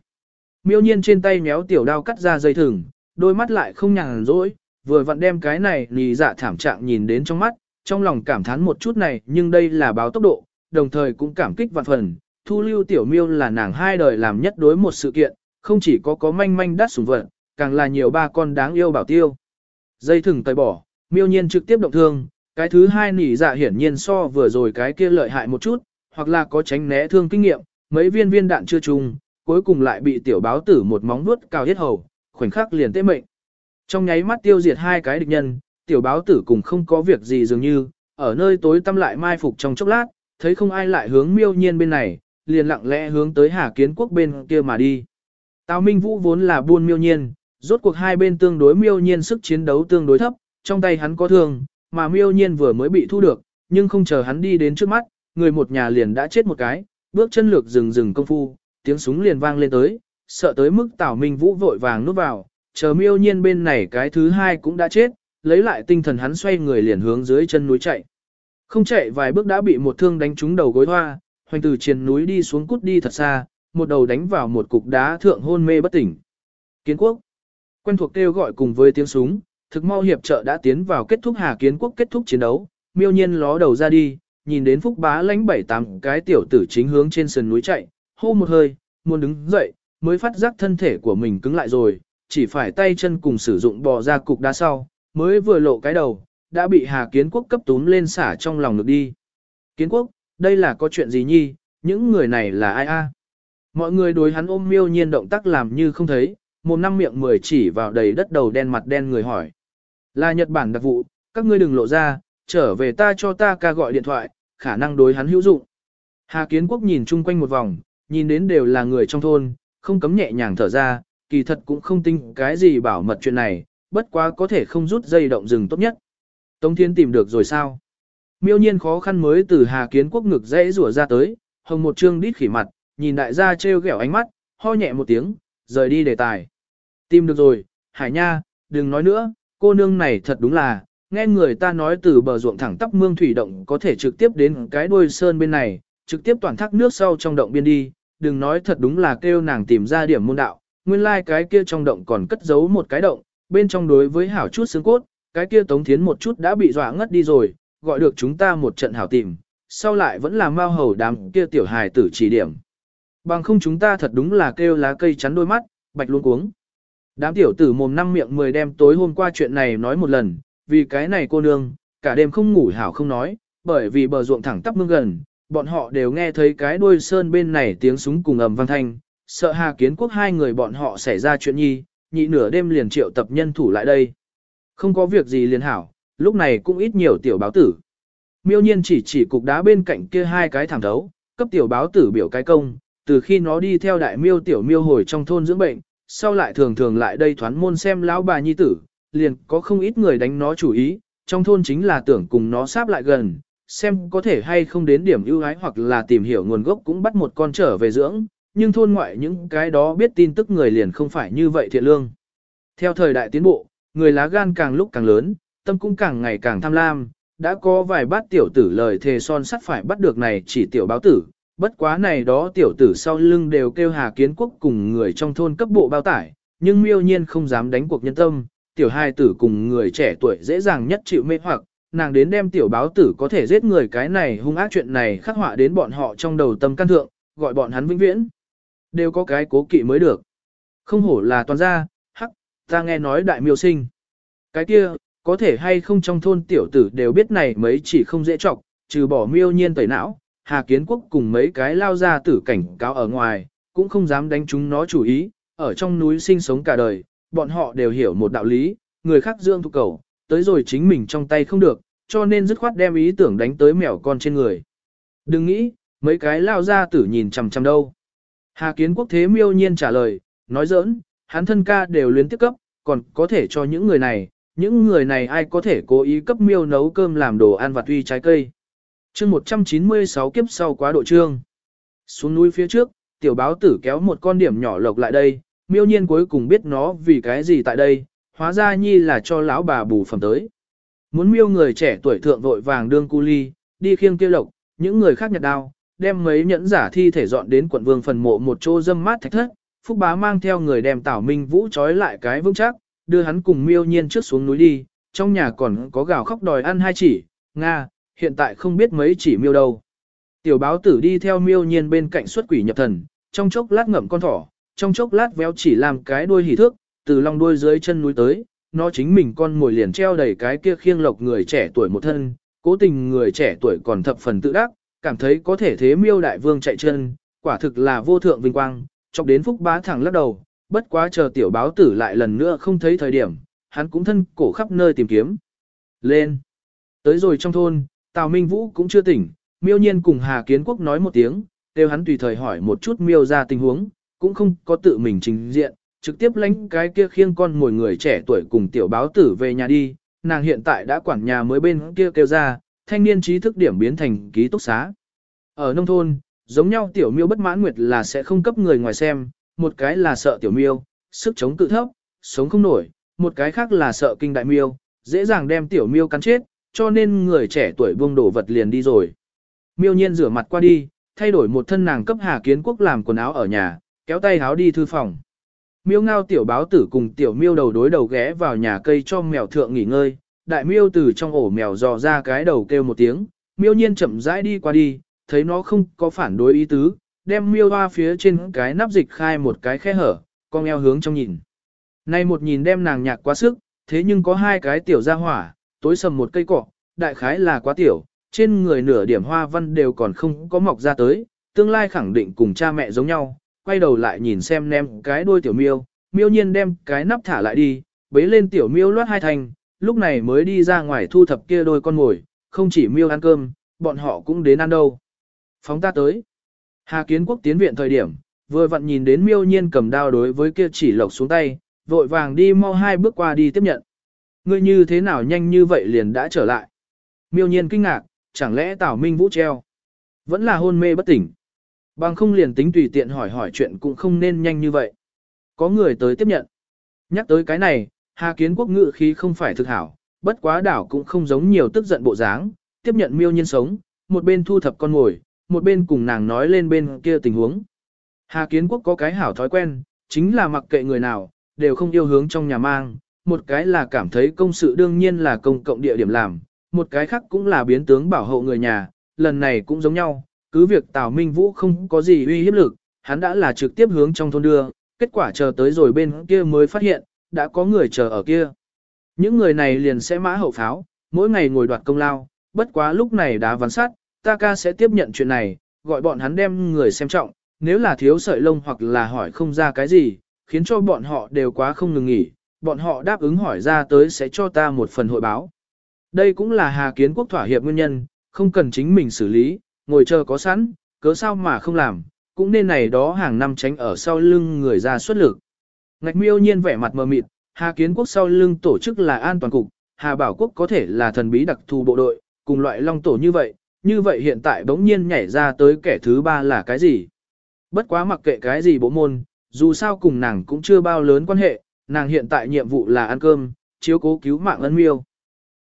Miêu nhiên trên tay méo tiểu đao cắt ra dây thừng, đôi mắt lại không nhàn rỗi, vừa vặn đem cái này nì dạ thảm trạng nhìn đến trong mắt, trong lòng cảm thán một chút này nhưng đây là báo tốc độ, đồng thời cũng cảm kích vạn phần. Thu lưu tiểu miêu là nàng hai đời làm nhất đối một sự kiện, không chỉ có có manh manh đắt sủng vật, càng là nhiều ba con đáng yêu bảo tiêu. Dây thừng tơi bỏ, miêu nhiên trực tiếp động thương, cái thứ hai nỉ dạ hiển nhiên so vừa rồi cái kia lợi hại một chút, hoặc là có tránh né thương kinh nghiệm, mấy viên viên đạn chưa trùng, cuối cùng lại bị tiểu báo tử một móng vuốt cao hết hầu, khoảnh khắc liền tê mệnh. Trong nháy mắt tiêu diệt hai cái địch nhân, tiểu báo tử cùng không có việc gì dường như, ở nơi tối tăm lại mai phục trong chốc lát, thấy không ai lại hướng miêu nhiên bên này, liền lặng lẽ hướng tới Hà Kiến Quốc bên kia mà đi. Tào Minh Vũ vốn là buôn miêu nhiên, rốt cuộc hai bên tương đối miêu nhiên sức chiến đấu tương đối thấp, trong tay hắn có thương, mà miêu nhiên vừa mới bị thu được, nhưng không chờ hắn đi đến trước mắt, người một nhà liền đã chết một cái, bước chân lược rừng rừng công phu, tiếng súng liền vang lên tới, sợ tới mức Tào Minh Vũ vội vàng núp vào, chờ miêu nhiên bên này cái thứ hai cũng đã chết, lấy lại tinh thần hắn xoay người liền hướng dưới chân núi chạy. Không chạy vài bước đã bị một thương đánh trúng đầu gối hoa, hoành từ trên núi đi xuống cút đi thật xa, một đầu đánh vào một cục đá thượng hôn mê bất tỉnh. Kiến quốc. Quen thuộc kêu gọi cùng với tiếng súng, thực mau hiệp trợ đã tiến vào kết thúc Hà Kiến Quốc kết thúc chiến đấu, miêu nhiên ló đầu ra đi, nhìn đến Phúc Bá lãnh bảy tám cái tiểu tử chính hướng trên sườn núi chạy, hô một hơi, muốn đứng dậy, mới phát giác thân thể của mình cứng lại rồi, chỉ phải tay chân cùng sử dụng bò ra cục đá sau, mới vừa lộ cái đầu, đã bị Hà Kiến Quốc cấp túm lên xả trong lòng được đi. Kiến Quốc, đây là có chuyện gì nhi, những người này là ai a? Mọi người đối hắn ôm miêu nhiên động tác làm như không thấy, một năm miệng mười chỉ vào đầy đất đầu đen mặt đen người hỏi. Là Nhật Bản đặc vụ, các ngươi đừng lộ ra, trở về ta cho ta ca gọi điện thoại, khả năng đối hắn hữu dụng. Hà Kiến Quốc nhìn chung quanh một vòng, nhìn đến đều là người trong thôn, không cấm nhẹ nhàng thở ra, kỳ thật cũng không tin cái gì bảo mật chuyện này, bất quá có thể không rút dây động rừng tốt nhất. Tống Thiên tìm được rồi sao? Miêu nhiên khó khăn mới từ Hà Kiến Quốc ngực dễ rủa ra tới, hồng một trương đít khỉ mặt, nhìn đại gia trêu ghẹo ánh mắt, ho nhẹ một tiếng, rời đi đề tài. Tìm được rồi, Hải Nha, đừng nói nữa, cô nương này thật đúng là, nghe người ta nói từ bờ ruộng thẳng tắp mương thủy động có thể trực tiếp đến cái đuôi sơn bên này, trực tiếp toàn thác nước sau trong động biên đi, đừng nói thật đúng là kêu nàng tìm ra điểm môn đạo, nguyên lai like cái kia trong động còn cất giấu một cái động, bên trong đối với hảo chút xương cốt, cái kia tống thiến một chút đã bị dọa ngất đi rồi, gọi được chúng ta một trận hảo tìm, sau lại vẫn là mau hầu đám kia tiểu hài tử chỉ điểm. Bằng không chúng ta thật đúng là kêu lá cây chắn đôi mắt, bạch luôn cuống. Đám tiểu tử mồm năm miệng mười đem tối hôm qua chuyện này nói một lần, vì cái này cô nương, cả đêm không ngủ hảo không nói, bởi vì bờ ruộng thẳng tắp mương gần, bọn họ đều nghe thấy cái đuôi sơn bên này tiếng súng cùng ầm vang thanh, sợ Hà Kiến Quốc hai người bọn họ xảy ra chuyện nhi, nhị nửa đêm liền triệu tập nhân thủ lại đây. Không có việc gì liền hảo, lúc này cũng ít nhiều tiểu báo tử. Miêu nhiên chỉ chỉ cục đá bên cạnh kia hai cái thảm thấu, cấp tiểu báo tử biểu cái công, từ khi nó đi theo đại miêu tiểu miêu hồi trong thôn dưỡng bệnh, sau lại thường thường lại đây thoán môn xem lão bà nhi tử, liền có không ít người đánh nó chủ ý, trong thôn chính là tưởng cùng nó sáp lại gần, xem có thể hay không đến điểm ưu ái hoặc là tìm hiểu nguồn gốc cũng bắt một con trở về dưỡng, nhưng thôn ngoại những cái đó biết tin tức người liền không phải như vậy thiện lương. Theo thời đại tiến bộ, người lá gan càng lúc càng lớn, tâm cũng càng ngày càng tham lam, đã có vài bát tiểu tử lời thề son sắt phải bắt được này chỉ tiểu báo tử, bất quá này đó tiểu tử sau lưng đều kêu Hà Kiến Quốc cùng người trong thôn cấp bộ bao tải, nhưng miêu nhiên không dám đánh cuộc nhân tâm, tiểu hai tử cùng người trẻ tuổi dễ dàng nhất chịu mê hoặc, nàng đến đem tiểu báo tử có thể giết người cái này hung ác chuyện này khắc họa đến bọn họ trong đầu tâm căn thượng, gọi bọn hắn vĩnh viễn. Đều có cái cố kỵ mới được. Không hổ là toàn gia, hắc, ta nghe nói đại miêu sinh. Cái kia, có thể hay không trong thôn tiểu tử đều biết này mấy chỉ không dễ trọc, trừ bỏ miêu nhiên tẩy não, Hà Kiến Quốc cùng mấy cái lao ra tử cảnh cáo ở ngoài, cũng không dám đánh chúng nó chủ ý, ở trong núi sinh sống cả đời, bọn họ đều hiểu một đạo lý, người khác dưỡng thuộc cầu, tới rồi chính mình trong tay không được, cho nên dứt khoát đem ý tưởng đánh tới mèo con trên người. Đừng nghĩ, mấy cái lao ra tử nhìn chằm chằm đâu. Hà Kiến Quốc thế miêu nhiên trả lời, nói giỡn, hắn thân ca đều luyến tiếp cấp, còn có thể cho những người này, những người này ai có thể cố ý cấp miêu nấu cơm làm đồ ăn và tuy trái cây chương 196 kiếp sau quá độ trương. Xuống núi phía trước, tiểu báo tử kéo một con điểm nhỏ lộc lại đây, miêu nhiên cuối cùng biết nó vì cái gì tại đây, hóa ra nhi là cho lão bà bù phẩm tới. Muốn miêu người trẻ tuổi thượng vội vàng đương cu ly, đi khiêng kia lộc, những người khác nhặt đao, đem mấy nhẫn giả thi thể dọn đến quận vương phần mộ một chỗ dâm mát thạch thất, Phúc Bá mang theo người đem Tảo Minh Vũ trói lại cái vững chắc, đưa hắn cùng miêu nhiên trước xuống núi đi, trong nhà còn có gào khóc đòi ăn hai chỉ, Nga, hiện tại không biết mấy chỉ miêu đâu. Tiểu báo tử đi theo miêu nhiên bên cạnh xuất quỷ nhập thần, trong chốc lát ngậm con thỏ, trong chốc lát véo chỉ làm cái đuôi hỉ thước, từ lòng đuôi dưới chân núi tới, nó chính mình con mồi liền treo đầy cái kia khiêng lộc người trẻ tuổi một thân, cố tình người trẻ tuổi còn thập phần tự đắc, cảm thấy có thể thế miêu đại vương chạy chân, quả thực là vô thượng vinh quang, chọc đến phúc bá thẳng lắc đầu, bất quá chờ tiểu báo tử lại lần nữa không thấy thời điểm, hắn cũng thân cổ khắp nơi tìm kiếm. Lên! Tới rồi trong thôn, Tào Minh Vũ cũng chưa tỉnh, miêu nhiên cùng Hà Kiến Quốc nói một tiếng, đều hắn tùy thời hỏi một chút miêu ra tình huống, cũng không có tự mình trình diện, trực tiếp lánh cái kia khiêng con ngồi người trẻ tuổi cùng tiểu báo tử về nhà đi, nàng hiện tại đã quản nhà mới bên kia kêu ra, thanh niên trí thức điểm biến thành ký túc xá. Ở nông thôn, giống nhau tiểu miêu bất mãn nguyệt là sẽ không cấp người ngoài xem, một cái là sợ tiểu miêu, sức chống cự thấp, sống không nổi, một cái khác là sợ kinh đại miêu, dễ dàng đem tiểu miêu cắn chết, cho nên người trẻ tuổi buông đổ vật liền đi rồi. Miêu nhiên rửa mặt qua đi, thay đổi một thân nàng cấp Hà Kiến Quốc làm quần áo ở nhà, kéo tay háo đi thư phòng. Miêu ngao tiểu báo tử cùng tiểu miêu đầu đối đầu ghé vào nhà cây cho mèo thượng nghỉ ngơi, đại miêu từ trong ổ mèo dò ra cái đầu kêu một tiếng, miêu nhiên chậm rãi đi qua đi, thấy nó không có phản đối ý tứ, đem miêu hoa phía trên cái nắp dịch khai một cái khe hở, con eo hướng trong nhìn. Nay một nhìn đem nàng nhạc quá sức, thế nhưng có hai cái tiểu ra hỏa, tối sầm một cây cọ, đại khái là quá tiểu, trên người nửa điểm hoa văn đều còn không có mọc ra tới, tương lai khẳng định cùng cha mẹ giống nhau, quay đầu lại nhìn xem nem cái đuôi tiểu miêu, miêu nhiên đem cái nắp thả lại đi, bế lên tiểu miêu loát hai thành, lúc này mới đi ra ngoài thu thập kia đôi con ngồi, không chỉ miêu ăn cơm, bọn họ cũng đến ăn đâu. Phóng ta tới. Hà Kiến Quốc tiến viện thời điểm, vừa vặn nhìn đến miêu nhiên cầm đao đối với kia chỉ lộc xuống tay, vội vàng đi mau hai bước qua đi tiếp nhận. Ngươi như thế nào nhanh như vậy liền đã trở lại. Miêu nhiên kinh ngạc, chẳng lẽ Tào Minh Vũ treo. Vẫn là hôn mê bất tỉnh. Bằng không liền tính tùy tiện hỏi hỏi chuyện cũng không nên nhanh như vậy. Có người tới tiếp nhận. Nhắc tới cái này, Hà Kiến Quốc ngự khí không phải thực hảo, bất quá đảo cũng không giống nhiều tức giận bộ dáng, tiếp nhận miêu nhiên sống, một bên thu thập con ngồi, một bên cùng nàng nói lên bên kia tình huống. Hà Kiến Quốc có cái hảo thói quen, chính là mặc kệ người nào, đều không yêu hướng trong nhà mang, một cái là cảm thấy công sự đương nhiên là công cộng địa điểm làm, một cái khác cũng là biến tướng bảo hộ người nhà, lần này cũng giống nhau, cứ việc Tào Minh Vũ không có gì uy hiếp lực, hắn đã là trực tiếp hướng trong thôn đưa, kết quả chờ tới rồi bên kia mới phát hiện, đã có người chờ ở kia. Những người này liền sẽ mã hậu pháo, mỗi ngày ngồi đoạt công lao, bất quá lúc này đã ván sát, ta ca sẽ tiếp nhận chuyện này, gọi bọn hắn đem người xem trọng, nếu là thiếu sợi lông hoặc là hỏi không ra cái gì, khiến cho bọn họ đều quá không ngừng nghỉ, bọn họ đáp ứng hỏi ra tới sẽ cho ta một phần hội báo. Đây cũng là Hà Kiến Quốc thỏa hiệp nguyên nhân, không cần chính mình xử lý, ngồi chờ có sẵn, cớ sao mà không làm, cũng nên này đó hàng năm tránh ở sau lưng người ra xuất lực. Ngạch miêu nhiên vẻ mặt mờ mịt, Hà Kiến Quốc sau lưng tổ chức là an toàn cục, Hà Bảo Quốc có thể là thần bí đặc thù bộ đội, cùng loại long tổ như vậy, như vậy hiện tại bỗng nhiên nhảy ra tới kẻ thứ ba là cái gì? Bất quá mặc kệ cái gì bộ môn, dù sao cùng nàng cũng chưa bao lớn quan hệ, nàng hiện tại nhiệm vụ là ăn cơm, chiếu cố cứu mạng ân miêu.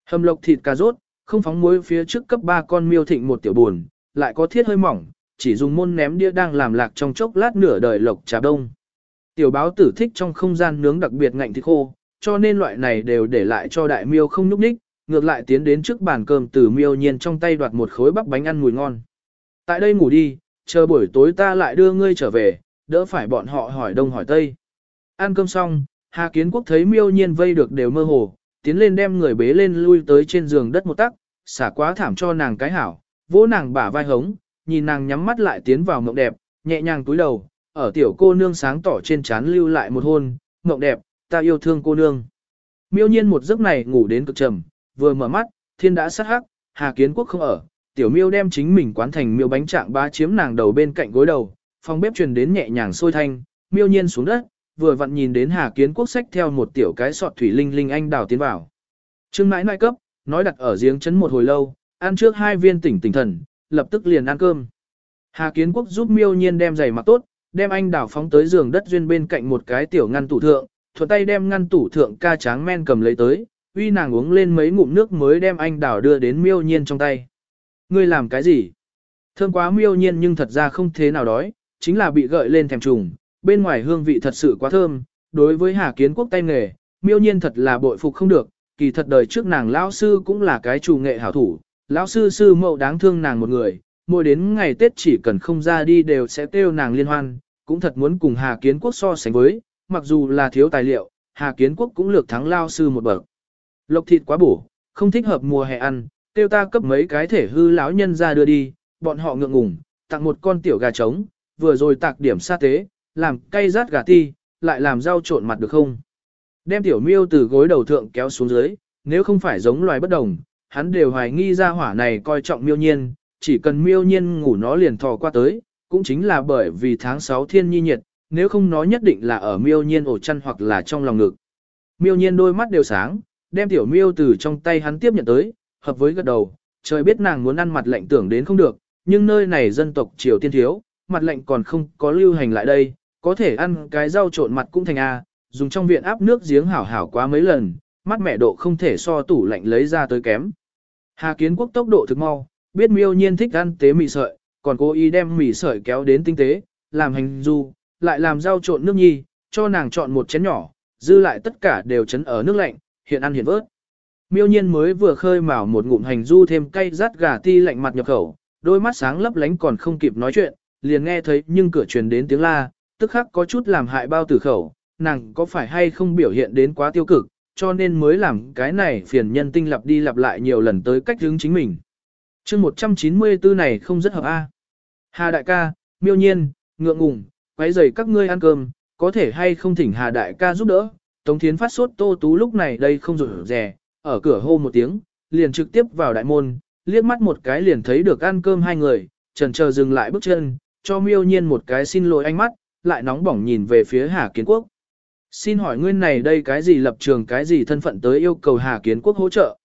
Hầm lộc thịt cà rốt, không phóng muối phía trước cấp ba con miêu thịnh một tiểu buồn, lại có thiết hơi mỏng, chỉ dùng môn ném đĩa đang làm lạc trong chốc lát nửa đời lộc trà đông. Tiểu báo tử thích trong không gian nướng đặc biệt ngạnh thịt khô, cho nên loại này đều để lại cho đại miêu không nhúc ních, ngược lại tiến đến trước bàn cơm từ miêu nhiên trong tay đoạt một khối bắp bánh ăn mùi ngon. Tại đây ngủ đi, chờ buổi tối ta lại đưa ngươi trở về, đỡ phải bọn họ hỏi đông hỏi tây. Ăn cơm xong, Hà Kiến Quốc thấy miêu nhiên vây được đều mơ hồ, tiến lên đem người bế lên lui tới trên giường đất một tắc, xả quá thảm cho nàng cái hảo, vỗ nàng bả vai hống, nhìn nàng nhắm mắt lại tiến vào mộng đẹp, nhẹ nhàng túi đầu, ở tiểu cô nương sáng tỏ trên trán lưu lại một hôn, mộng đẹp, ta yêu thương cô nương. Miêu nhiên một giấc này ngủ đến cực trầm, vừa mở mắt, thiên đã sát hắc, Hà Kiến Quốc không ở, tiểu miêu đem chính mình quán thành miêu bánh trạng ba chiếm nàng đầu bên cạnh gối đầu, phòng bếp truyền đến nhẹ nhàng sôi thanh, miêu nhiên xuống đất, vừa vặn nhìn đến Hà Kiến Quốc sách theo một tiểu cái sọt thủy linh linh anh đào tiến vào. Trương mãi nại cấp, nói đặt ở giếng chấn một hồi lâu, ăn trước hai viên tỉnh tỉnh thần, lập tức liền ăn cơm. Hà Kiến Quốc giúp miêu nhiên đem giày mặc tốt, đem anh đào phóng tới giường đất duyên bên cạnh một cái tiểu ngăn tủ thượng, thuận tay đem ngăn tủ thượng ca tráng men cầm lấy tới, uy nàng uống lên mấy ngụm nước mới đem anh đào đưa đến miêu nhiên trong tay. Ngươi làm cái gì? Thơm quá miêu nhiên nhưng thật ra không thế nào đói, chính là bị gợi lên thèm trùng, bên ngoài hương vị thật sự quá thơm, đối với Hà Kiến Quốc tay nghề, miêu nhiên thật là bội phục không được, kỳ thật đời trước nàng lão sư cũng là cái chủ nghệ hảo thủ, lão sư sư mẫu đáng thương nàng một người, mỗi đến ngày Tết chỉ cần không ra đi đều sẽ kêu nàng liên hoan, cũng thật muốn cùng Hà Kiến Quốc so sánh với, mặc dù là thiếu tài liệu, Hà Kiến Quốc cũng lược thắng lao sư một bậc. Lộc thịt quá bổ, không thích hợp mùa hè ăn, tiêu ta cấp mấy cái thể hư lão nhân ra đưa đi, bọn họ ngượng ngùng, tặng một con tiểu gà trống, vừa rồi tạc điểm sa tế, làm cay rát gà ti, lại làm rau trộn mặt được không? Đem tiểu miêu từ gối đầu thượng kéo xuống dưới, nếu không phải giống loài bất đồng, hắn đều hoài nghi ra hỏa này coi trọng miêu nhiên, chỉ cần miêu nhiên ngủ nó liền thò qua tới, cũng chính là bởi vì tháng 6 thiên nhi nhiệt, nếu không nó nhất định là ở miêu nhiên ổ chăn hoặc là trong lòng ngực. Miêu nhiên đôi mắt đều sáng, đem tiểu miêu từ trong tay hắn tiếp nhận tới, hợp với gật đầu, trời biết nàng muốn ăn mặt lạnh tưởng đến không được, nhưng nơi này dân tộc triều tiên thiếu, mặt lạnh còn không có lưu hành lại đây, có thể ăn cái rau trộn mặt cũng thành A, dùng trong viện áp nước giếng hảo hảo quá mấy lần, mắt mẹ độ không thể so tủ lạnh lấy ra tới kém. Hà kiến quốc tốc độ thực mau, biết miêu nhiên thích ăn tế mì sợi, còn cố ý đem mì sợi kéo đến tinh tế, làm hành du, lại làm rau trộn nước nhi, cho nàng chọn một chén nhỏ, dư lại tất cả đều chấn ở nước lạnh, hiện ăn hiện vớt. Miêu nhiên mới vừa khơi mào một ngụm hành du thêm cay rát gà ti lạnh mặt nhập khẩu, đôi mắt sáng lấp lánh còn không kịp nói chuyện, liền nghe thấy nhưng cửa truyền đến tiếng la, tức khắc có chút làm hại bao tử khẩu, nàng có phải hay không biểu hiện đến quá tiêu cực, cho nên mới làm cái này phiền nhân tinh lặp đi lặp lại nhiều lần tới cách hướng chính mình. chương 194 này không rất hợp A. Hà đại ca, miêu nhiên, ngượng ngùng, quấy rầy các ngươi ăn cơm, có thể hay không thỉnh Hà đại ca giúp đỡ. Tống Thiến phát sốt Tô Tú lúc này đây không rủi rè, ở cửa hô một tiếng, liền trực tiếp vào đại môn, liếc mắt một cái liền thấy được ăn cơm hai người, trần chờ dừng lại bước chân, cho miêu nhiên một cái xin lỗi ánh mắt, lại nóng bỏng nhìn về phía Hà Kiến Quốc. Xin hỏi ngươi này đây cái gì lập trường cái gì thân phận tới yêu cầu Hà Kiến Quốc hỗ trợ?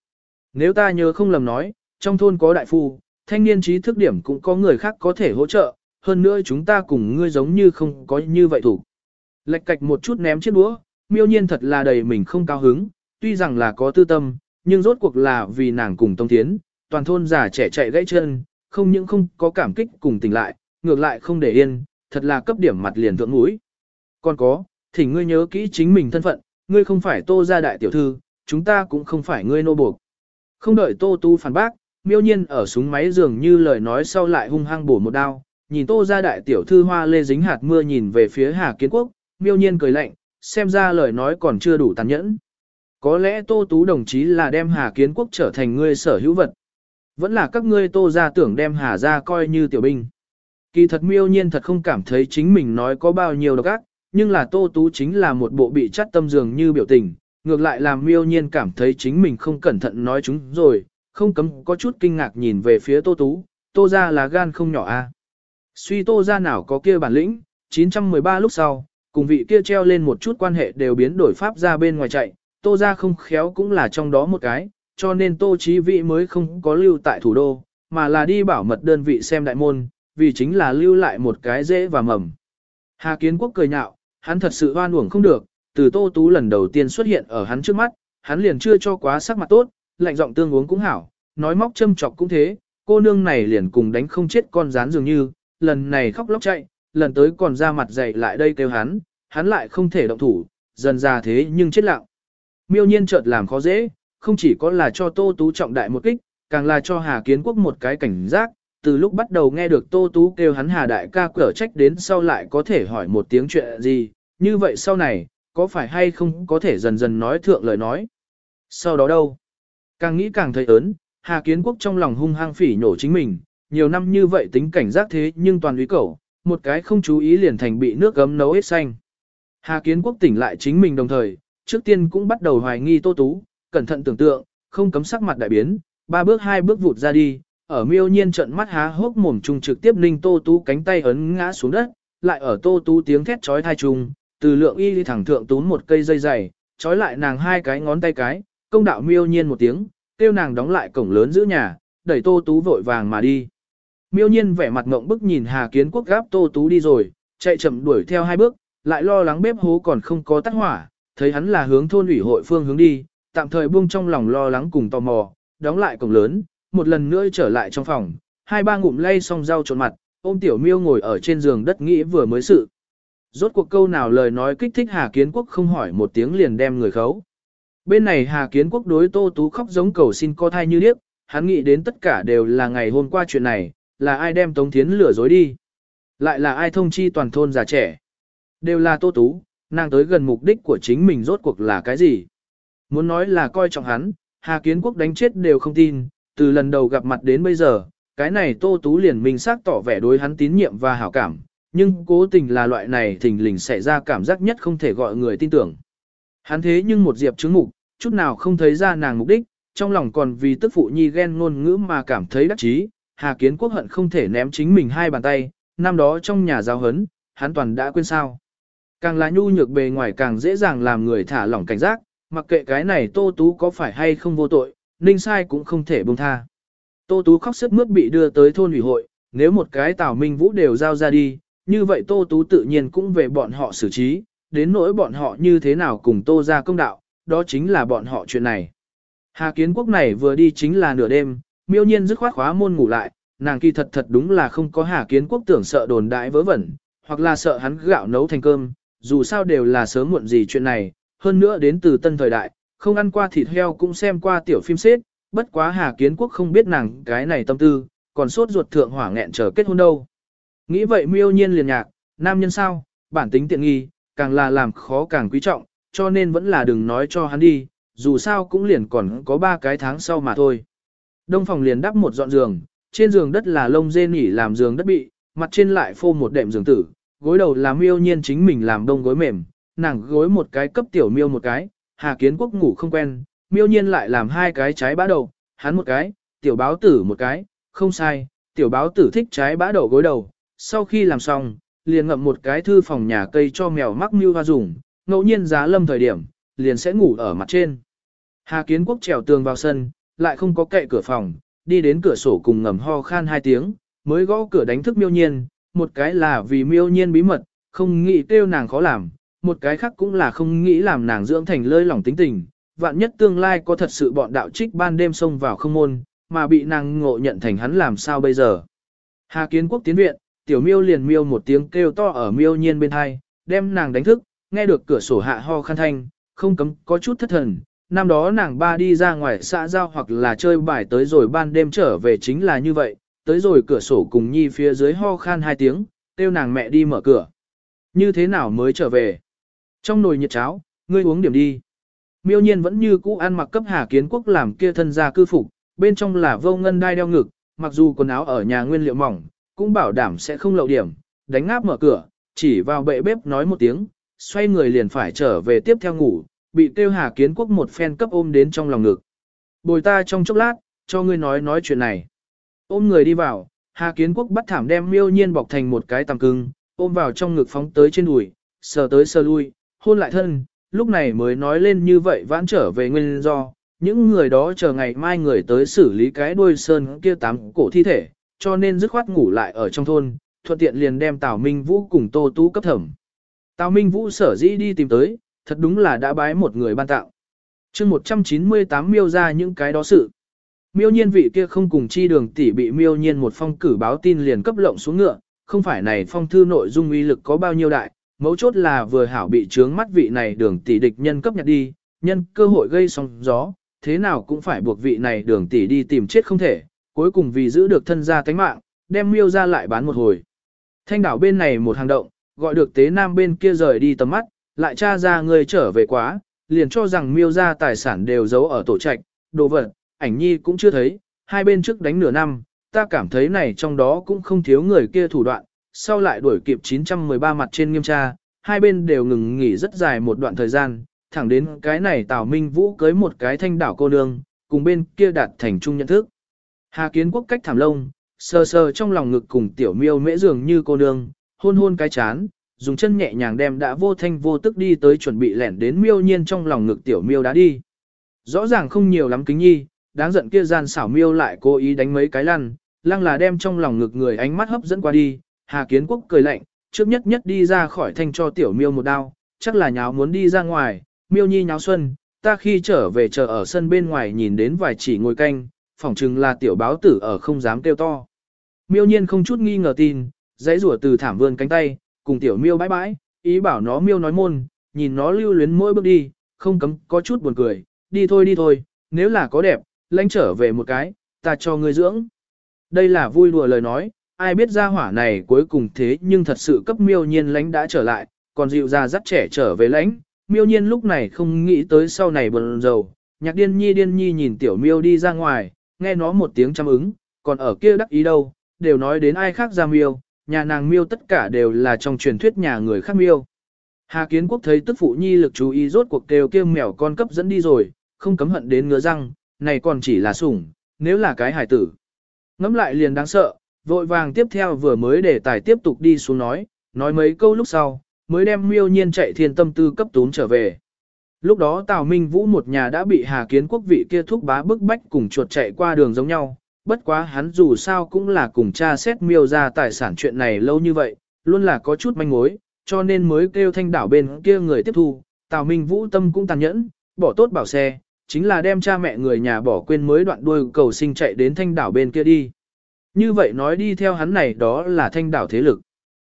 Nếu ta nhớ không lầm nói, trong thôn có đại phu, thanh niên trí thức điểm cũng có người khác có thể hỗ trợ, hơn nữa chúng ta cùng ngươi giống như không có như vậy thủ. Lệch cạch một chút ném chiếc đũa, miêu nhiên thật là đầy mình không cao hứng, tuy rằng là có tư tâm, nhưng rốt cuộc là vì nàng cùng tông tiến, toàn thôn già trẻ chạy gãy chân, không những không có cảm kích cùng tỉnh lại, ngược lại không để yên, thật là cấp điểm mặt liền thượng mũi. Còn có, thì ngươi nhớ kỹ chính mình thân phận, ngươi không phải tô gia đại tiểu thư, chúng ta cũng không phải ngươi nô buộc. Không đợi tô tu phản bác, miêu nhiên ở súng máy dường như lời nói sau lại hung hăng bổ một đao, nhìn tô gia đại tiểu thư hoa lê dính hạt mưa nhìn về phía Hà Kiến Quốc, miêu nhiên cười lạnh, xem ra lời nói còn chưa đủ tàn nhẫn. Có lẽ tô tú đồng chí là đem Hà Kiến Quốc trở thành ngươi sở hữu vật. Vẫn là các ngươi tô gia tưởng đem Hà ra coi như tiểu binh. Kỳ thật miêu nhiên thật không cảm thấy chính mình nói có bao nhiêu độc ác, nhưng là tô tú chính là một bộ bị chắt tâm dường như biểu tình, ngược lại làm miêu nhiên cảm thấy chính mình không cẩn thận nói chúng rồi, không cấm có chút kinh ngạc nhìn về phía tô tú, tô ra là gan không nhỏ a Suy tô ra nào có kia bản lĩnh, 913 lúc sau, cùng vị kia treo lên một chút quan hệ đều biến đổi pháp ra bên ngoài chạy, tô ra không khéo cũng là trong đó một cái, cho nên tô chí vị mới không có lưu tại thủ đô, mà là đi bảo mật đơn vị xem đại môn, vì chính là lưu lại một cái dễ và mầm. Hà Kiến Quốc cười nhạo, hắn thật sự oan uổng không được, từ Tô Tú lần đầu tiên xuất hiện ở hắn trước mắt, hắn liền chưa cho quá sắc mặt tốt, lạnh giọng tương uống cũng hảo, nói móc châm chọc cũng thế, cô nương này liền cùng đánh không chết con rán dường như, lần này khóc lóc chạy, lần tới còn ra mặt dậy lại đây kêu hắn, hắn lại không thể động thủ, dần ra thế nhưng chết lặng. Miêu nhiên chợt làm khó dễ, không chỉ có là cho Tô Tú trọng đại một kích, càng là cho Hà Kiến Quốc một cái cảnh giác, từ lúc bắt đầu nghe được Tô Tú kêu hắn Hà Đại ca cở trách đến sau lại có thể hỏi một tiếng chuyện gì, như vậy sau này, có phải hay không có thể dần dần nói thượng lời nói. Sau đó đâu? Càng nghĩ càng thấy ớn, Hà Kiến Quốc trong lòng hung hăng phỉ nhổ chính mình, nhiều năm như vậy tính cảnh giác thế nhưng toàn úy cẩu, một cái không chú ý liền thành bị nước gấm nấu hết xanh. Hà Kiến Quốc tỉnh lại chính mình đồng thời, trước tiên cũng bắt đầu hoài nghi Tô Tú, cẩn thận tưởng tượng, không cấm sắc mặt đại biến, ba bước hai bước vụt ra đi, ở miêu nhiên trận mắt há hốc mồm trung trực tiếp ninh Tô Tú cánh tay ấn ngã xuống đất, lại ở Tô Tú tiếng thét chói thai trùng từ lượng y đi thẳng thượng tún một cây dây dày, trói lại nàng hai cái ngón tay cái, công đạo miêu nhiên một tiếng, kêu nàng đóng lại cổng lớn giữ nhà, đẩy Tô Tú vội vàng mà đi. Miêu nhiên vẻ mặt ngộng bức nhìn Hà Kiến Quốc gáp Tô Tú đi rồi, chạy chậm đuổi theo hai bước, lại lo lắng bếp hố còn không có tắt hỏa, thấy hắn là hướng thôn ủy hội phương hướng đi, tạm thời buông trong lòng lo lắng cùng tò mò, đóng lại cổng lớn, một lần nữa trở lại trong phòng, hai ba ngụm lay xong rau trộn mặt, ôm tiểu miêu ngồi ở trên giường đất nghĩ vừa mới sự. Rốt cuộc câu nào lời nói kích thích Hà Kiến Quốc không hỏi một tiếng liền đem người khấu. Bên này Hà Kiến Quốc đối Tô Tú khóc giống cầu xin co thai như điếc, hắn nghĩ đến tất cả đều là ngày hôm qua chuyện này, là ai đem Tống Thiến lửa dối đi. Lại là ai thông chi toàn thôn già trẻ. Đều là Tô Tú, nàng tới gần mục đích của chính mình rốt cuộc là cái gì. Muốn nói là coi trọng hắn, Hà Kiến Quốc đánh chết đều không tin, từ lần đầu gặp mặt đến bây giờ, cái này Tô Tú liền minh xác tỏ vẻ đối hắn tín nhiệm và hảo cảm, nhưng cố tình là loại này thình lình xảy ra cảm giác nhất không thể gọi người tin tưởng. Hắn thế nhưng một diệp chứng mục, chút nào không thấy ra nàng mục đích, trong lòng còn vì tức phụ nhi ghen ngôn ngữ mà cảm thấy đắc chí, Hà Kiến Quốc hận không thể ném chính mình hai bàn tay, năm đó trong nhà giáo hấn, hắn toàn đã quên sao. Càng là nhu nhược bề ngoài càng dễ dàng làm người thả lỏng cảnh giác, mặc kệ cái này Tô Tú có phải hay không vô tội, Ninh sai cũng không thể buông tha. Tô Tú khóc sức mướt bị đưa tới thôn ủy hội, nếu một cái Tào Minh Vũ đều giao ra đi, như vậy Tô Tú tự nhiên cũng về bọn họ xử trí, đến nỗi bọn họ như thế nào cùng Tô ra công đạo, đó chính là bọn họ chuyện này. Hà kiến quốc này vừa đi chính là nửa đêm, miêu nhiên dứt khoát khóa môn ngủ lại, nàng kỳ thật thật đúng là không có Hà kiến quốc tưởng sợ đồn đại vớ vẩn, hoặc là sợ hắn gạo nấu thành cơm, dù sao đều là sớm muộn gì chuyện này, hơn nữa đến từ tân thời đại, không ăn qua thịt heo cũng xem qua tiểu phim xếp, bất quá Hà Kiến Quốc không biết nàng cái này tâm tư, còn sốt ruột thượng hỏa nghẹn chờ kết hôn đâu. Nghĩ vậy miêu nhiên liền nhạc, nam nhân sao, bản tính tiện nghi, càng là làm khó càng quý trọng, cho nên vẫn là đừng nói cho hắn đi, dù sao cũng liền còn có ba cái tháng sau mà thôi. Đông phòng liền đắp một dọn giường, trên giường đất là lông dê nỉ làm giường đất bị, mặt trên lại phô một đệm giường tử, gối đầu là miêu nhiên chính mình làm đông gối mềm, nàng gối một cái cấp tiểu miêu một cái, Hà Kiến Quốc ngủ không quen, miêu nhiên lại làm hai cái trái bã đầu, hắn một cái, tiểu báo tử một cái, không sai, tiểu báo tử thích trái bã đầu gối đầu, sau khi làm xong, liền ngậm một cái thư phòng nhà cây cho mèo mắc mưu hoa dùng, ngẫu nhiên giá lâm thời điểm, liền sẽ ngủ ở mặt trên. Hà Kiến Quốc trèo tường vào sân, lại không có kệ cửa phòng, đi đến cửa sổ cùng ngầm ho khan hai tiếng, mới gõ cửa đánh thức miêu nhiên, một cái là vì miêu nhiên bí mật, không nghĩ kêu nàng khó làm, một cái khác cũng là không nghĩ làm nàng dưỡng thành lơi lỏng tính tình, vạn nhất tương lai có thật sự bọn đạo trích ban đêm xông vào không môn, mà bị nàng ngộ nhận thành hắn làm sao bây giờ. Hà Kiến Quốc tiến viện, tiểu miêu liền miêu một tiếng kêu to ở miêu nhiên bên hai, đem nàng đánh thức, nghe được cửa sổ hạ ho khăn thanh, không cấm có chút thất thần. Năm đó nàng ba đi ra ngoài xã giao hoặc là chơi bài tới rồi ban đêm trở về chính là như vậy, tới rồi cửa sổ cùng nhi phía dưới ho khan hai tiếng, kêu nàng mẹ đi mở cửa. Như thế nào mới trở về? Trong nồi nhiệt cháo, ngươi uống điểm đi. Miêu nhiên vẫn như cũ ăn mặc cấp Hà Kiến Quốc làm kia thân gia cư phục, bên trong là vô ngân đai đeo ngực, mặc dù quần áo ở nhà nguyên liệu mỏng, cũng bảo đảm sẽ không lậu điểm, đánh ngáp mở cửa, chỉ vào bệ bếp nói một tiếng, xoay người liền phải trở về tiếp theo ngủ, bị tiêu Hà Kiến Quốc một phen cấp ôm đến trong lòng ngực. Bồi ta trong chốc lát, cho ngươi nói nói chuyện này. Ôm người đi vào, Hà Kiến Quốc bắt thảm đem miêu nhiên bọc thành một cái tầm cưng, ôm vào trong ngực phóng tới trên đùi, sờ tới sờ lui, hôn lại thân, lúc này mới nói lên như vậy vãn trở về nguyên do. Những người đó chờ ngày mai người tới xử lý cái đuôi sơn kia tám cổ thi thể, cho nên dứt khoát ngủ lại ở trong thôn, thuận tiện liền đem Tào Minh Vũ cùng Tô Tú cấp thẩm. Tào Minh Vũ sở dĩ đi tìm tới, thật đúng là đã bái một người ban tạo. chương 198 miêu ra những cái đó sự. Miêu nhiên vị kia không cùng chi đường tỷ bị miêu nhiên một phong cử báo tin liền cấp lộng xuống ngựa, không phải này phong thư nội dung uy lực có bao nhiêu đại, mấu chốt là vừa hảo bị trướng mắt vị này đường tỷ địch nhân cấp nhặt đi, nhân cơ hội gây sóng gió, thế nào cũng phải buộc vị này đường tỷ đi tìm chết không thể, cuối cùng vì giữ được thân gia tánh mạng, đem miêu ra lại bán một hồi. Thanh đảo bên này một hàng động, gọi được tế nam bên kia rời đi tầm mắt, lại tra ra người trở về quá, liền cho rằng miêu ra tài sản đều giấu ở tổ trạch, đồ vật, ảnh nhi cũng chưa thấy, hai bên trước đánh nửa năm, ta cảm thấy này trong đó cũng không thiếu người kia thủ đoạn, sau lại đuổi kịp 913 mặt trên nghiêm tra, hai bên đều ngừng nghỉ rất dài một đoạn thời gian, thẳng đến cái này Tào Minh Vũ cưới một cái thanh đảo cô nương, cùng bên kia đạt thành chung nhận thức. Hà Kiến Quốc cách thảm lông, sờ sờ trong lòng ngực cùng tiểu miêu mễ dường như cô nương, hôn hôn cái chán, dùng chân nhẹ nhàng đem đã vô thanh vô tức đi tới chuẩn bị lẻn đến miêu nhiên trong lòng ngực tiểu miêu đã đi. Rõ ràng không nhiều lắm kính nhi, đáng giận kia gian xảo miêu lại cố ý đánh mấy cái lăn, lăng là đem trong lòng ngực người ánh mắt hấp dẫn qua đi, Hà Kiến Quốc cười lạnh, trước nhất nhất đi ra khỏi thanh cho tiểu miêu một đao, chắc là nháo muốn đi ra ngoài, miêu nhi nháo xuân, ta khi trở về chờ ở sân bên ngoài nhìn đến vài chỉ ngồi canh, phỏng chừng là tiểu báo tử ở không dám kêu to. Miêu nhiên không chút nghi ngờ tin, giấy rủa từ thảm vươn cánh tay, cùng tiểu miêu bãi bãi, ý bảo nó miêu nói môn, nhìn nó lưu luyến mỗi bước đi, không cấm có chút buồn cười, đi thôi đi thôi, nếu là có đẹp, lãnh trở về một cái, ta cho ngươi dưỡng. Đây là vui đùa lời nói, ai biết ra hỏa này cuối cùng thế nhưng thật sự cấp miêu nhiên lãnh đã trở lại, còn dịu ra dắt trẻ trở về lãnh, miêu nhiên lúc này không nghĩ tới sau này bần dầu, nhạc điên nhi điên nhi nhìn tiểu miêu đi ra ngoài, nghe nó một tiếng chăm ứng, còn ở kia đắc ý đâu, đều nói đến ai khác ra miêu, nhà nàng miêu tất cả đều là trong truyền thuyết nhà người khác miêu. Hà Kiến Quốc thấy tức phụ nhi lực chú ý rốt cuộc kêu kêu mèo con cấp dẫn đi rồi, không cấm hận đến ngứa răng, này còn chỉ là sủng, nếu là cái hải tử. Ngắm lại liền đáng sợ, vội vàng tiếp theo vừa mới để tài tiếp tục đi xuống nói, nói mấy câu lúc sau, mới đem miêu nhiên chạy thiên tâm tư cấp tún trở về. Lúc đó Tào Minh Vũ một nhà đã bị Hà Kiến Quốc vị kia thúc bá bức bách cùng chuột chạy qua đường giống nhau, bất quá hắn dù sao cũng là cùng cha xét miêu ra tài sản chuyện này lâu như vậy, luôn là có chút manh mối, cho nên mới kêu thanh đảo bên kia người tiếp thu, Tào Minh Vũ tâm cũng tàn nhẫn, bỏ tốt bảo xe, chính là đem cha mẹ người nhà bỏ quên mới đoạn đuôi cầu sinh chạy đến thanh đảo bên kia đi. Như vậy nói đi theo hắn này đó là thanh đảo thế lực.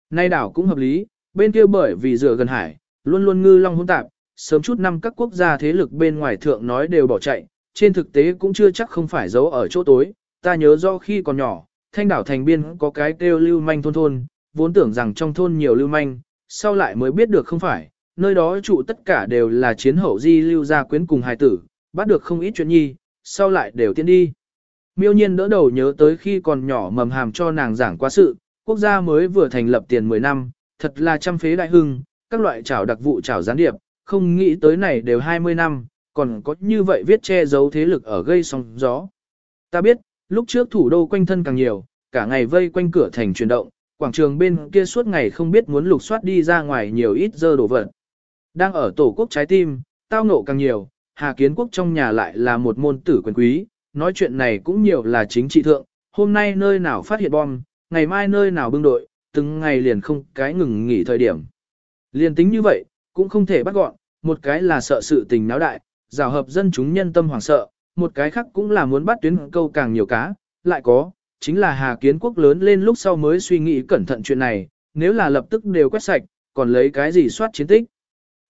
Nay đảo cũng hợp lý, bên kia bởi vì rửa gần hải, luôn luôn ngư long hỗn tạp, sớm chút năm các quốc gia thế lực bên ngoài thượng nói đều bỏ chạy, trên thực tế cũng chưa chắc không phải giấu ở chỗ tối, ta nhớ do khi còn nhỏ, thanh đảo thành biên có cái kêu lưu manh thôn thôn, vốn tưởng rằng trong thôn nhiều lưu manh, sau lại mới biết được không phải, nơi đó trụ tất cả đều là chiến hậu di lưu gia quyến cùng hài tử, bắt được không ít chuyện nhi, sau lại đều tiến đi. Miêu nhiên đỡ đầu nhớ tới khi còn nhỏ mầm hàm cho nàng giảng quá sự, quốc gia mới vừa thành lập tiền 10 năm, thật là trăm phế đại hưng, các loại trảo đặc vụ trảo gián điệp, không nghĩ tới này đều 20 năm, còn có như vậy viết che giấu thế lực ở gây sóng gió. Ta biết, lúc trước thủ đô quanh thân càng nhiều, cả ngày vây quanh cửa thành chuyển động, quảng trường bên kia suốt ngày không biết muốn lục soát đi ra ngoài nhiều ít dơ đổ vật. Đang ở tổ quốc trái tim, tao nộ càng nhiều, Hà Kiến Quốc trong nhà lại là một môn tử quyền quý, nói chuyện này cũng nhiều là chính trị thượng, hôm nay nơi nào phát hiện bom, ngày mai nơi nào bưng đội, từng ngày liền không cái ngừng nghỉ thời điểm. Liền tính như vậy, cũng không thể bắt gọn, một cái là sợ sự tình náo đại, rào hợp dân chúng nhân tâm hoảng sợ, một cái khác cũng là muốn bắt tuyến câu càng nhiều cá, lại có, chính là Hà Kiến Quốc lớn lên lúc sau mới suy nghĩ cẩn thận chuyện này, nếu là lập tức đều quét sạch, còn lấy cái gì soát chiến tích.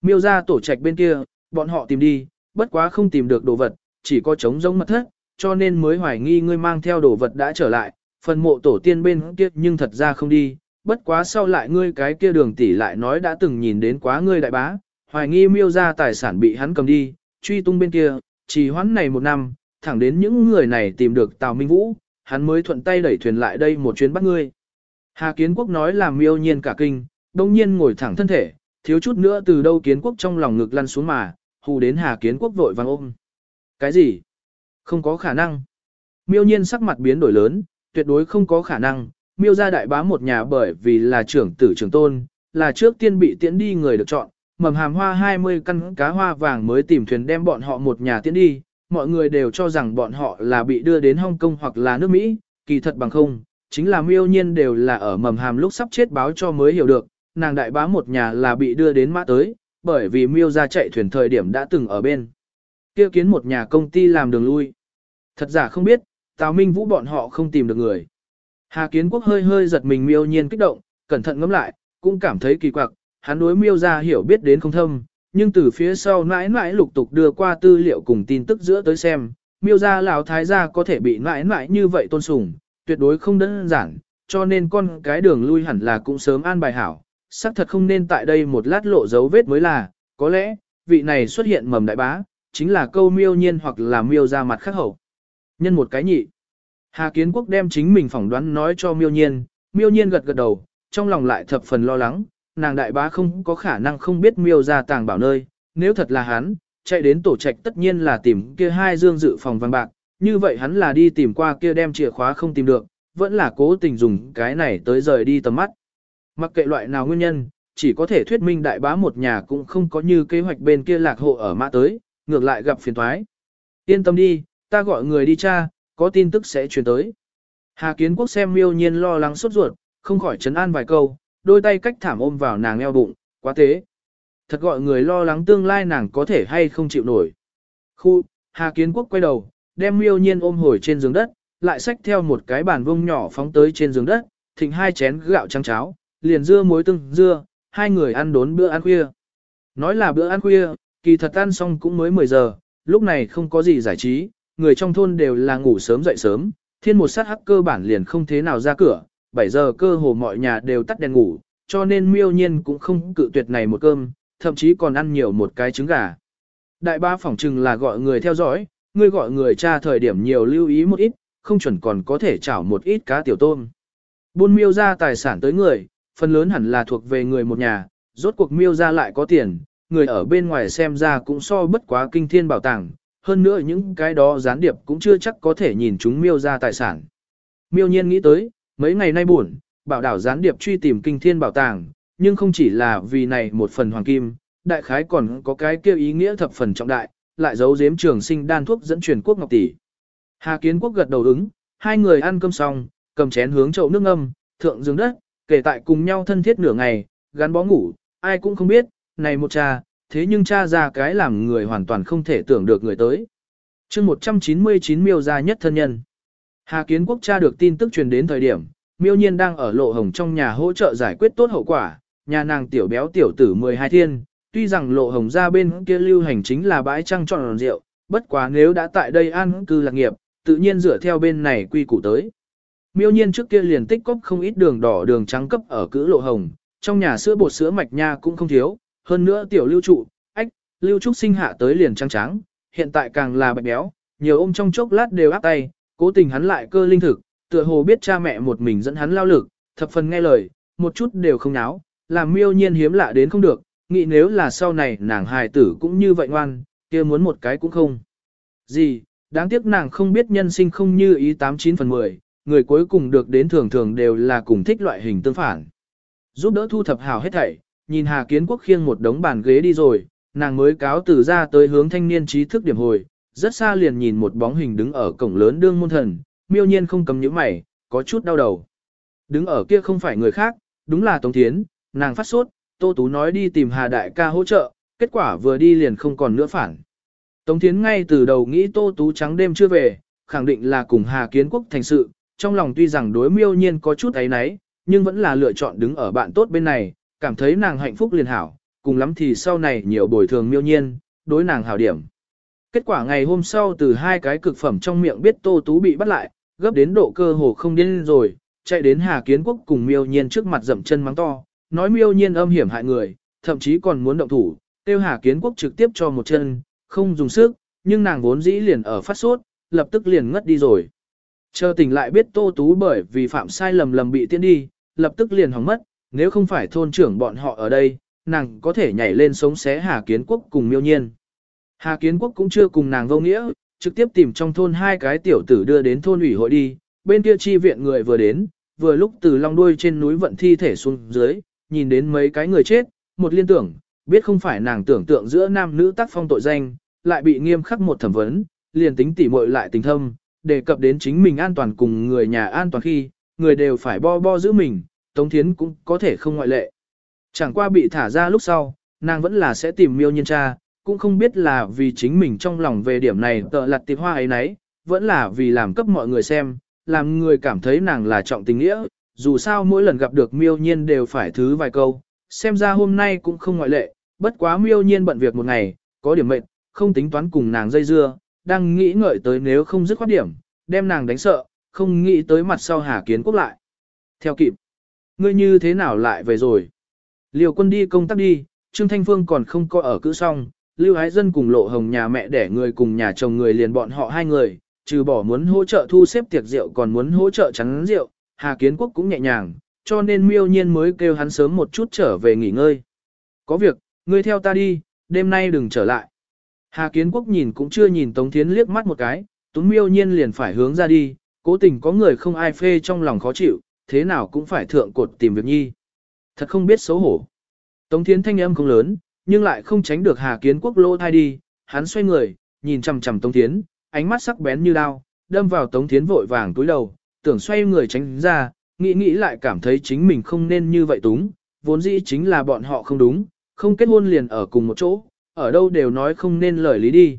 Miêu ra tổ trạch bên kia, bọn họ tìm đi, bất quá không tìm được đồ vật, chỉ có trống giống mật thất, cho nên mới hoài nghi ngươi mang theo đồ vật đã trở lại, phần mộ tổ tiên bên kia nhưng thật ra không đi, bất quá sau lại ngươi cái kia đường tỷ lại nói đã từng nhìn đến quá ngươi đại bá, hoài nghi miêu ra tài sản bị hắn cầm đi, truy tung bên kia, chỉ hoãn này một năm, thẳng đến những người này tìm được Tào Minh Vũ, hắn mới thuận tay đẩy thuyền lại đây một chuyến bắt ngươi. Hà Kiến Quốc nói làm miêu nhiên cả kinh, đông nhiên ngồi thẳng thân thể, thiếu chút nữa từ đâu Kiến Quốc trong lòng ngực lăn xuống mà, hù đến Hà Kiến Quốc vội vàng ôm. Cái gì? Không có khả năng. Miêu nhiên sắc mặt biến đổi lớn, tuyệt đối không có khả năng. Miêu gia đại bá một nhà bởi vì là trưởng tử trưởng tôn, là trước tiên bị tiễn đi người được chọn, mầm hàm hoa 20 căn cá hoa vàng mới tìm thuyền đem bọn họ một nhà tiễn đi, mọi người đều cho rằng bọn họ là bị đưa đến Hong Kong hoặc là nước Mỹ, kỳ thật bằng không, chính là miêu nhiên đều là ở mầm hàm lúc sắp chết báo cho mới hiểu được, nàng đại bá một nhà là bị đưa đến mã tới, bởi vì miêu ra chạy thuyền thời điểm đã từng ở bên. kia kiến một nhà công ty làm đường lui. Thật giả không biết, Tào Minh Vũ bọn họ không tìm được người. Hà Kiến Quốc hơi hơi giật mình miêu nhiên kích động, cẩn thận ngẫm lại, cũng cảm thấy kỳ quặc, hắn đối miêu ra hiểu biết đến không thâm, nhưng từ phía sau mãi mãi lục tục đưa qua tư liệu cùng tin tức giữa tới xem, miêu ra lão thái gia có thể bị mãi mãi như vậy tôn sùng, tuyệt đối không đơn giản, cho nên con cái đường lui hẳn là cũng sớm an bài hảo, xác thật không nên tại đây một lát lộ dấu vết mới là, có lẽ, vị này xuất hiện mầm đại bá, chính là câu miêu nhiên hoặc là miêu ra mặt khắc hậu. Nhân một cái nhị. Hà Kiến Quốc đem chính mình phỏng đoán nói cho miêu nhiên, miêu nhiên gật gật đầu, trong lòng lại thập phần lo lắng, nàng đại bá không có khả năng không biết miêu ra tàng bảo nơi, nếu thật là hắn, chạy đến tổ trạch tất nhiên là tìm kia hai dương dự phòng vàng bạc, như vậy hắn là đi tìm qua kia đem chìa khóa không tìm được, vẫn là cố tình dùng cái này tới rời đi tầm mắt. Mặc kệ loại nào nguyên nhân, chỉ có thể thuyết minh đại bá một nhà cũng không có như kế hoạch bên kia lạc hộ ở mã tới, ngược lại gặp phiền thoái. Yên tâm đi, ta gọi người đi cha, có tin tức sẽ truyền tới. Hà Kiến Quốc xem miêu nhiên lo lắng sốt ruột, không khỏi chấn an vài câu, đôi tay cách thảm ôm vào nàng eo bụng, quá thế. Thật gọi người lo lắng tương lai nàng có thể hay không chịu nổi. Khu, Hà Kiến Quốc quay đầu, đem miêu nhiên ôm hồi trên giường đất, lại xách theo một cái bàn vông nhỏ phóng tới trên giường đất, thịnh hai chén gạo trắng cháo, liền dưa muối tương dưa, hai người ăn đốn bữa ăn khuya. Nói là bữa ăn khuya, kỳ thật ăn xong cũng mới 10 giờ, lúc này không có gì giải trí, người trong thôn đều là ngủ sớm dậy sớm, thiên một sát hắc cơ bản liền không thế nào ra cửa, 7 giờ cơ hồ mọi nhà đều tắt đèn ngủ, cho nên miêu nhiên cũng không cự tuyệt này một cơm, thậm chí còn ăn nhiều một cái trứng gà. Đại ba phỏng chừng là gọi người theo dõi, người gọi người tra thời điểm nhiều lưu ý một ít, không chuẩn còn có thể chảo một ít cá tiểu tôm. Buôn miêu ra tài sản tới người, phần lớn hẳn là thuộc về người một nhà, rốt cuộc miêu ra lại có tiền, người ở bên ngoài xem ra cũng so bất quá kinh thiên bảo tàng, hơn nữa những cái đó gián điệp cũng chưa chắc có thể nhìn chúng miêu ra tài sản. Miêu nhiên nghĩ tới, mấy ngày nay buồn, bảo đảo gián điệp truy tìm kinh thiên bảo tàng, nhưng không chỉ là vì này một phần hoàng kim, đại khái còn có cái kêu ý nghĩa thập phần trọng đại, lại giấu giếm trường sinh đan thuốc dẫn truyền quốc ngọc tỷ. Hà Kiến Quốc gật đầu ứng, hai người ăn cơm xong, cầm chén hướng chậu nước ngâm, thượng giường đất, kể tại cùng nhau thân thiết nửa ngày, gắn bó ngủ, ai cũng không biết, này một trà thế nhưng cha ra cái làm người hoàn toàn không thể tưởng được người tới. chương 199 miêu gia nhất thân nhân. Hà Kiến Quốc cha được tin tức truyền đến thời điểm, miêu nhiên đang ở lộ hồng trong nhà hỗ trợ giải quyết tốt hậu quả, nhà nàng tiểu béo tiểu tử 12 thiên, tuy rằng lộ hồng ra bên kia lưu hành chính là bãi trăng tròn rượu, bất quá nếu đã tại đây an cư lạc nghiệp, tự nhiên dựa theo bên này quy củ tới. Miêu nhiên trước kia liền tích cốc không ít đường đỏ đường trắng cấp ở cữ lộ hồng, trong nhà sữa bột sữa mạch nha cũng không thiếu, hơn nữa tiểu lưu trụ, ách, lưu trúc sinh hạ tới liền trắng trắng, hiện tại càng là bạch béo, nhiều ôm trong chốc lát đều áp tay, cố tình hắn lại cơ linh thực, tựa hồ biết cha mẹ một mình dẫn hắn lao lực, thập phần nghe lời, một chút đều không náo, làm miêu nhiên hiếm lạ đến không được, nghĩ nếu là sau này nàng hài tử cũng như vậy ngoan, kia muốn một cái cũng không. Gì, đáng tiếc nàng không biết nhân sinh không như ý 89 phần 10, người cuối cùng được đến thường thường đều là cùng thích loại hình tương phản. Giúp đỡ thu thập hào hết thảy, nhìn Hà Kiến Quốc khiêng một đống bàn ghế đi rồi, nàng mới cáo từ ra tới hướng thanh niên trí thức điểm hồi, rất xa liền nhìn một bóng hình đứng ở cổng lớn đương môn thần, miêu nhiên không cầm những mày, có chút đau đầu. Đứng ở kia không phải người khác, đúng là Tống Thiến, nàng phát sốt, Tô Tú nói đi tìm Hà Đại ca hỗ trợ, kết quả vừa đi liền không còn nữa phản. Tống Thiến ngay từ đầu nghĩ Tô Tú trắng đêm chưa về, khẳng định là cùng Hà Kiến Quốc thành sự, trong lòng tuy rằng đối miêu nhiên có chút ấy náy, nhưng vẫn là lựa chọn đứng ở bạn tốt bên này, cảm thấy nàng hạnh phúc liền hảo, cùng lắm thì sau này nhiều bồi thường miêu nhiên, đối nàng hảo điểm. Kết quả ngày hôm sau từ hai cái cực phẩm trong miệng biết Tô Tú bị bắt lại, gấp đến độ cơ hồ không điên rồi, chạy đến Hà Kiến Quốc cùng miêu nhiên trước mặt dậm chân mắng to, nói miêu nhiên âm hiểm hại người, thậm chí còn muốn động thủ, tiêu Hà Kiến Quốc trực tiếp cho một chân, không dùng sức, nhưng nàng vốn dĩ liền ở phát sốt, lập tức liền ngất đi rồi. Chờ tỉnh lại biết Tô Tú bởi vì phạm sai lầm lầm bị tiễn đi, lập tức liền hỏng mất, nếu không phải thôn trưởng bọn họ ở đây, nàng có thể nhảy lên sống xé Hà Kiến Quốc cùng miêu nhiên. Hà Kiến Quốc cũng chưa cùng nàng vô nghĩa, trực tiếp tìm trong thôn hai cái tiểu tử đưa đến thôn ủy hội đi, bên kia chi viện người vừa đến, vừa lúc từ long đuôi trên núi vận thi thể xuống dưới, nhìn đến mấy cái người chết, một liên tưởng, biết không phải nàng tưởng tượng giữa nam nữ tác phong tội danh, lại bị nghiêm khắc một thẩm vấn, liền tính tỉ muội lại tình thâm, đề cập đến chính mình an toàn cùng người nhà an toàn khi, người đều phải bo bo giữ mình, Tống Thiến cũng có thể không ngoại lệ. Chẳng qua bị thả ra lúc sau, nàng vẫn là sẽ tìm miêu nhiên cha, cũng không biết là vì chính mình trong lòng về điểm này tợ lặt tiệp hoa ấy nấy, vẫn là vì làm cấp mọi người xem, làm người cảm thấy nàng là trọng tình nghĩa, dù sao mỗi lần gặp được miêu nhiên đều phải thứ vài câu, xem ra hôm nay cũng không ngoại lệ, bất quá miêu nhiên bận việc một ngày, có điểm mệt, không tính toán cùng nàng dây dưa, đang nghĩ ngợi tới nếu không dứt khoát điểm, đem nàng đánh sợ, không nghĩ tới mặt sau Hà Kiến Quốc lại. Theo kịp, ngươi như thế nào lại về rồi? Liều quân đi công tác đi, Trương Thanh Phương còn không có ở cữ xong, Lưu Ái Dân cùng Lộ Hồng nhà mẹ đẻ người cùng nhà chồng người liền bọn họ hai người, trừ bỏ muốn hỗ trợ thu xếp tiệc rượu còn muốn hỗ trợ chắn rượu, Hà Kiến Quốc cũng nhẹ nhàng, cho nên miêu nhiên mới kêu hắn sớm một chút trở về nghỉ ngơi. Có việc, ngươi theo ta đi, đêm nay đừng trở lại. Hà Kiến Quốc nhìn cũng chưa nhìn Tống Thiến liếc mắt một cái, Tuấn miêu nhiên liền phải hướng ra đi, cố tình có người không ai phê trong lòng khó chịu, thế nào cũng phải thượng cột tìm việc nhi. Thật không biết xấu hổ. Tống Thiến thanh âm không lớn, nhưng lại không tránh được Hà Kiến Quốc lô thai đi, hắn xoay người, nhìn chằm chằm Tống Thiến, ánh mắt sắc bén như đao, đâm vào Tống Thiến vội vàng túi đầu, tưởng xoay người tránh ra, nghĩ nghĩ lại cảm thấy chính mình không nên như vậy túng, vốn dĩ chính là bọn họ không đúng, không kết hôn liền ở cùng một chỗ, ở đâu đều nói không nên lời lý đi.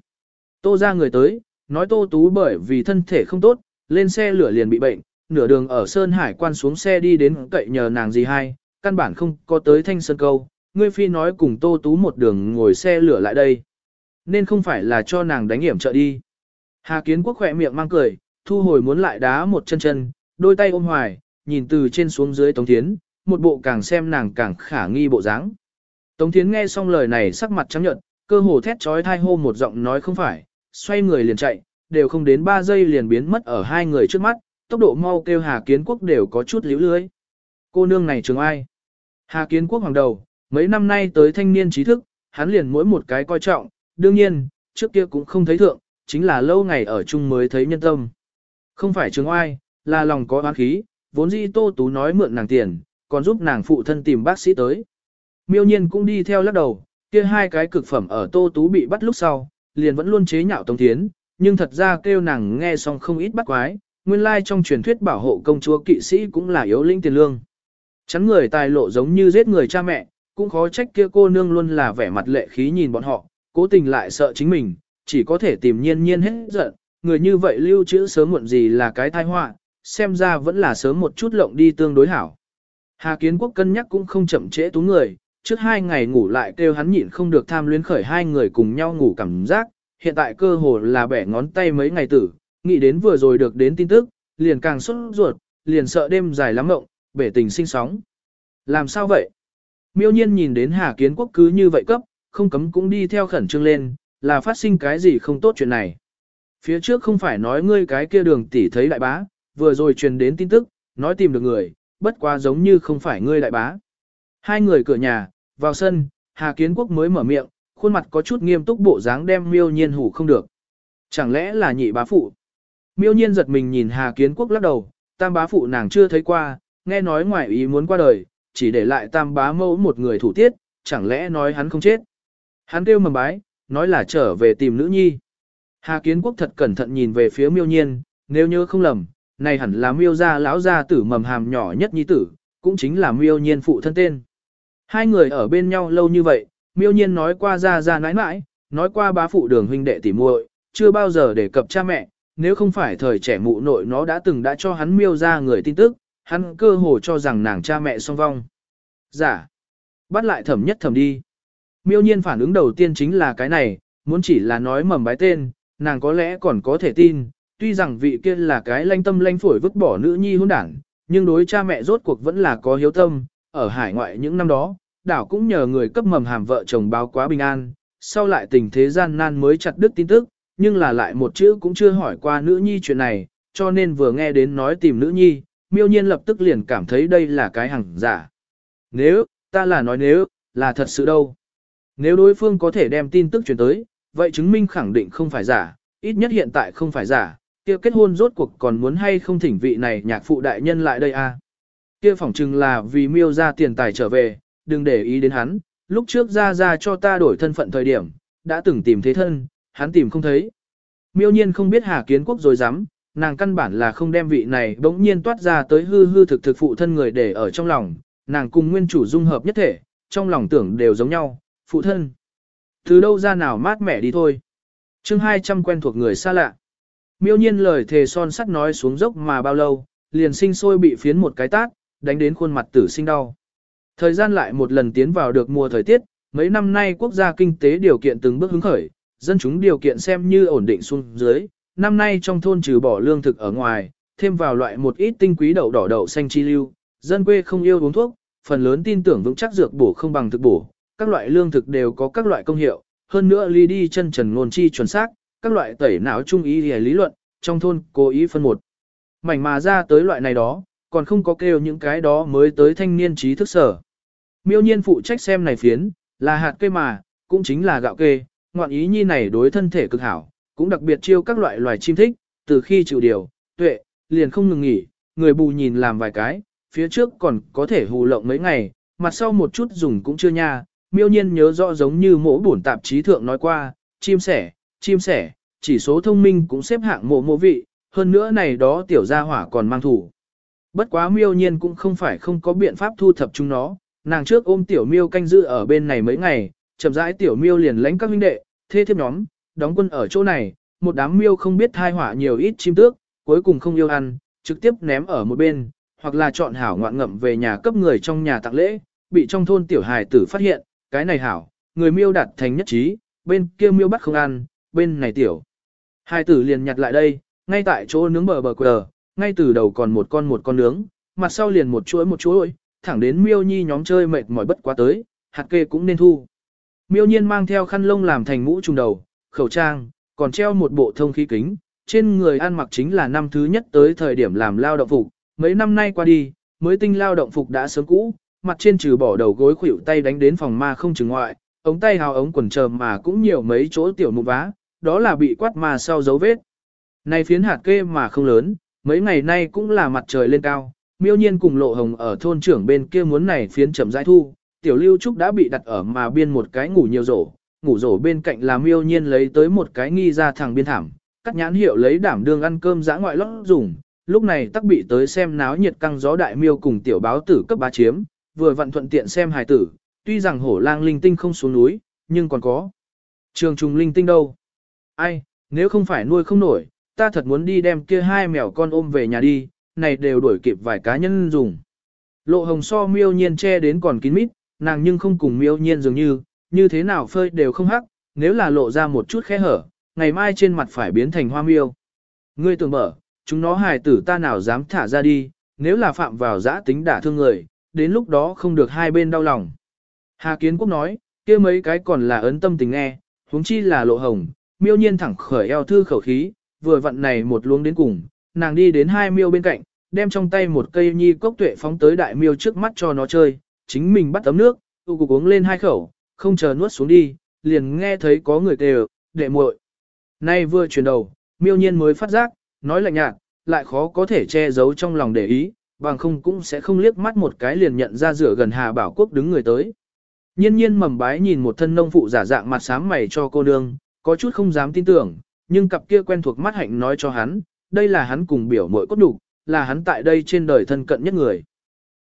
Tô ra người tới, nói Tô Tú bởi vì thân thể không tốt, lên xe lửa liền bị bệnh, nửa đường ở Sơn Hải quan xuống xe đi đến cậy nhờ nàng gì hay, căn bản không có tới Thanh Sơn Câu, ngươi phi nói cùng Tô Tú một đường ngồi xe lửa lại đây. Nên không phải là cho nàng đánh hiểm trợ đi. Hà Kiến Quốc khỏe miệng mang cười, thu hồi muốn lại đá một chân chân, đôi tay ôm hoài, nhìn từ trên xuống dưới Tống Thiến, một bộ càng xem nàng càng khả nghi bộ dáng. Tống Thiến nghe xong lời này sắc mặt trắng nhợt, cơ hồ thét trói thai hô một giọng nói không phải, xoay người liền chạy, đều không đến 3 giây liền biến mất ở hai người trước mắt, tốc độ mau kêu Hà Kiến Quốc đều có chút liễu lưới. Cô nương này trường ai? Hà Kiến Quốc hoàng đầu, mấy năm nay tới thanh niên trí thức, hắn liền mỗi một cái coi trọng, đương nhiên, trước kia cũng không thấy thượng, chính là lâu ngày ở chung mới thấy nhân tâm. Không phải trường oai, là lòng có oán khí, vốn dĩ Tô Tú nói mượn nàng tiền, còn giúp nàng phụ thân tìm bác sĩ tới. Miêu nhiên cũng đi theo lắc đầu, kia hai cái cực phẩm ở Tô Tú bị bắt lúc sau, liền vẫn luôn chế nhạo Tống Thiến, nhưng thật ra kêu nàng nghe xong không ít bắt quái, nguyên lai trong truyền thuyết bảo hộ công chúa kỵ sĩ cũng là yếu linh tiền lương. Chắn người tài lộ giống như giết người cha mẹ, cũng khó trách kia cô nương luôn là vẻ mặt lệ khí nhìn bọn họ, cố tình lại sợ chính mình, chỉ có thể tìm nhiên nhiên hết giận, người như vậy lưu trữ sớm muộn gì là cái tai họa, xem ra vẫn là sớm một chút lộng đi tương đối hảo. Hà Kiến Quốc cân nhắc cũng không chậm trễ tú người, trước hai ngày ngủ lại kêu hắn nhịn không được tham luyến khởi hai người cùng nhau ngủ cảm giác, hiện tại cơ hồ là bẻ ngón tay mấy ngày tử, nghĩ đến vừa rồi được đến tin tức, liền càng sốt ruột, liền sợ đêm dài lắm mộng, bể tình sinh sóng. Làm sao vậy? Miêu nhiên nhìn đến Hà Kiến Quốc cứ như vậy cấp, không cấm cũng đi theo khẩn trương lên, là phát sinh cái gì không tốt chuyện này. Phía trước không phải nói ngươi cái kia đường tỷ thấy đại bá, vừa rồi truyền đến tin tức, nói tìm được người, bất quá giống như không phải ngươi đại bá. Hai người cửa nhà, vào sân, Hà Kiến Quốc mới mở miệng, khuôn mặt có chút nghiêm túc bộ dáng đem miêu nhiên hủ không được. Chẳng lẽ là nhị bá phụ? Miêu nhiên giật mình nhìn Hà Kiến Quốc lắc đầu, tam bá phụ nàng chưa thấy qua, nghe nói ngoại ý muốn qua đời, chỉ để lại tam bá mẫu một người thủ tiết, chẳng lẽ nói hắn không chết. Hắn kêu mầm bái, nói là trở về tìm nữ nhi. Hà Kiến Quốc thật cẩn thận nhìn về phía miêu nhiên, nếu nhớ không lầm, này hẳn là miêu gia lão gia tử mầm hàm nhỏ nhất nhi tử, cũng chính là miêu nhiên phụ thân tên. Hai người ở bên nhau lâu như vậy, miêu nhiên nói qua ra ra nãi nãi, nói qua bá phụ đường huynh đệ tỉ muội, chưa bao giờ đề cập cha mẹ, nếu không phải thời trẻ mụ nội nó đã từng đã cho hắn miêu ra người tin tức, hắn cơ hồ cho rằng nàng cha mẹ song vong. Giả. Dạ. Bắt lại thẩm nhất thẩm đi. Miêu nhiên phản ứng đầu tiên chính là cái này, muốn chỉ là nói mầm bái tên, nàng có lẽ còn có thể tin, tuy rằng vị kia là cái lanh tâm lanh phổi vứt bỏ nữ nhi hôn đảng, nhưng đối cha mẹ rốt cuộc vẫn là có hiếu tâm, ở hải ngoại những năm đó, đảo cũng nhờ người cấp mầm hàm vợ chồng báo quá bình an, sau lại tình thế gian nan mới chặt đứt tin tức, nhưng là lại một chữ cũng chưa hỏi qua nữ nhi chuyện này, cho nên vừa nghe đến nói tìm nữ nhi, miêu nhiên lập tức liền cảm thấy đây là cái hằng giả. Nếu, ta là nói nếu, là thật sự đâu. Nếu đối phương có thể đem tin tức truyền tới, vậy chứng minh khẳng định không phải giả, ít nhất hiện tại không phải giả, kia kết hôn rốt cuộc còn muốn hay không thỉnh vị này nhạc phụ đại nhân lại đây a à? Kia phỏng chừng là vì miêu ra tiền tài trở về, đừng để ý đến hắn, lúc trước ra ra cho ta đổi thân phận thời điểm, đã từng tìm thế thân, hắn tìm không thấy. Miêu nhiên không biết Hà Kiến Quốc rồi dám, nàng căn bản là không đem vị này bỗng nhiên toát ra tới hư hư thực thực phụ thân người để ở trong lòng, nàng cùng nguyên chủ dung hợp nhất thể, trong lòng tưởng đều giống nhau, phụ thân. Từ đâu ra nào mát mẻ đi thôi. chương 200 quen thuộc người xa lạ. Miêu nhiên lời thề son sắt nói xuống dốc mà bao lâu, liền sinh sôi bị phiến một cái tát, đánh đến khuôn mặt tử sinh đau. Thời gian lại một lần tiến vào được mùa thời tiết, mấy năm nay quốc gia kinh tế điều kiện từng bước hứng khởi, dân chúng điều kiện xem như ổn định xuống dưới, năm nay trong thôn trừ bỏ lương thực ở ngoài, thêm vào loại một ít tinh quý đậu đỏ đậu xanh chi lưu, dân quê không yêu uống thuốc, phần lớn tin tưởng vững chắc dược bổ không bằng thực bổ, các loại lương thực đều có các loại công hiệu, hơn nữa ly đi chân trần ngôn chi chuẩn xác, các loại tẩy não trung ý lý luận, trong thôn cố ý phân một. Mảnh mà ra tới loại này đó, còn không có kêu những cái đó mới tới thanh niên trí thức sở. Miêu nhiên phụ trách xem này phiến, là hạt cây mà, cũng chính là gạo kê, ngoạn ý nhi này đối thân thể cực hảo, cũng đặc biệt chiêu các loại loài chim thích, từ khi chịu điều, tuệ, liền không ngừng nghỉ, người bù nhìn làm vài cái, phía trước còn có thể hù lộng mấy ngày, mặt sau một chút dùng cũng chưa nha, miêu nhiên nhớ rõ giống như mỗ bổn tạp chí thượng nói qua, chim sẻ, chim sẻ, chỉ số thông minh cũng xếp hạng mộ mộ vị, hơn nữa này đó tiểu gia hỏa còn mang thủ. Bất quá miêu nhiên cũng không phải không có biện pháp thu thập chúng nó, nàng trước ôm tiểu miêu canh giữ ở bên này mấy ngày, chậm rãi tiểu miêu liền lãnh các huynh đệ, thê thiếp nhóm, đóng quân ở chỗ này, một đám miêu không biết thai hỏa nhiều ít chim tước, cuối cùng không yêu ăn, trực tiếp ném ở một bên, hoặc là chọn hảo ngoạn ngậm về nhà cấp người trong nhà tặng lễ, bị trong thôn tiểu hài tử phát hiện, cái này hảo, người miêu đạt thành nhất trí, bên kia miêu bắt không ăn, bên này tiểu. hai tử liền nhặt lại đây, ngay tại chỗ nướng bờ bờ quờ, ngay từ đầu còn một con một con nướng, mặt sau liền một chuỗi một chuỗi, thẳng đến miêu nhi nhóm chơi mệt mỏi bất quá tới, hạt kê cũng nên thu. Miêu nhiên mang theo khăn lông làm thành mũ trùng đầu, khẩu trang, còn treo một bộ thông khí kính, trên người ăn mặc chính là năm thứ nhất tới thời điểm làm lao động phục, mấy năm nay qua đi, mới tinh lao động phục đã sớm cũ, mặt trên trừ bỏ đầu gối khuỷu tay đánh đến phòng ma không chừng ngoại, ống tay hào ống quần chờ mà cũng nhiều mấy chỗ tiểu mụn vá, đó là bị quát mà sau dấu vết. Này phiến hạt kê mà không lớn, mấy ngày nay cũng là mặt trời lên cao, miêu nhiên cùng lộ hồng ở thôn trưởng bên kia muốn này phiến chậm rãi thu, tiểu lưu trúc đã bị đặt ở mà biên một cái ngủ nhiều rổ, ngủ rổ bên cạnh là miêu nhiên lấy tới một cái nghi ra thẳng biên thảm, cắt nhãn hiệu lấy đảm đương ăn cơm giã ngoại lót dùng, lúc này tắc bị tới xem náo nhiệt căng gió đại miêu cùng tiểu báo tử cấp bá chiếm, vừa vận thuận tiện xem hài tử, tuy rằng hổ lang linh tinh không xuống núi, nhưng còn có. Trường trùng linh tinh đâu? Ai, nếu không phải nuôi không nổi, ta thật muốn đi đem kia hai mèo con ôm về nhà đi, này đều đuổi kịp vài cá nhân dùng. Lộ hồng so miêu nhiên che đến còn kín mít, nàng nhưng không cùng miêu nhiên dường như, như thế nào phơi đều không hắc, nếu là lộ ra một chút khe hở, ngày mai trên mặt phải biến thành hoa miêu. Ngươi tưởng mở, chúng nó hài tử ta nào dám thả ra đi, nếu là phạm vào giã tính đả thương người, đến lúc đó không được hai bên đau lòng. Hà Kiến Quốc nói, kia mấy cái còn là ấn tâm tình nghe, huống chi là lộ hồng, miêu nhiên thẳng khởi eo thư khẩu khí, vừa vặn này một luống đến cùng, nàng đi đến hai miêu bên cạnh, đem trong tay một cây nhi cốc tuệ phóng tới đại miêu trước mắt cho nó chơi, chính mình bắt tấm nước, tu cục uống lên hai khẩu, không chờ nuốt xuống đi, liền nghe thấy có người kêu, đệ muội. Nay vừa chuyển đầu, miêu nhiên mới phát giác, nói lạnh nhạt, lại khó có thể che giấu trong lòng để ý, bằng không cũng sẽ không liếc mắt một cái liền nhận ra rửa gần Hà Bảo Quốc đứng người tới. Nhiên nhiên mầm bái nhìn một thân nông phụ giả dạng mặt sám mày cho cô nương, có chút không dám tin tưởng, nhưng cặp kia quen thuộc mắt hạnh nói cho hắn, đây là hắn cùng biểu mội cốt đủ, là hắn tại đây trên đời thân cận nhất người.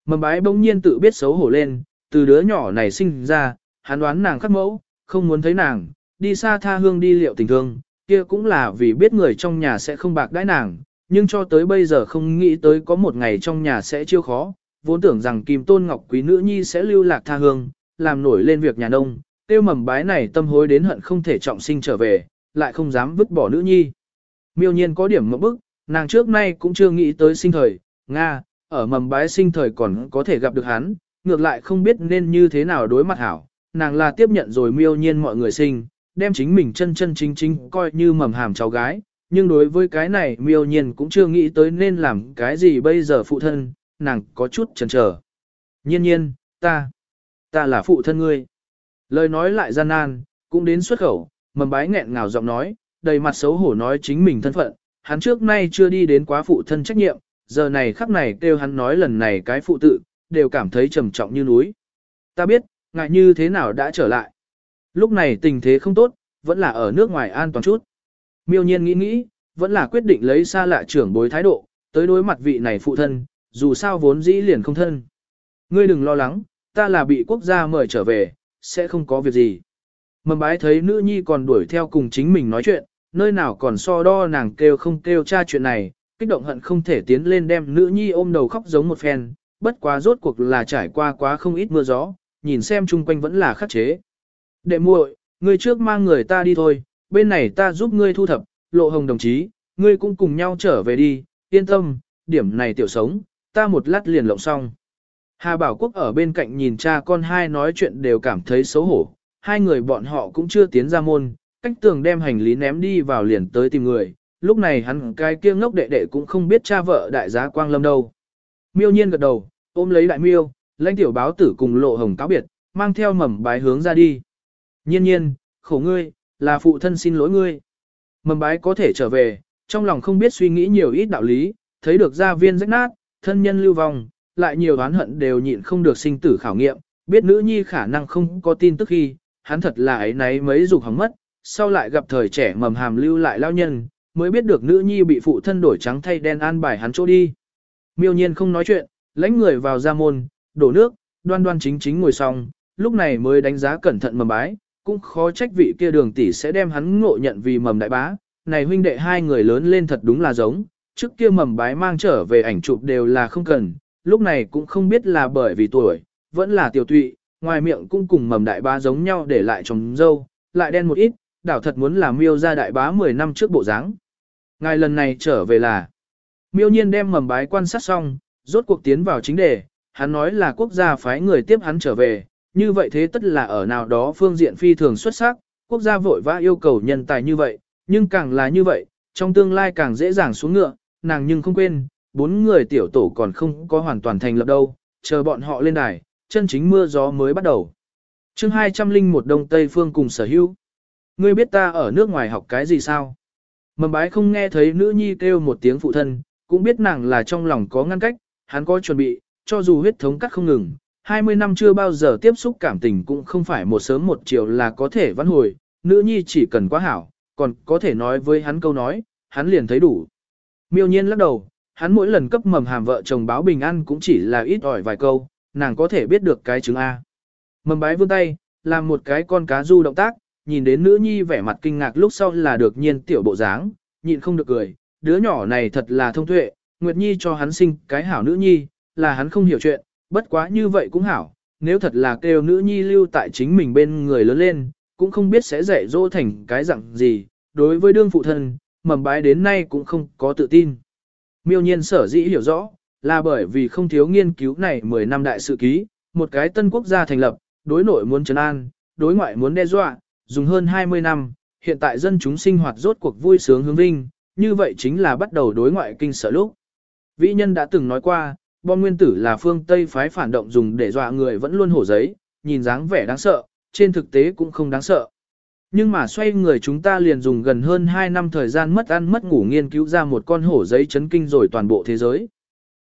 Mầm bái bỗng nhiên tự biết xấu hổ lên, từ đứa nhỏ này sinh ra, hắn đoán nàng khắc mẫu, không muốn thấy nàng, đi xa tha hương đi liệu tình thương, kia cũng là vì biết người trong nhà sẽ không bạc đãi nàng, nhưng cho tới bây giờ không nghĩ tới có một ngày trong nhà sẽ chiêu khó, vốn tưởng rằng Kim Tôn Ngọc Quý nữ nhi sẽ lưu lạc tha hương, làm nổi lên việc nhà nông, tiêu mầm bái này tâm hối đến hận không thể trọng sinh trở về, lại không dám vứt bỏ nữ nhi. Miêu nhiên có điểm mẫu bức, nàng trước nay cũng chưa nghĩ tới sinh thời, Nga, ở mầm bái sinh thời còn có thể gặp được hắn, ngược lại không biết nên như thế nào đối mặt hảo, nàng là tiếp nhận rồi miêu nhiên mọi người sinh, đem chính mình chân chân chính chính coi như mầm hàm cháu gái, nhưng đối với cái này miêu nhiên cũng chưa nghĩ tới nên làm cái gì bây giờ phụ thân, nàng có chút chần chờ. Nhiên nhiên, ta, ta là phụ thân ngươi. Lời nói lại gian nan, cũng đến xuất khẩu, mầm bái nghẹn ngào giọng nói, đầy mặt xấu hổ nói chính mình thân phận, hắn trước nay chưa đi đến quá phụ thân trách nhiệm, giờ này khắc này kêu hắn nói lần này cái phụ tự, đều cảm thấy trầm trọng như núi. Ta biết, ngại như thế nào đã trở lại. Lúc này tình thế không tốt, vẫn là ở nước ngoài an toàn chút. Miêu nhiên nghĩ nghĩ, vẫn là quyết định lấy xa lạ trưởng bối thái độ, tới đối mặt vị này phụ thân, dù sao vốn dĩ liền không thân. Ngươi đừng lo lắng, ta là bị quốc gia mời trở về, sẽ không có việc gì. Mầm bái thấy nữ nhi còn đuổi theo cùng chính mình nói chuyện, nơi nào còn so đo nàng kêu không kêu cha chuyện này, kích động hận không thể tiến lên đem nữ nhi ôm đầu khóc giống một phen, bất quá rốt cuộc là trải qua quá không ít mưa gió, nhìn xem chung quanh vẫn là khắc chế. Đệ muội, ngươi trước mang người ta đi thôi, bên này ta giúp ngươi thu thập, lộ hồng đồng chí, ngươi cũng cùng nhau trở về đi, yên tâm, điểm này tiểu sống, ta một lát liền lộng xong. Hà Bảo Quốc ở bên cạnh nhìn cha con hai nói chuyện đều cảm thấy xấu hổ, hai người bọn họ cũng chưa tiến ra môn, cách tường đem hành lý ném đi vào liền tới tìm người, lúc này hắn cái kia ngốc đệ đệ cũng không biết cha vợ đại giá Quang Lâm đâu. Miêu nhiên gật đầu, ôm lấy đại miêu, lãnh tiểu báo tử cùng lộ hồng cáo biệt, mang theo mầm bái hướng ra đi. Nhiên nhiên, khổ ngươi, là phụ thân xin lỗi ngươi. Mầm bái có thể trở về, trong lòng không biết suy nghĩ nhiều ít đạo lý, thấy được gia viên rách nát, thân nhân lưu vong, lại nhiều oán hận đều nhịn không được sinh tử khảo nghiệm, biết nữ nhi khả năng không có tin tức khi, hắn thật là ấy nấy mấy dục hỏng mất, sau lại gặp thời trẻ mầm hàm lưu lại lao nhân, mới biết được nữ nhi bị phụ thân đổi trắng thay đen an bài hắn chỗ đi. Miêu nhiên không nói chuyện, lãnh người vào ra môn, đổ nước, đoan đoan chính chính ngồi xong, lúc này mới đánh giá cẩn thận mầm bái, cũng khó trách vị kia đường tỷ sẽ đem hắn ngộ nhận vì mầm đại bá, này huynh đệ hai người lớn lên thật đúng là giống, trước kia mầm bái mang trở về ảnh chụp đều là không cần, lúc này cũng không biết là bởi vì tuổi, vẫn là tiểu tụy, ngoài miệng cũng cùng mầm đại bá giống nhau để lại trồng dâu, lại đen một ít, đảo thật muốn làm miêu ra đại bá 10 năm trước bộ dáng. Ngài lần này trở về là, miêu nhiên đem mầm bái quan sát xong, rốt cuộc tiến vào chính đề, hắn nói là quốc gia phái người tiếp hắn trở về, như vậy thế tất là ở nào đó phương diện phi thường xuất sắc, quốc gia vội vã yêu cầu nhân tài như vậy, nhưng càng là như vậy, trong tương lai càng dễ dàng xuống ngựa, nàng nhưng không quên, bốn người tiểu tổ còn không có hoàn toàn thành lập đâu, chờ bọn họ lên đài, chân chính mưa gió mới bắt đầu. chương 201 Đông Tây Phương cùng sở hữu. Ngươi biết ta ở nước ngoài học cái gì sao? Mầm bái không nghe thấy nữ nhi kêu một tiếng phụ thân, cũng biết nàng là trong lòng có ngăn cách, hắn có chuẩn bị, cho dù huyết thống cắt không ngừng, 20 năm chưa bao giờ tiếp xúc cảm tình cũng không phải một sớm một chiều là có thể vãn hồi, nữ nhi chỉ cần quá hảo, còn có thể nói với hắn câu nói, hắn liền thấy đủ. Miêu nhiên lắc đầu, hắn mỗi lần cấp mầm hàm vợ chồng báo bình an cũng chỉ là ít ỏi vài câu, nàng có thể biết được cái chứng A. Mầm bái vươn tay, làm một cái con cá du động tác, nhìn đến nữ nhi vẻ mặt kinh ngạc lúc sau là được nhiên tiểu bộ dáng, nhịn không được cười, đứa nhỏ này thật là thông tuệ, Nguyệt Nhi cho hắn sinh cái hảo nữ nhi, là hắn không hiểu chuyện, bất quá như vậy cũng hảo, nếu thật là kêu nữ nhi lưu tại chính mình bên người lớn lên, cũng không biết sẽ dạy dỗ thành cái dạng gì, đối với đương phụ thân, mầm bái đến nay cũng không có tự tin. Miêu nhiên sở dĩ hiểu rõ, là bởi vì không thiếu nghiên cứu này 10 năm đại sự ký, một cái tân quốc gia thành lập, đối nội muốn trấn an, đối ngoại muốn đe dọa, dùng hơn 20 năm, hiện tại dân chúng sinh hoạt rốt cuộc vui sướng hướng vinh, như vậy chính là bắt đầu đối ngoại kinh sợ lúc. Vĩ nhân đã từng nói qua, bom nguyên tử là phương Tây phái phản động dùng để dọa người vẫn luôn hổ giấy, nhìn dáng vẻ đáng sợ, trên thực tế cũng không đáng sợ. Nhưng mà xoay người chúng ta liền dùng gần hơn 2 năm thời gian mất ăn mất ngủ nghiên cứu ra một con hổ giấy chấn kinh rồi toàn bộ thế giới.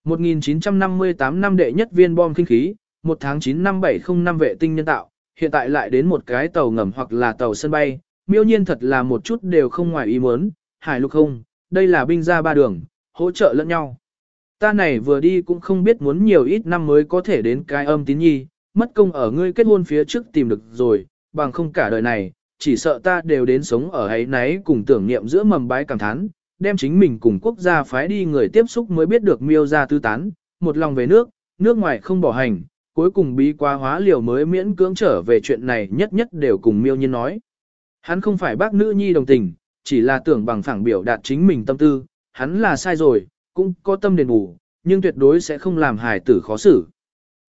1958 năm đệ nhất viên bom kinh khí, 1 tháng 9 năm 705 vệ tinh nhân tạo, hiện tại lại đến một cái tàu ngầm hoặc là tàu sân bay, miêu nhiên thật là một chút đều không ngoài ý muốn, hải lục không, đây là binh ra ba đường, hỗ trợ lẫn nhau. Ta này vừa đi cũng không biết muốn nhiều ít năm mới có thể đến cái âm tín nhi, mất công ở ngươi kết hôn phía trước tìm được rồi, bằng không cả đời này, chỉ sợ ta đều đến sống ở ấy náy cùng tưởng niệm giữa mầm bái cảm thán, đem chính mình cùng quốc gia phái đi người tiếp xúc mới biết được miêu ra tư tán, một lòng về nước, nước ngoài không bỏ hành, cuối cùng bí quá hóa liều mới miễn cưỡng trở về chuyện này nhất nhất đều cùng miêu nhiên nói. Hắn không phải bác nữ nhi đồng tình, chỉ là tưởng bằng phẳng biểu đạt chính mình tâm tư, hắn là sai rồi, cũng có tâm đền bù, nhưng tuyệt đối sẽ không làm hài tử khó xử.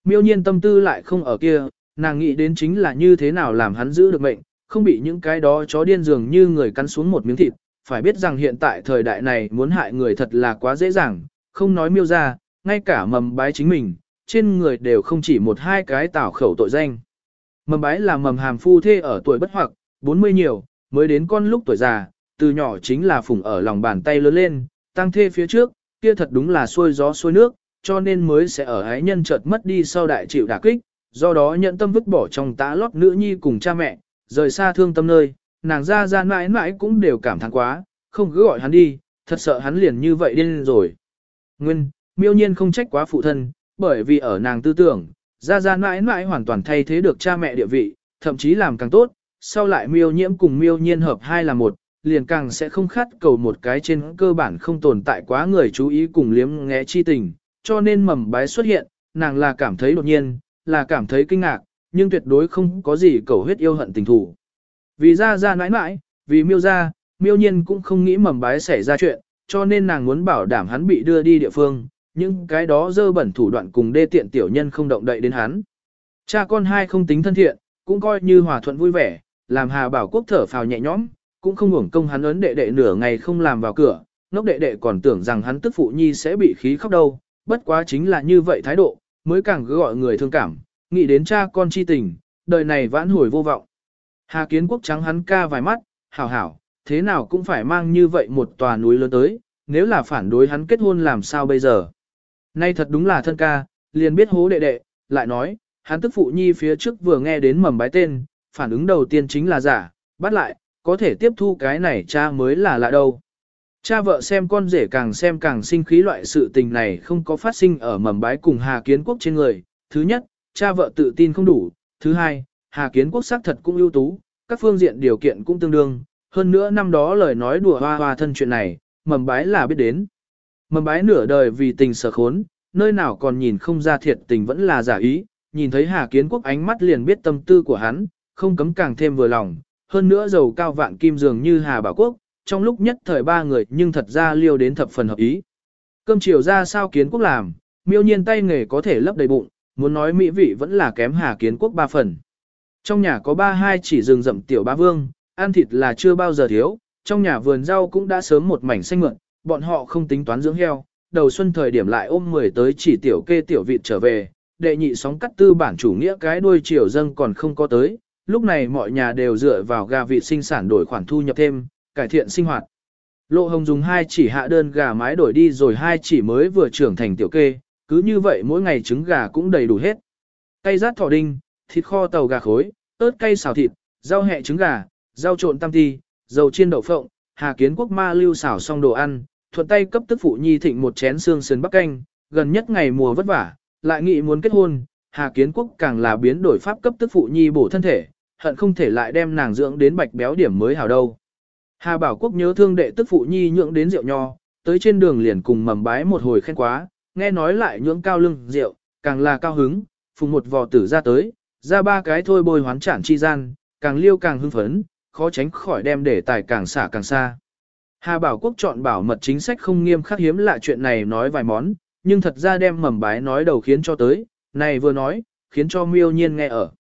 Miêu nhiên tâm tư lại không ở kia, nàng nghĩ đến chính là như thế nào làm hắn giữ được mệnh, không bị những cái đó chó điên dường như người cắn xuống một miếng thịt. Phải biết rằng hiện tại thời đại này muốn hại người thật là quá dễ dàng, không nói miêu ra, ngay cả mầm bái chính mình, trên người đều không chỉ một hai cái tảo khẩu tội danh. Mầm bái là mầm hàm phu thê ở tuổi bất hoặc, 40 nhiều, mới đến con lúc tuổi già, từ nhỏ chính là phùng ở lòng bàn tay lớn lên, tăng thê phía trước, kia thật đúng là xuôi gió xuôi nước, cho nên mới sẽ ở ái nhân chợt mất đi sau đại chịu đả kích, do đó nhận tâm vứt bỏ trong tã lót nữ nhi cùng cha mẹ, rời xa thương tâm nơi, nàng ra ra mãi mãi cũng đều cảm thán quá, không cứ gọi hắn đi, thật sợ hắn liền như vậy điên rồi. Nguyên, miêu nhiên không trách quá phụ thân, bởi vì ở nàng tư tưởng, gia gia mãi mãi hoàn toàn thay thế được cha mẹ địa vị, thậm chí làm càng tốt, sau lại miêu nhiễm cùng miêu nhiên hợp hai là một, liền càng sẽ không khát cầu một cái trên cơ bản không tồn tại quá người chú ý cùng liếm ngẽ chi tình, cho nên mầm bái xuất hiện, nàng là cảm thấy đột nhiên, là cảm thấy kinh ngạc, nhưng tuyệt đối không có gì cầu huyết yêu hận tình thủ. Vì gia gia nãi nãi, vì miêu gia, miêu nhiên cũng không nghĩ mầm bái xảy ra chuyện, cho nên nàng muốn bảo đảm hắn bị đưa đi địa phương, nhưng cái đó dơ bẩn thủ đoạn cùng đê tiện tiểu nhân không động đậy đến hắn. Cha con hai không tính thân thiện, cũng coi như hòa thuận vui vẻ, làm Hà Bảo Quốc thở phào nhẹ nhõm, cũng không hưởng công hắn ấn đệ đệ nửa ngày không làm vào cửa, ngốc đệ đệ còn tưởng rằng hắn tức phụ nhi sẽ bị khí khóc đâu, bất quá chính là như vậy thái độ, mới càng cứ gọi người thương cảm, nghĩ đến cha con chi tình, đời này vãn hồi vô vọng. Hà kiến quốc trắng hắn ca vài mắt, hảo hảo, thế nào cũng phải mang như vậy một tòa núi lớn tới, nếu là phản đối hắn kết hôn làm sao bây giờ. Nay thật đúng là thân ca, liền biết hố đệ đệ, lại nói, hắn tức phụ nhi phía trước vừa nghe đến mầm bái tên, phản ứng đầu tiên chính là giả, bắt lại, có thể tiếp thu cái này cha mới là lạ đâu. Cha vợ xem con rể càng xem càng sinh khí loại sự tình này không có phát sinh ở mầm bái cùng Hà Kiến Quốc trên người. Thứ nhất, cha vợ tự tin không đủ. Thứ hai, Hà Kiến Quốc xác thật cũng ưu tú, các phương diện điều kiện cũng tương đương. Hơn nữa năm đó lời nói đùa hoa hoa thân chuyện này, mầm bái là biết đến. Mầm bái nửa đời vì tình sở khốn, nơi nào còn nhìn không ra thiệt tình vẫn là giả ý, nhìn thấy Hà Kiến Quốc ánh mắt liền biết tâm tư của hắn, không cấm càng thêm vừa lòng, hơn nữa giàu cao vạn kim dường như Hà Bảo Quốc, trong lúc nhất thời ba người nhưng thật ra liêu đến thập phần hợp ý. Cơm chiều ra sao kiến quốc làm, miêu nhiên tay nghề có thể lấp đầy bụng, muốn nói mỹ vị vẫn là kém Hà kiến quốc ba phần. Trong nhà có ba hai chỉ rừng rậm tiểu ba vương, ăn thịt là chưa bao giờ thiếu, trong nhà vườn rau cũng đã sớm một mảnh xanh mượn, bọn họ không tính toán dưỡng heo, đầu xuân thời điểm lại ôm 10 tới chỉ tiểu kê tiểu vịt trở về, đệ nhị sóng cắt tư bản chủ nghĩa cái đuôi chiều dâng còn không có tới, lúc này mọi nhà đều dựa vào gà vịt sinh sản đổi khoản thu nhập thêm, cải thiện sinh hoạt. Lộ hồng dùng hai chỉ hạ đơn gà mái đổi đi rồi hai chỉ mới vừa trưởng thành tiểu kê, cứ như vậy mỗi ngày trứng gà cũng đầy đủ hết. Cây rát thỏ đinh, thịt kho tàu gà khối, ớt cay xào thịt, rau hẹ trứng gà, rau trộn tam ti, dầu chiên đậu phộng, Hà Kiến Quốc ma lưu xào xong đồ ăn, thuận tay cấp tức phụ nhi thịnh một chén xương sườn bắc canh, gần nhất ngày mùa vất vả, lại nghĩ muốn kết hôn, Hà Kiến Quốc càng là biến đổi pháp cấp tức phụ nhi bổ thân thể, hận không thể lại đem nàng dưỡng đến bạch béo điểm mới hào đâu. Hà Bảo Quốc nhớ thương đệ tức phụ nhi nhượng đến rượu nho, tới trên đường liền cùng mầm bái một hồi khen quá, nghe nói lại nhưỡng cao lưng rượu, càng là cao hứng, phùng một vò tử ra tới, ra ba cái thôi bôi hoán chản chi gian, càng liêu càng hưng phấn, khó tránh khỏi đem để tài càng xả càng xa. Hà Bảo Quốc chọn bảo mật chính sách không nghiêm khắc hiếm lạ chuyện này nói vài món, nhưng thật ra đem mầm bái nói đầu khiến cho tới, này vừa nói, khiến cho miêu nhiên nghe ở.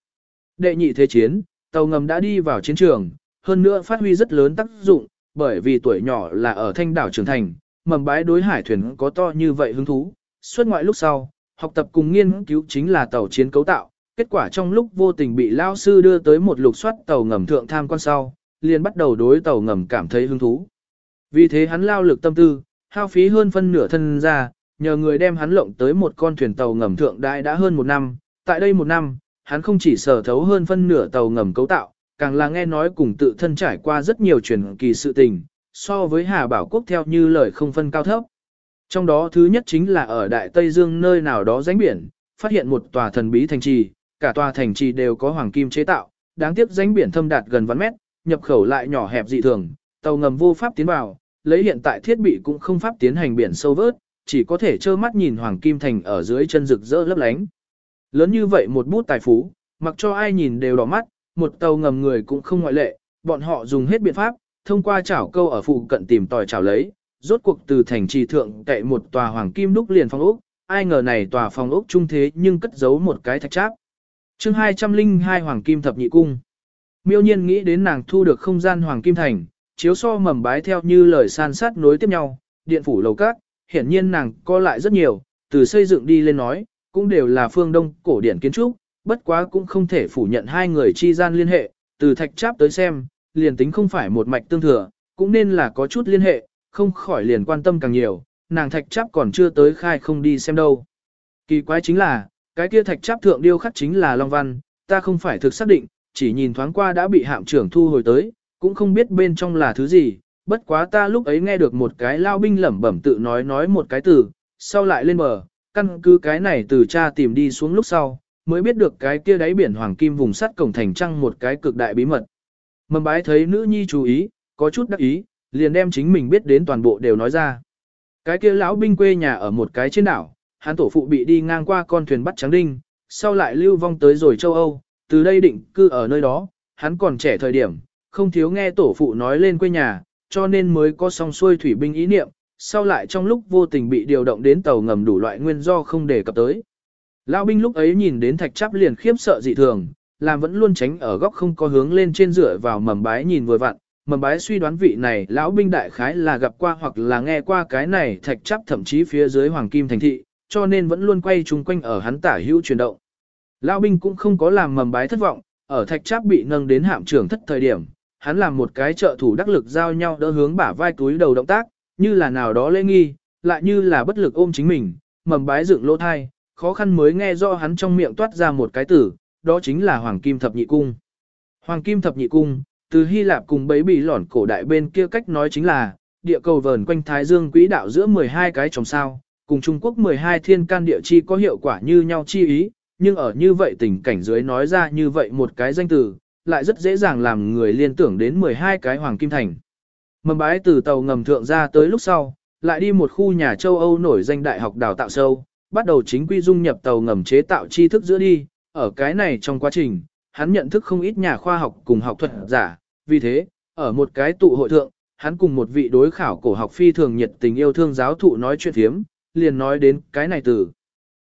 Đệ nhị thế chiến, tàu ngầm đã đi vào chiến trường, hơn nữa phát huy rất lớn tác dụng, bởi vì tuổi nhỏ là ở thanh đảo trưởng thành, mầm bái đối hải thuyền có to như vậy hứng thú. Xuất ngoại lúc sau, học tập cùng nghiên cứu chính là tàu chiến cấu tạo, kết quả trong lúc vô tình bị lao sư đưa tới một lục soát tàu ngầm thượng tham quan sau, liền bắt đầu đối tàu ngầm cảm thấy hứng thú. Vì thế hắn lao lực tâm tư, hao phí hơn phân nửa thân ra, nhờ người đem hắn lộng tới một con thuyền tàu ngầm thượng đại đã hơn một năm, tại đây một năm, hắn không chỉ sở thấu hơn phân nửa tàu ngầm cấu tạo, càng là nghe nói cùng tự thân trải qua rất nhiều truyền kỳ sự tình, so với Hà Bảo Quốc theo như lời không phân cao thấp. Trong đó thứ nhất chính là ở Đại Tây Dương nơi nào đó ránh biển, phát hiện một tòa thần bí thành trì, cả tòa thành trì đều có hoàng kim chế tạo, đáng tiếc danh biển thâm đạt gần vạn mét, nhập khẩu lại nhỏ hẹp dị thường, tàu ngầm vô pháp tiến vào, lấy hiện tại thiết bị cũng không pháp tiến hành biển sâu vớt, chỉ có thể trơ mắt nhìn hoàng kim thành ở dưới chân rực rỡ lấp lánh. Lớn như vậy một bút tài phú, mặc cho ai nhìn đều đỏ mắt, một tàu ngầm người cũng không ngoại lệ, bọn họ dùng hết biện pháp, thông qua chảo câu ở phụ cận tìm tòi chảo lấy, rốt cuộc từ thành trì thượng cậy một tòa hoàng kim đúc liền phong ốc, ai ngờ này tòa phong ốc trung thế nhưng cất giấu một cái thạch tráp chương 202 Hoàng Kim Thập Nhị Cung Miêu nhiên nghĩ đến nàng thu được không gian Hoàng Kim Thành, chiếu so mầm bái theo như lời san sát nối tiếp nhau, điện phủ lầu cát, hiển nhiên nàng co lại rất nhiều, từ xây dựng đi lên nói, cũng đều là phương đông cổ điển kiến trúc, bất quá cũng không thể phủ nhận hai người chi gian liên hệ, từ thạch cháp tới xem, liền tính không phải một mạch tương thừa, cũng nên là có chút liên hệ, không khỏi liền quan tâm càng nhiều, nàng thạch cháp còn chưa tới khai không đi xem đâu. Kỳ quái chính là, cái kia thạch cháp thượng điêu khắc chính là Long Văn, ta không phải thực xác định, chỉ nhìn thoáng qua đã bị hạm trưởng thu hồi tới, cũng không biết bên trong là thứ gì, bất quá ta lúc ấy nghe được một cái lao binh lẩm bẩm tự nói nói một cái từ, sau lại lên bờ, căn cứ cái này từ cha tìm đi xuống lúc sau, mới biết được cái kia đáy biển hoàng kim vùng sắt cổng thành trăng một cái cực đại bí mật. Mầm bái thấy nữ nhi chú ý, có chút đắc ý, liền đem chính mình biết đến toàn bộ đều nói ra. Cái kia lão binh quê nhà ở một cái trên đảo, hắn tổ phụ bị đi ngang qua con thuyền bắt trắng đinh, sau lại lưu vong tới rồi châu Âu, từ đây định cư ở nơi đó, hắn còn trẻ thời điểm, không thiếu nghe tổ phụ nói lên quê nhà, cho nên mới có song xuôi thủy binh ý niệm, sau lại trong lúc vô tình bị điều động đến tàu ngầm đủ loại nguyên do không đề cập tới. Lão binh lúc ấy nhìn đến thạch chắp liền khiếp sợ dị thường, làm vẫn luôn tránh ở góc không có hướng lên trên rửa vào mầm bái nhìn vừa vặn, mầm bái suy đoán vị này lão binh đại khái là gặp qua hoặc là nghe qua cái này thạch chắp thậm chí phía dưới hoàng kim thành thị, cho nên vẫn luôn quay chung quanh ở hắn tả hữu chuyển động. Lão binh cũng không có làm mầm bái thất vọng, ở thạch tráp bị nâng đến hạm trưởng thất thời điểm, hắn làm một cái trợ thủ đắc lực giao nhau đỡ hướng bả vai túi đầu động tác, như là nào đó lễ nghi, lại như là bất lực ôm chính mình, mầm bái dựng lỗ thai, khó khăn mới nghe do hắn trong miệng toát ra một cái tử, đó chính là Hoàng Kim Thập Nhị Cung. Hoàng Kim Thập Nhị Cung, từ Hy Lạp cùng bấy bị lỏn cổ đại bên kia cách nói chính là, địa cầu vờn quanh Thái Dương quỹ đạo giữa 12 cái trồng sao, cùng Trung Quốc 12 thiên can địa chi có hiệu quả như nhau chi ý, nhưng ở như vậy tình cảnh dưới nói ra như vậy một cái danh từ, lại rất dễ dàng làm người liên tưởng đến 12 cái Hoàng Kim Thành. Mầm bái từ tàu ngầm thượng ra tới lúc sau, lại đi một khu nhà châu Âu nổi danh đại học đào tạo sâu, bắt đầu chính quy dung nhập tàu ngầm chế tạo tri thức giữa đi, ở cái này trong quá trình, hắn nhận thức không ít nhà khoa học cùng học thuật giả, vì thế, ở một cái tụ hội thượng, hắn cùng một vị đối khảo cổ học phi thường nhiệt tình yêu thương giáo thụ nói chuyện thiếm, liền nói đến cái này từ.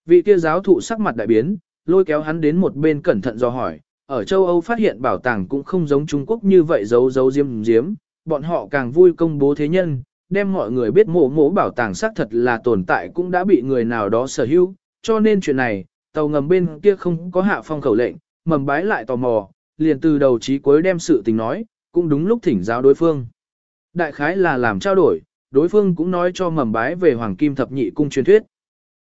Vị kia giáo thụ sắc mặt đại biến, lôi kéo hắn đến một bên cẩn thận do hỏi, ở châu Âu phát hiện bảo tàng cũng không giống Trung Quốc như vậy giấu giấu diêm diếm, bọn họ càng vui công bố thế nhân, đem mọi người biết mộ mộ bảo tàng xác thật là tồn tại cũng đã bị người nào đó sở hữu, cho nên chuyện này, tàu ngầm bên kia không có hạ phong khẩu lệnh, mầm bái lại tò mò, liền từ đầu chí cuối đem sự tình nói, cũng đúng lúc thỉnh giáo đối phương. Đại khái là làm trao đổi, đối phương cũng nói cho mầm bái về Hoàng Kim Thập Nhị Cung truyền thuyết.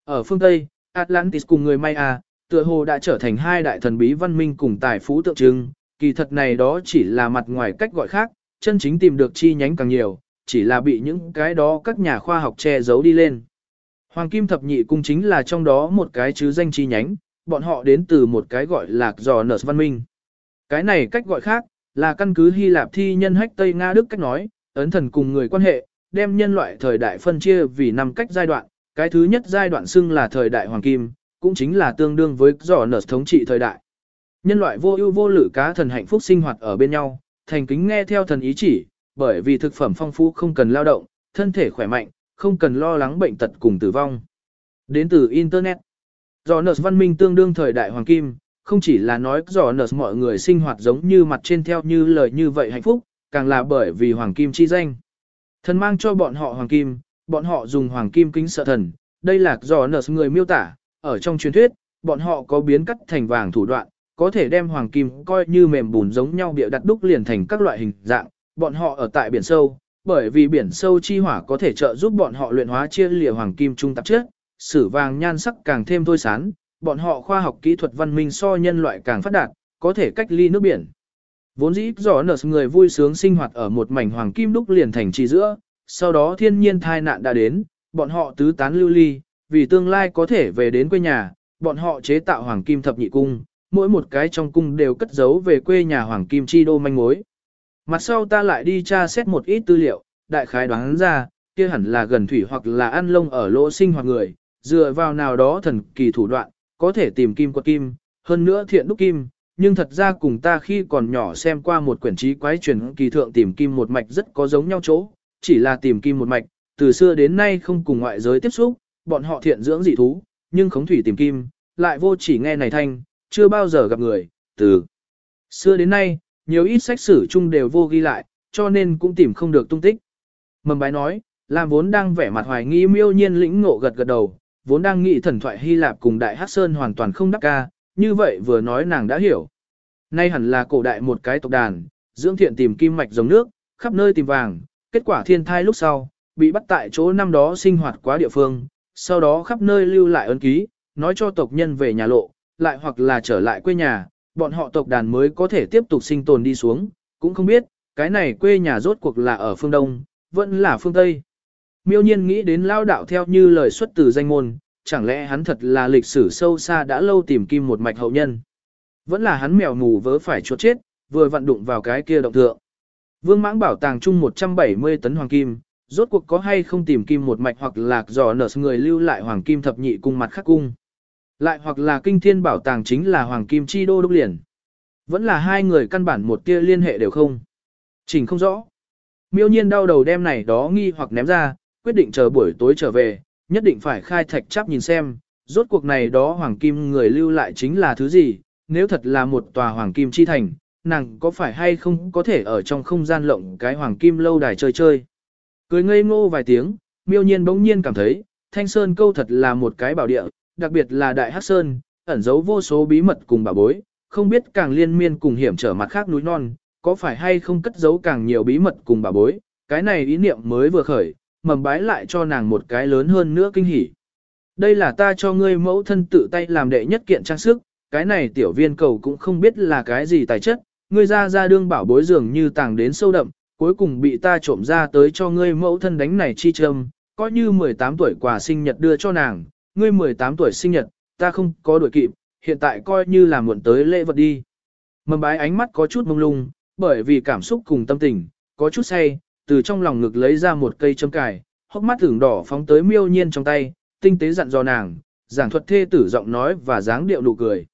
Ở phương Tây, Atlantis cùng người Maya, tựa hồ đã trở thành hai đại thần bí văn minh cùng tài phú tượng trưng, kỳ thật này đó chỉ là mặt ngoài cách gọi khác, chân chính tìm được chi nhánh càng nhiều, chỉ là bị những cái đó các nhà khoa học che giấu đi lên. Hoàng Kim Thập Nhị Cung chính là trong đó một cái chứ danh chi nhánh, bọn họ đến từ một cái gọi là giò nở văn minh. Cái này cách gọi khác, là căn cứ Hy Lạp thi nhân hách Tây Nga Đức cách nói, ấn thần cùng người quan hệ, đem nhân loại thời đại phân chia vì năm cách giai đoạn, cái thứ nhất giai đoạn xưng là thời đại Hoàng Kim, cũng chính là tương đương với giỏ nở thống trị thời đại. Nhân loại vô ưu vô lự cá thần hạnh phúc sinh hoạt ở bên nhau, thành kính nghe theo thần ý chỉ, bởi vì thực phẩm phong phú không cần lao động, thân thể khỏe mạnh, không cần lo lắng bệnh tật cùng tử vong. Đến từ Internet, giỏ nở văn minh tương đương thời đại hoàng kim, không chỉ là nói giỏ nở mọi người sinh hoạt giống như mặt trên theo như lời như vậy hạnh phúc, càng là bởi vì hoàng kim chi danh. Thần mang cho bọn họ hoàng kim, bọn họ dùng hoàng kim kính sợ thần, đây là do nợ người miêu tả, ở trong truyền thuyết, bọn họ có biến cắt thành vàng thủ đoạn, có thể đem hoàng kim coi như mềm bùn giống nhau bịa đặt đúc liền thành các loại hình dạng, bọn họ ở tại biển sâu, bởi vì biển sâu chi hỏa có thể trợ giúp bọn họ luyện hóa chia lìa hoàng kim trung tạp chất, sử vàng nhan sắc càng thêm thôi sán, bọn họ khoa học kỹ thuật văn minh so nhân loại càng phát đạt, có thể cách ly nước biển. Vốn dĩ rõ nở người vui sướng sinh hoạt ở một mảnh hoàng kim đúc liền thành trì giữa, sau đó thiên nhiên thai nạn đã đến, bọn họ tứ tán lưu ly, vì tương lai có thể về đến quê nhà, bọn họ chế tạo hoàng kim thập nhị cung, mỗi một cái trong cung đều cất giấu về quê nhà hoàng kim chi đô manh mối. Mặt sau ta lại đi tra xét một ít tư liệu, đại khái đoán ra, kia hẳn là gần thủy hoặc là ăn lông ở lỗ sinh hoạt người, dựa vào nào đó thần kỳ thủ đoạn, có thể tìm kim quật kim, hơn nữa thiện đúc kim, nhưng thật ra cùng ta khi còn nhỏ xem qua một quyển trí quái truyền kỳ thượng tìm kim một mạch rất có giống nhau chỗ, chỉ là tìm kim một mạch, từ xưa đến nay không cùng ngoại giới tiếp xúc, bọn họ thiện dưỡng dị thú, nhưng khống thủy tìm kim, lại vô chỉ nghe này thanh, chưa bao giờ gặp người, từ xưa đến nay, nhiều ít sách sử chung đều vô ghi lại, cho nên cũng tìm không được tung tích. Mầm bái nói, làm vốn đang vẻ mặt hoài nghi miêu nhiên lĩnh ngộ gật gật đầu, vốn đang nghĩ thần thoại Hy Lạp cùng Đại Hát Sơn hoàn toàn không đắc ca, như vậy vừa nói nàng đã hiểu. Nay hẳn là cổ đại một cái tộc đàn, dưỡng thiện tìm kim mạch giống nước, khắp nơi tìm vàng, kết quả thiên thai lúc sau, bị bắt tại chỗ năm đó sinh hoạt quá địa phương, sau đó khắp nơi lưu lại ấn ký, nói cho tộc nhân về nhà lộ, lại hoặc là trở lại quê nhà, bọn họ tộc đàn mới có thể tiếp tục sinh tồn đi xuống, cũng không biết, cái này quê nhà rốt cuộc là ở phương Đông, vẫn là phương Tây. Miêu nhiên nghĩ đến lao đạo theo như lời xuất từ danh môn, chẳng lẽ hắn thật là lịch sử sâu xa đã lâu tìm kim một mạch hậu nhân. Vẫn là hắn mèo mù vớ phải chuột chết, vừa vặn đụng vào cái kia động thượng. Vương mãng bảo tàng chung 170 tấn hoàng kim, rốt cuộc có hay không tìm kim một mạch hoặc là dò nở người lưu lại hoàng kim thập nhị cung mặt khắc cung. Lại hoặc là kinh thiên bảo tàng chính là hoàng kim chi đô đúc liền. Vẫn là hai người căn bản một tia liên hệ đều không. Trình không rõ. Miêu nhiên đau đầu đem này đó nghi hoặc ném ra, quyết định chờ buổi tối trở về, nhất định phải khai thạch chắp nhìn xem, rốt cuộc này đó hoàng kim người lưu lại chính là thứ gì, nếu thật là một tòa hoàng kim chi thành, nàng có phải hay không có thể ở trong không gian lộng cái hoàng kim lâu đài chơi chơi. Cười ngây ngô vài tiếng, miêu nhiên bỗng nhiên cảm thấy, thanh sơn câu thật là một cái bảo địa, đặc biệt là đại hắc sơn, ẩn giấu vô số bí mật cùng bà bối, không biết càng liên miên cùng hiểm trở mặt khác núi non, có phải hay không cất giấu càng nhiều bí mật cùng bà bối, cái này ý niệm mới vừa khởi, mầm bái lại cho nàng một cái lớn hơn nữa kinh hỉ. Đây là ta cho ngươi mẫu thân tự tay làm đệ nhất kiện trang sức, cái này tiểu viên cầu cũng không biết là cái gì tài chất, ngươi ra ra đương bảo bối dường như tàng đến sâu đậm, cuối cùng bị ta trộm ra tới cho ngươi mẫu thân đánh này chi trâm. coi như 18 tuổi quà sinh nhật đưa cho nàng, ngươi 18 tuổi sinh nhật, ta không có đuổi kịp, hiện tại coi như là muộn tới lễ vật đi. Mầm bái ánh mắt có chút mông lung, bởi vì cảm xúc cùng tâm tình, có chút say, từ trong lòng ngực lấy ra một cây châm cài, hốc mắt tưởng đỏ phóng tới miêu nhiên trong tay, tinh tế dặn dò nàng, giảng thuật thê tử giọng nói và dáng điệu nụ cười.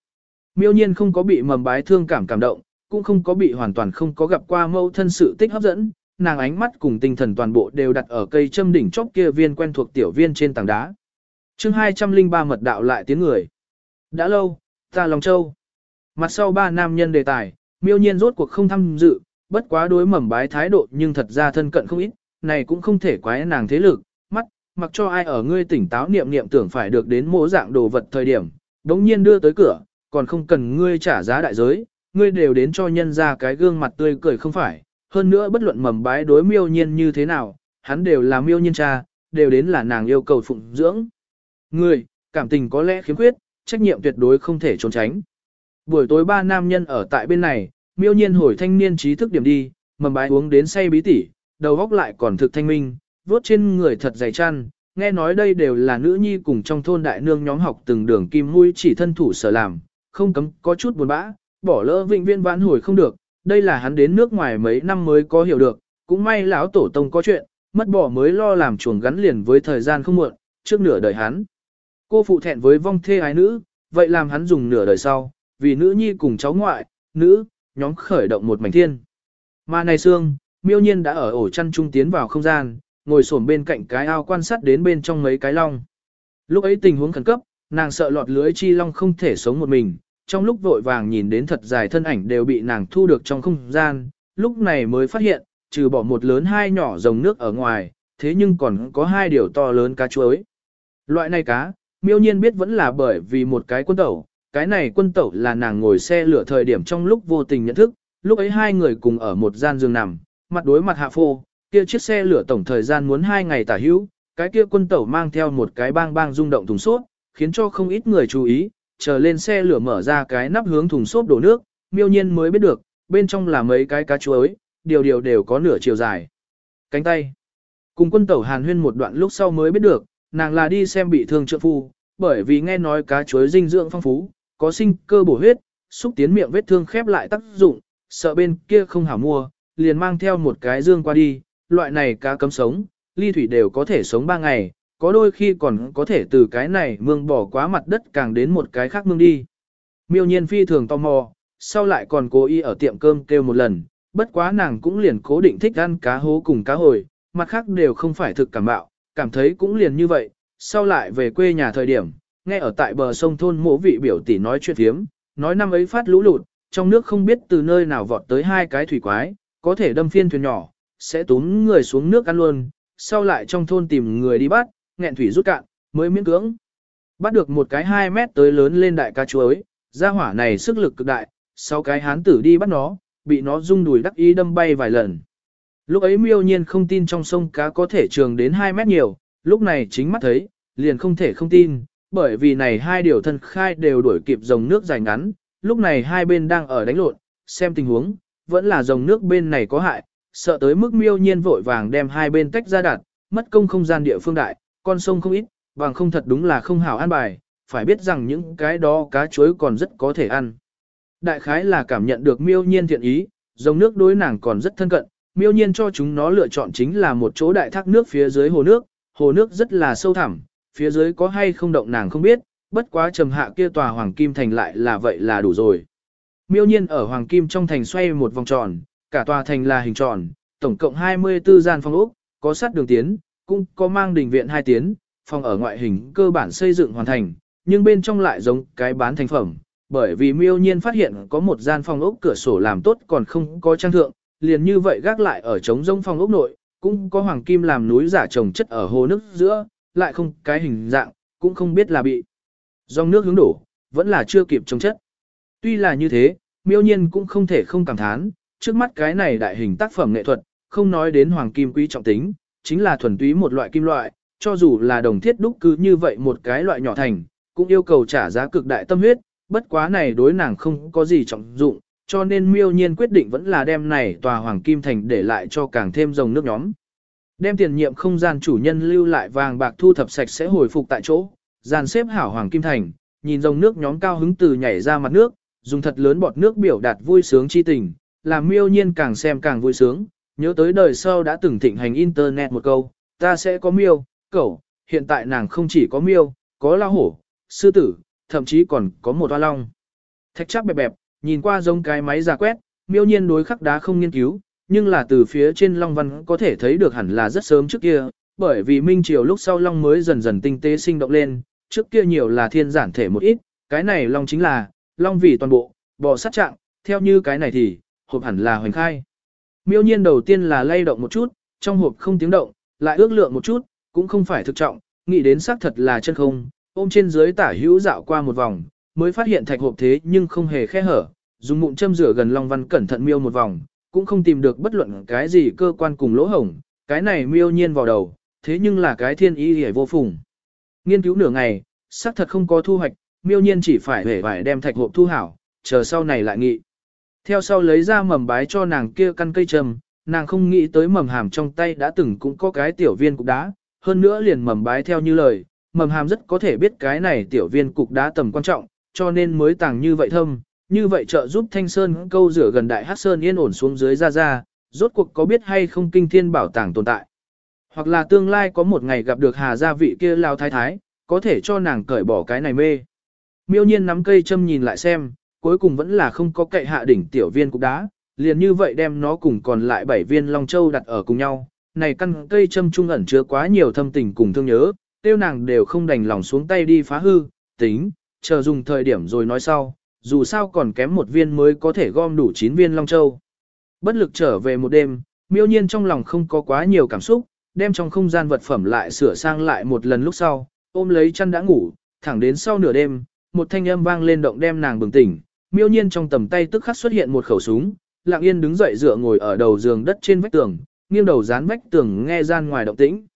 Miêu nhiên không có bị mầm bái thương cảm cảm động, cũng không có bị hoàn toàn không có gặp qua mâu thân sự tích hấp dẫn, nàng ánh mắt cùng tinh thần toàn bộ đều đặt ở cây châm đỉnh chóp kia viên quen thuộc tiểu viên trên tảng đá. chương 203 mật đạo lại tiếng người. Đã lâu, ta lòng châu. Mặt sau ba nam nhân đề tài, miêu nhiên rốt cuộc không tham dự, bất quá đối mầm bái thái độ nhưng thật ra thân cận không ít, này cũng không thể quái nàng thế lực, mắt, mặc cho ai ở ngươi tỉnh táo niệm niệm tưởng phải được đến mỗ dạng đồ vật thời điểm, đống nhiên đưa tới cửa, còn không cần ngươi trả giá đại giới, ngươi đều đến cho nhân ra cái gương mặt tươi cười không phải, hơn nữa bất luận mầm bái đối miêu nhiên như thế nào, hắn đều là miêu nhiên cha, đều đến là nàng yêu cầu phụng dưỡng. Ngươi, cảm tình có lẽ khiếm khuyết, trách nhiệm tuyệt đối không thể trốn tránh. Buổi tối ba nam nhân ở tại bên này, miêu nhiên hồi thanh niên trí thức điểm đi, mầm bái uống đến say bí tỉ, đầu góc lại còn thực thanh minh, vuốt trên người thật dày chăn, nghe nói đây đều là nữ nhi cùng trong thôn đại nương nhóm học từng đường kim mũi chỉ thân thủ sở làm, không cấm có chút buồn bã, bỏ lỡ vĩnh viên vãn hồi không được, đây là hắn đến nước ngoài mấy năm mới có hiểu được, cũng may lão tổ tông có chuyện, mất bỏ mới lo làm chuồng gắn liền với thời gian không muộn, trước nửa đời hắn. Cô phụ thẹn với vong thê ái nữ, vậy làm hắn dùng nửa đời sau, vì nữ nhi cùng cháu ngoại, nữ, nhóm khởi động một mảnh thiên. Mà này xương, miêu nhiên đã ở ổ chăn trung tiến vào không gian, ngồi xổm bên cạnh cái ao quan sát đến bên trong mấy cái long. Lúc ấy tình huống khẩn cấp, nàng sợ lọt lưới chi long không thể sống một mình, trong lúc vội vàng nhìn đến thật dài thân ảnh đều bị nàng thu được trong không gian, lúc này mới phát hiện, trừ bỏ một lớn hai nhỏ rồng nước ở ngoài, thế nhưng còn có hai điều to lớn cá chuối. Loại này cá, miêu nhiên biết vẫn là bởi vì một cái quân tẩu, cái này quân tẩu là nàng ngồi xe lửa thời điểm trong lúc vô tình nhận thức, lúc ấy hai người cùng ở một gian giường nằm, mặt đối mặt hạ phô, kia chiếc xe lửa tổng thời gian muốn hai ngày tả hữu, cái kia quân tẩu mang theo một cái bang bang rung động thùng xốp, khiến cho không ít người chú ý, chờ lên xe lửa mở ra cái nắp hướng thùng xốp đổ nước, miêu nhiên mới biết được, bên trong là mấy cái cá chuối, điều điều đều có nửa chiều dài. Cánh tay. Cùng quân tẩu hàn huyên một đoạn lúc sau mới biết được, nàng là đi xem bị thương trợ phu, bởi vì nghe nói cá chuối dinh dưỡng phong phú, có sinh cơ bổ huyết, xúc tiến miệng vết thương khép lại tác dụng, sợ bên kia không hảo mua, liền mang theo một cái dương qua đi, loại này cá cấm sống, ly thủy đều có thể sống 3 ngày, có đôi khi còn có thể từ cái này mương bỏ quá mặt đất càng đến một cái khác mương đi. Miêu nhiên phi thường tò mò, sau lại còn cố ý ở tiệm cơm kêu một lần, bất quá nàng cũng liền cố định thích ăn cá hố cùng cá hồi, mặt khác đều không phải thực cảm bạo, cảm thấy cũng liền như vậy, sau lại về quê nhà thời điểm, nghe ở tại bờ sông thôn mỗ vị biểu tỷ nói chuyện thiếm, nói năm ấy phát lũ lụt, trong nước không biết từ nơi nào vọt tới hai cái thủy quái, có thể đâm phiên thuyền nhỏ, sẽ túm người xuống nước ăn luôn, sau lại trong thôn tìm người đi bắt, nghẹn thủy rút cạn, mới miễn cưỡng. Bắt được một cái 2 mét tới lớn lên đại cá chuối, ra hỏa này sức lực cực đại, sau cái hán tử đi bắt nó, bị nó rung đùi đắc ý đâm bay vài lần. Lúc ấy miêu nhiên không tin trong sông cá có thể trường đến 2 mét nhiều, lúc này chính mắt thấy, liền không thể không tin, bởi vì này hai điều thân khai đều đuổi kịp dòng nước dài ngắn, lúc này hai bên đang ở đánh lộn, xem tình huống, vẫn là dòng nước bên này có hại, sợ tới mức miêu nhiên vội vàng đem hai bên tách ra đặt, mất công không gian địa phương đại, con sông không ít, bằng không thật đúng là không hảo an bài, phải biết rằng những cái đó cá chuối còn rất có thể ăn. Đại khái là cảm nhận được miêu nhiên thiện ý, dòng nước đối nàng còn rất thân cận, miêu nhiên cho chúng nó lựa chọn chính là một chỗ đại thác nước phía dưới hồ nước, hồ nước rất là sâu thẳm, phía dưới có hay không động nàng không biết, bất quá trầm hạ kia tòa hoàng kim thành lại là vậy là đủ rồi. Miêu nhiên ở hoàng kim trong thành xoay một vòng tròn, cả tòa thành là hình tròn, tổng cộng 24 gian phòng ốc, có sát đường tiến, cũng có mang đình viện hai tiến, phòng ở ngoại hình cơ bản xây dựng hoàn thành, nhưng bên trong lại giống cái bán thành phẩm, bởi vì miêu nhiên phát hiện có một gian phòng ốc cửa sổ làm tốt còn không có trang thượng, liền như vậy gác lại ở trống rông phòng ốc nội, cũng có hoàng kim làm núi giả trồng chất ở hồ nước giữa, lại không cái hình dạng, cũng không biết là bị dòng nước hướng đổ, vẫn là chưa kịp chống chất. Tuy là như thế, miêu nhiên cũng không thể không cảm thán, trước mắt cái này đại hình tác phẩm nghệ thuật, không nói đến hoàng kim quý trọng tính, chính là thuần túy một loại kim loại, cho dù là đồng thiết đúc cứ như vậy một cái loại nhỏ thành, cũng yêu cầu trả giá cực đại tâm huyết, bất quá này đối nàng không có gì trọng dụng, cho nên miêu nhiên quyết định vẫn là đem này tòa hoàng kim thành để lại cho càng thêm dòng nước nhóm. Đem tiền nhiệm không gian chủ nhân lưu lại vàng bạc thu thập sạch sẽ hồi phục tại chỗ, dàn xếp hảo hoàng kim thành, nhìn dòng nước nhóm cao hứng từ nhảy ra mặt nước, dùng thật lớn bọt nước biểu đạt vui sướng chi tình, làm miêu nhiên càng xem càng vui sướng, nhớ tới đời sau đã từng thịnh hành internet một câu, ta sẽ có miêu, cẩu, hiện tại nàng không chỉ có miêu, có lao hổ, sư tử, thậm chí còn có một hoa long. Thạch chắc bẹp bẹp, nhìn qua giống cái máy giả quét, miêu nhiên đối khắc đá không nghiên cứu, nhưng là từ phía trên long văn có thể thấy được hẳn là rất sớm trước kia, bởi vì minh triều lúc sau long mới dần dần tinh tế sinh động lên, trước kia nhiều là thiên giản thể một ít, cái này long chính là, long vì toàn bộ, bò sát trạng, theo như cái này thì, hộp hẳn là hoành khai. Miêu nhiên đầu tiên là lay động một chút, trong hộp không tiếng động, lại ước lượng một chút, cũng không phải thực trọng, nghĩ đến xác thật là chân không, ôm trên dưới tả hữu dạo qua một vòng, mới phát hiện thạch hộp thế nhưng không hề khe hở, dùng mụn châm rửa gần Long Văn cẩn thận miêu một vòng, cũng không tìm được bất luận cái gì cơ quan cùng lỗ hổng, cái này miêu nhiên vào đầu, thế nhưng là cái thiên ý hề vô phùng. Nghiên cứu nửa ngày, xác thật không có thu hoạch, miêu nhiên chỉ phải hề phải đem thạch hộp thu hảo, chờ sau này lại nghị. Theo sau lấy ra mầm bái cho nàng kia căn cây trầm, nàng không nghĩ tới mầm hàm trong tay đã từng cũng có cái tiểu viên cục đá, hơn nữa liền mầm bái theo như lời, mầm hàm rất có thể biết cái này tiểu viên cục đá tầm quan trọng, cho nên mới tàng như vậy thâm, như vậy trợ giúp Thanh Sơn câu rửa gần đại Hắc Sơn yên ổn xuống dưới ra ra, rốt cuộc có biết hay không kinh thiên bảo tàng tồn tại. Hoặc là tương lai có một ngày gặp được Hà gia vị kia lao thái thái, có thể cho nàng cởi bỏ cái này mê. Miêu nhiên nắm cây châm nhìn lại xem, cuối cùng vẫn là không có cậy hạ đỉnh tiểu viên cục đá, liền như vậy đem nó cùng còn lại bảy viên long châu đặt ở cùng nhau. Này căn cây châm trung ẩn chứa quá nhiều thâm tình cùng thương nhớ, tiêu nàng đều không đành lòng xuống tay đi phá hư, tính, chờ dùng thời điểm rồi nói sau, dù sao còn kém một viên mới có thể gom đủ 9 viên long châu. Bất lực trở về một đêm, miêu nhiên trong lòng không có quá nhiều cảm xúc, đem trong không gian vật phẩm lại sửa sang lại một lần lúc sau, ôm lấy chăn đã ngủ, thẳng đến sau nửa đêm, một thanh âm vang lên động đem nàng bừng tỉnh, miêu nhiên trong tầm tay tức khắc xuất hiện một khẩu súng, lặng yên đứng dậy dựa ngồi ở đầu giường đất trên vách tường, nghiêng đầu dán vách tường nghe gian ngoài động tĩnh.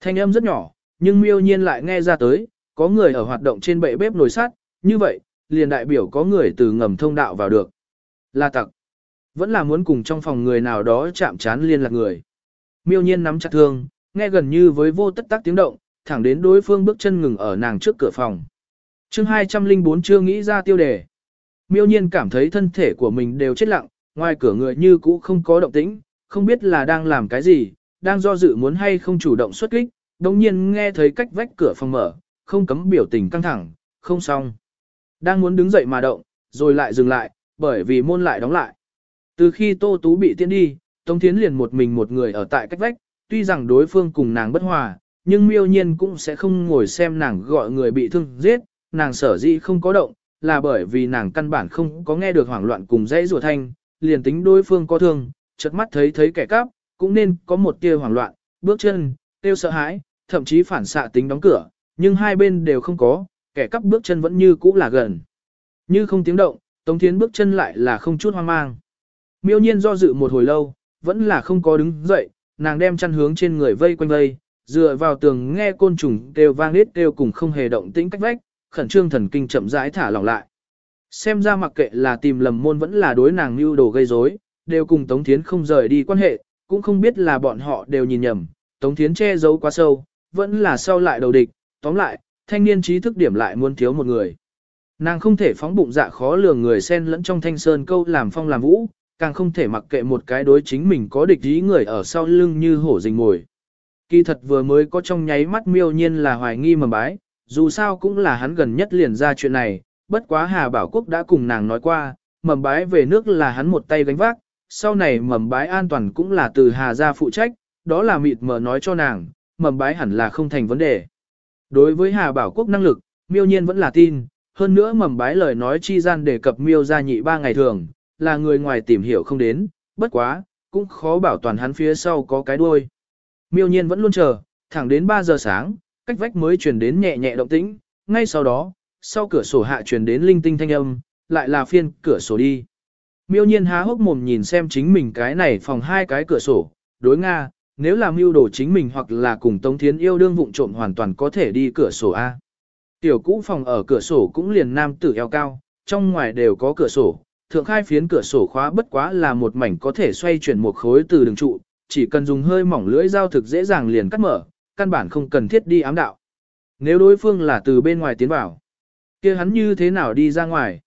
Thanh âm rất nhỏ, nhưng miêu nhiên lại nghe ra tới, có người ở hoạt động trên bệ bếp nồi sắt, như vậy, liền đại biểu có người từ ngầm thông đạo vào được. Là tặc. Vẫn là muốn cùng trong phòng người nào đó chạm chán liên lạc người. Miêu nhiên nắm chặt thương, nghe gần như với vô tất tác tiếng động, thẳng đến đối phương bước chân ngừng ở nàng trước cửa phòng. chương 204 chưa nghĩ ra tiêu đề. Miêu nhiên cảm thấy thân thể của mình đều chết lặng, ngoài cửa người như cũ không có động tĩnh, không biết là đang làm cái gì, đang do dự muốn hay không chủ động xuất kích, đồng nhiên nghe thấy cách vách cửa phòng mở, không cấm biểu tình căng thẳng, không xong. Đang muốn đứng dậy mà động, rồi lại dừng lại, bởi vì môn lại đóng lại. Từ khi Tô Tú bị tiễn đi, Tống Thiến liền một mình một người ở tại cách vách, tuy rằng đối phương cùng nàng bất hòa, nhưng miêu nhiên cũng sẽ không ngồi xem nàng gọi người bị thương giết, nàng sở dĩ không có động, là bởi vì nàng căn bản không có nghe được hoảng loạn cùng dãy rùa thanh, liền tính đối phương có thương, chợt mắt thấy thấy kẻ cắp, cũng nên có một tia hoảng loạn, bước chân, tiêu sợ hãi, thậm chí phản xạ tính đóng cửa, nhưng hai bên đều không có, kẻ cắp bước chân vẫn như cũ là gần. Như không tiếng động, Tống Thiến bước chân lại là không chút hoang mang. Miêu nhiên do dự một hồi lâu, vẫn là không có đứng dậy, nàng đem chăn hướng trên người vây quanh vây, dựa vào tường nghe côn trùng đều vang nít đều cùng không hề động tĩnh cách vách, khẩn trương thần kinh chậm rãi thả lỏng lại. Xem ra mặc kệ là tìm lầm môn vẫn là đối nàng mưu đồ gây rối, đều cùng Tống Thiến không rời đi quan hệ, cũng không biết là bọn họ đều nhìn nhầm, Tống Thiến che giấu quá sâu, vẫn là sau lại đầu địch, tóm lại, thanh niên trí thức điểm lại muốn thiếu một người. Nàng không thể phóng bụng dạ khó lường người xen lẫn trong thanh sơn câu làm phong làm vũ, càng không thể mặc kệ một cái đối chính mình có địch ý người ở sau lưng như hổ rình mồi. Kỳ thật vừa mới có trong nháy mắt miêu nhiên là hoài nghi mầm bái, dù sao cũng là hắn gần nhất liền ra chuyện này, bất quá Hà Bảo Quốc đã cùng nàng nói qua, mầm bái về nước là hắn một tay gánh vác, sau này mầm bái an toàn cũng là từ Hà gia phụ trách, đó là mịt mờ nói cho nàng, mầm bái hẳn là không thành vấn đề. Đối với Hà Bảo Quốc năng lực, miêu nhiên vẫn là tin, hơn nữa mầm bái lời nói chi gian đề cập miêu gia nhị ba ngày thường, là người ngoài tìm hiểu không đến, bất quá, cũng khó bảo toàn hắn phía sau có cái đuôi. Miêu nhiên vẫn luôn chờ, thẳng đến 3 giờ sáng, cách vách mới truyền đến nhẹ nhẹ động tĩnh, ngay sau đó, sau cửa sổ hạ truyền đến linh tinh thanh âm, lại là phiên cửa sổ đi. Miêu nhiên há hốc mồm nhìn xem chính mình cái này phòng hai cái cửa sổ, đối Nga, nếu làm mưu đồ chính mình hoặc là cùng Tống Thiến yêu đương vụng trộm hoàn toàn có thể đi cửa sổ A. Tiểu cũ phòng ở cửa sổ cũng liền nam tử eo cao, trong ngoài đều có cửa sổ, thượng khai phiến cửa sổ khóa bất quá là một mảnh có thể xoay chuyển một khối từ đường trụ, chỉ cần dùng hơi mỏng lưỡi dao thực dễ dàng liền cắt mở, căn bản không cần thiết đi ám đạo. Nếu đối phương là từ bên ngoài tiến vào, kia hắn như thế nào đi ra ngoài?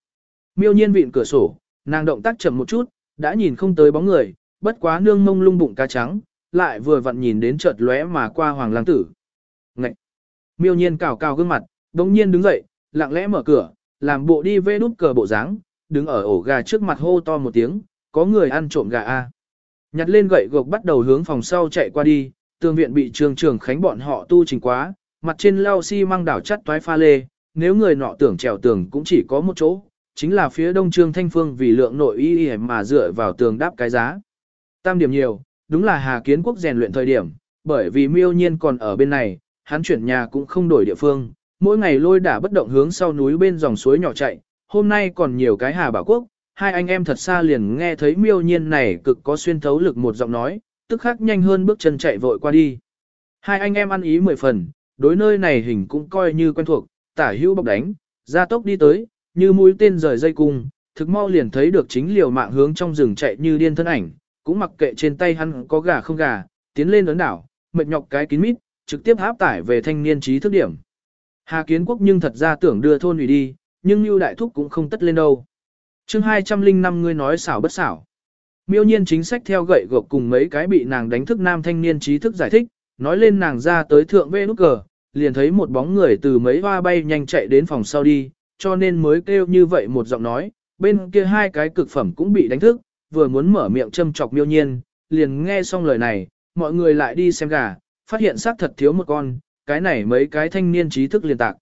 Miêu nhiên vịn cửa sổ, nàng động tác chậm một chút, đã nhìn không tới bóng người, bất quá nương mông lung bụng cá trắng, lại vừa vặn nhìn đến chợt lóe mà qua hoàng lang tử. Ngậy! Miêu nhiên cào cào gương mặt, đống nhiên đứng dậy, lặng lẽ mở cửa, làm bộ đi vê nút cờ bộ dáng, đứng ở ổ gà trước mặt hô to một tiếng, có người ăn trộm gà a. Nhặt lên gậy gộc bắt đầu hướng phòng sau chạy qua đi, tường viện bị trường trường khánh bọn họ tu trình quá, mặt trên lao xi si măng đảo chắt toái pha lê, nếu người nọ tưởng trèo tường cũng chỉ có một chỗ, chính là phía đông trương thanh phương vì lượng nội y y mà dựa vào tường đáp cái giá. Tam điểm nhiều, đúng là Hà Kiến Quốc rèn luyện thời điểm, bởi vì miêu nhiên còn ở bên này, hắn chuyển nhà cũng không đổi địa phương, mỗi ngày lôi đả bất động hướng sau núi bên dòng suối nhỏ chạy, hôm nay còn nhiều cái Hà Bảo Quốc, hai anh em thật xa liền nghe thấy miêu nhiên này cực có xuyên thấu lực một giọng nói, tức khắc nhanh hơn bước chân chạy vội qua đi. Hai anh em ăn ý mười phần, đối nơi này hình cũng coi như quen thuộc, tả hữu bọc đánh, ra tốc đi tới, như mũi tên rời dây cung, thực mau liền thấy được chính liều mạng hướng trong rừng chạy như điên thân ảnh, cũng mặc kệ trên tay hắn có gà không gà, tiến lên ấn đảo, mệt nhọc cái kín mít, trực tiếp áp tải về thanh niên trí thức điểm. Hà Kiến Quốc nhưng thật ra tưởng đưa thôn ủy đi, nhưng Lưu Đại Thúc cũng không tất lên đâu. chương 205 ngươi nói xảo bất xảo. Miêu nhiên chính sách theo gậy gộc cùng mấy cái bị nàng đánh thức nam thanh niên trí thức giải thích, nói lên nàng ra tới thượng vê nút cờ, liền thấy một bóng người từ mấy hoa bay nhanh chạy đến phòng sau đi, cho nên mới kêu như vậy một giọng nói, bên kia hai cái cực phẩm cũng bị đánh thức, vừa muốn mở miệng châm chọc miêu nhiên, liền nghe xong lời này, mọi người lại đi xem gà, phát hiện xác thật thiếu một con, cái này mấy cái thanh niên trí thức liên tạc.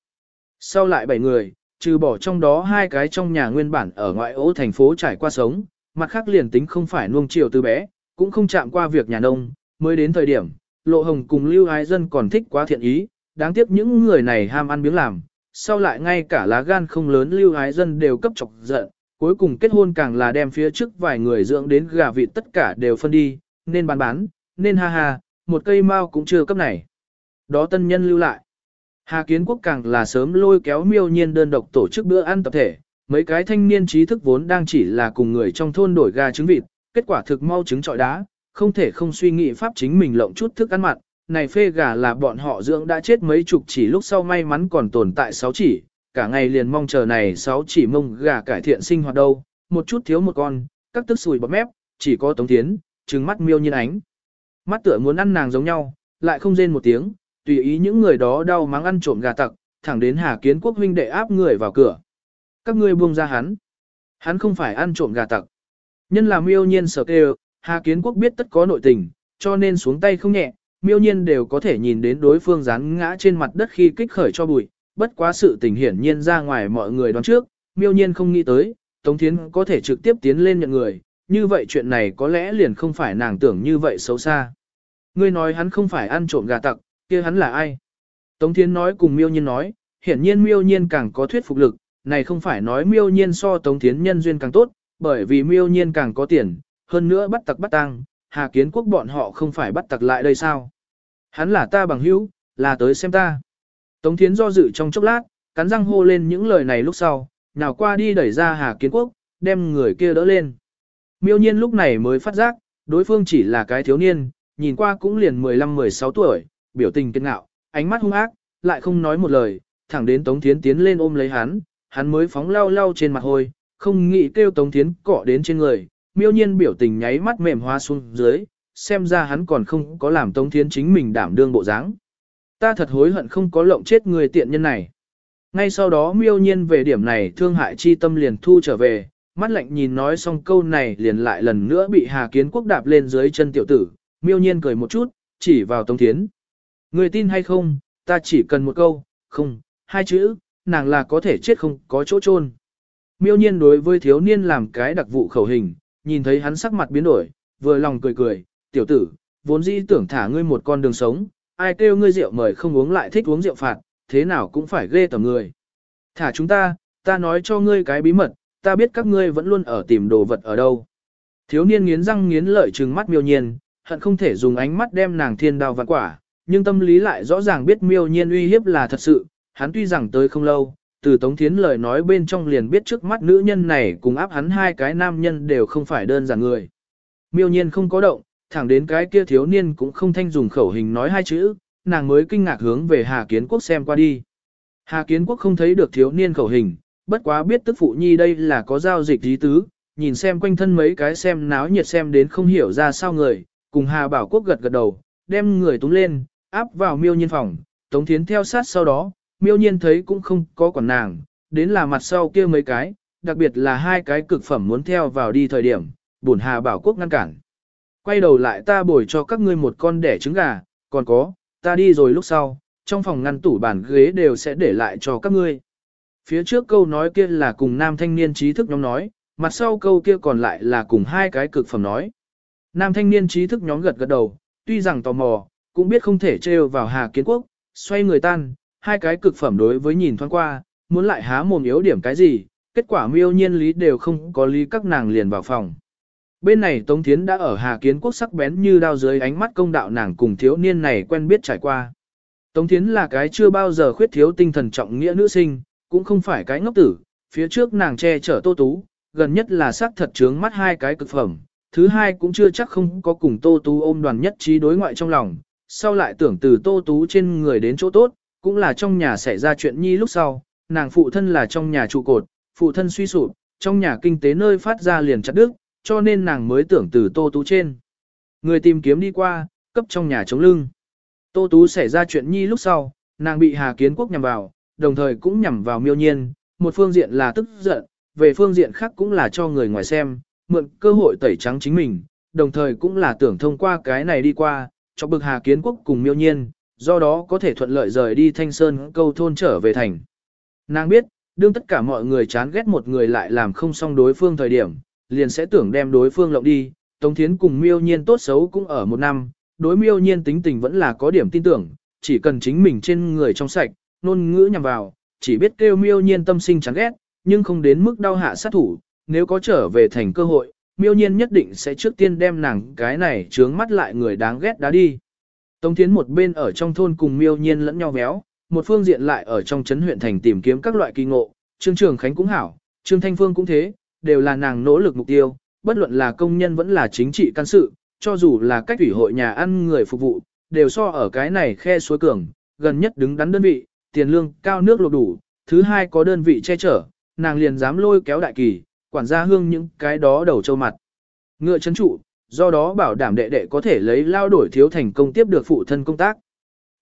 Sau lại bảy người, trừ bỏ trong đó hai cái trong nhà nguyên bản ở ngoại ô thành phố trải qua sống, mặt khác liền tính không phải nuông chiều từ bé, cũng không chạm qua việc nhà nông, mới đến thời điểm, Lộ Hồng cùng Lưu Ái Dân còn thích quá thiện ý, đáng tiếc những người này ham ăn miếng làm, sau lại ngay cả lá gan không lớn Lưu Ái Dân đều cấp chọc giận, cuối cùng kết hôn càng là đem phía trước vài người dưỡng đến gà vịt tất cả đều phân đi, nên bán bán, nên ha ha, một cây mao cũng chưa cấp này. Đó tân nhân lưu lại. Hà Kiến Quốc càng là sớm lôi kéo miêu nhiên đơn độc tổ chức bữa ăn tập thể, mấy cái thanh niên trí thức vốn đang chỉ là cùng người trong thôn đổi gà trứng vịt, kết quả thực mau trứng trọi đá, không thể không suy nghĩ pháp chính mình lộng chút thức ăn mặn, này phê gà là bọn họ dưỡng đã chết mấy chục chỉ lúc sau may mắn còn tồn tại sáu chỉ, cả ngày liền mong chờ này sáu chỉ mông gà cải thiện sinh hoạt đâu, một chút thiếu một con, các tức sùi bọt mép, chỉ có tống tiến, trừng mắt miêu nhiên ánh. Mắt tựa muốn ăn nàng giống nhau, lại không rên một tiếng, tùy ý những người đó đau mắng ăn trộm gà tặc, thẳng đến Hà Kiến Quốc huynh đệ áp người vào cửa. Các ngươi buông ra hắn. Hắn không phải ăn trộm gà tặc. Nhân là miêu nhiên sở kêu, Hà Kiến Quốc biết tất có nội tình, cho nên xuống tay không nhẹ, miêu nhiên đều có thể nhìn đến đối phương rán ngã trên mặt đất khi kích khởi cho bụi, bất quá sự tình hiển nhiên ra ngoài mọi người đoán trước, miêu nhiên không nghĩ tới, Tống Thiến có thể trực tiếp tiến lên nhận người, như vậy chuyện này có lẽ liền không phải nàng tưởng như vậy xấu xa. Ngươi nói hắn không phải ăn trộm gà tặc, kia hắn là ai? Tống Thiến nói cùng miêu nhiên nói, hiển nhiên miêu nhiên càng có thuyết phục lực, này không phải nói miêu nhiên so Tống Thiến nhân duyên càng tốt, bởi vì miêu nhiên càng có tiền, hơn nữa bắt tặc bắt tăng, Hà Kiến Quốc bọn họ không phải bắt tặc lại đây sao? Hắn là ta bằng hữu, là tới xem ta. Tống Thiến do dự trong chốc lát, cắn răng hô lên những lời này lúc sau, nào qua đi đẩy ra Hà Kiến Quốc, đem người kia đỡ lên. Miêu nhiên lúc này mới phát giác, đối phương chỉ là cái thiếu niên, nhìn qua cũng liền 15-16 tuổi, biểu tình kiên ngạo, ánh mắt hung ác, lại không nói một lời, thẳng đến Tống Thiến tiến lên ôm lấy hắn, hắn mới phóng lau lau trên mặt hôi, không nghĩ kêu Tống Thiến cọ đến trên người, miêu nhiên biểu tình nháy mắt mềm hoa xuống dưới, xem ra hắn còn không có làm Tống Thiến chính mình đảm đương bộ dáng. Ta thật hối hận không có lộng chết người tiện nhân này. Ngay sau đó miêu nhiên về điểm này thương hại chi tâm liền thu trở về, mắt lạnh nhìn nói xong câu này liền lại lần nữa bị Hà Kiến Quốc đạp lên dưới chân tiểu tử, miêu nhiên cười một chút, chỉ vào Tống Thiến. Người tin hay không, ta chỉ cần một câu, không, hai chữ, nàng là có thể chết không có chỗ chôn. Miêu nhiên đối với thiếu niên làm cái đặc vụ khẩu hình, nhìn thấy hắn sắc mặt biến đổi, vừa lòng cười cười, tiểu tử, vốn dĩ tưởng thả ngươi một con đường sống, ai kêu ngươi rượu mời không uống lại thích uống rượu phạt, thế nào cũng phải ghê tầm người. Thả chúng ta, ta nói cho ngươi cái bí mật, ta biết các ngươi vẫn luôn ở tìm đồ vật ở đâu. Thiếu niên nghiến răng nghiến lợi trừng mắt miêu nhiên, hận không thể dùng ánh mắt đem nàng thiên đao vạn quả, nhưng tâm lý lại rõ ràng biết miêu nhiên uy hiếp là thật sự, hắn tuy rằng tới không lâu, từ Tống Thiến lời nói bên trong liền biết trước mắt nữ nhân này cùng áp hắn hai cái nam nhân đều không phải đơn giản người. Miêu nhiên không có động, thẳng đến cái kia thiếu niên cũng không thanh dùng khẩu hình nói hai chữ, nàng mới kinh ngạc hướng về Hà Kiến Quốc xem qua đi. Hà Kiến Quốc không thấy được thiếu niên khẩu hình, bất quá biết tức phụ nhi đây là có giao dịch ý tứ, nhìn xem quanh thân mấy cái xem náo nhiệt xem đến không hiểu ra sao người, cùng Hà Bảo Quốc gật gật đầu, đem người túng lên, áp vào miêu nhiên phòng, Tống Thiến theo sát sau đó, miêu nhiên thấy cũng không có quản nàng, đến là mặt sau kia mấy cái, đặc biệt là hai cái cực phẩm muốn theo vào đi thời điểm, bổn Hà Bảo Quốc ngăn cản. Quay đầu lại ta bồi cho các ngươi một con đẻ trứng gà, còn có, ta đi rồi lúc sau, trong phòng ngăn tủ bàn ghế đều sẽ để lại cho các ngươi. Phía trước câu nói kia là cùng nam thanh niên trí thức nhóm nói, mặt sau câu kia còn lại là cùng hai cái cực phẩm nói. Nam thanh niên trí thức nhóm gật gật đầu, tuy rằng tò mò, cũng biết không thể trêu vào Hà Kiến Quốc, xoay người tan, hai cái cực phẩm đối với nhìn thoáng qua, muốn lại há mồm yếu điểm cái gì, kết quả miêu nhiên lý đều không có lý các nàng liền vào phòng. Bên này Tống Thiến đã ở Hà Kiến Quốc sắc bén như đao dưới ánh mắt công đạo nàng cùng thiếu niên này quen biết trải qua. Tống Thiến là cái chưa bao giờ khuyết thiếu tinh thần trọng nghĩa nữ sinh, cũng không phải cái ngốc tử, phía trước nàng che chở Tô Tú, gần nhất là sắc thật trướng mắt hai cái cực phẩm, thứ hai cũng chưa chắc không có cùng Tô Tú ôm đoàn nhất trí đối ngoại trong lòng, sau lại tưởng từ Tô Tú trên người đến chỗ tốt, cũng là trong nhà xảy ra chuyện nhi lúc sau, nàng phụ thân là trong nhà trụ cột, phụ thân suy sụp, trong nhà kinh tế nơi phát ra liền chặt đứt cho nên nàng mới tưởng từ Tô Tú trên. Người tìm kiếm đi qua, cấp trong nhà chống lưng. Tô Tú xảy ra chuyện nhi lúc sau, nàng bị Hà Kiến Quốc nhằm vào, đồng thời cũng nhằm vào miêu nhiên, một phương diện là tức giận, về phương diện khác cũng là cho người ngoài xem, mượn cơ hội tẩy trắng chính mình, đồng thời cũng là tưởng thông qua cái này đi qua, cho bực Hà Kiến Quốc cùng miêu nhiên, do đó có thể thuận lợi rời đi Thanh Sơn câu thôn trở về thành. Nàng biết, đương tất cả mọi người chán ghét một người lại làm không xong đối phương thời điểm, liền sẽ tưởng đem đối phương lộng đi, Tống Thiến cùng miêu nhiên tốt xấu cũng ở một năm, đối miêu nhiên tính tình vẫn là có điểm tin tưởng, chỉ cần chính mình trên người trong sạch, nôn ngữ nhằm vào, chỉ biết kêu miêu nhiên tâm sinh chán ghét, nhưng không đến mức đau hạ sát thủ, nếu có trở về thành cơ hội, miêu nhiên nhất định sẽ trước tiên đem nàng cái này trướng mắt lại người đáng ghét đá đi. Tống Thiến một bên ở trong thôn cùng miêu nhiên lẫn nhau béo, một phương diện lại ở trong trấn huyện thành tìm kiếm các loại kỳ ngộ, Trương Trường Khánh cũng hảo, Trương Thanh Phương cũng thế, đều là nàng nỗ lực mục tiêu, bất luận là công nhân vẫn là chính trị can sự, cho dù là cách ủy hội nhà ăn người phục vụ, đều so ở cái này khe suối cường, gần nhất đứng đắn đơn vị, tiền lương cao nước lột đủ, thứ hai có đơn vị che chở, nàng liền dám lôi kéo đại kỳ, quản gia hương những cái đó đầu châu mặt. Ngựa chấn trụ, do đó bảo đảm đệ đệ có thể lấy lao đổi thiếu thành công tiếp được phụ thân công tác.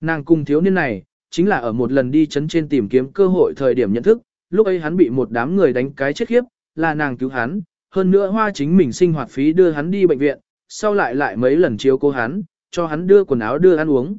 Nàng cùng thiếu niên này, chính là ở một lần đi chấn trên tìm kiếm cơ hội thời điểm nhận thức, lúc ấy hắn bị một đám người đánh cái chết khiếp, là nàng cứu hắn, hơn nữa hoa chính mình sinh hoạt phí đưa hắn đi bệnh viện, sau lại lại mấy lần chiếu cố hắn, cho hắn đưa quần áo đưa ăn uống.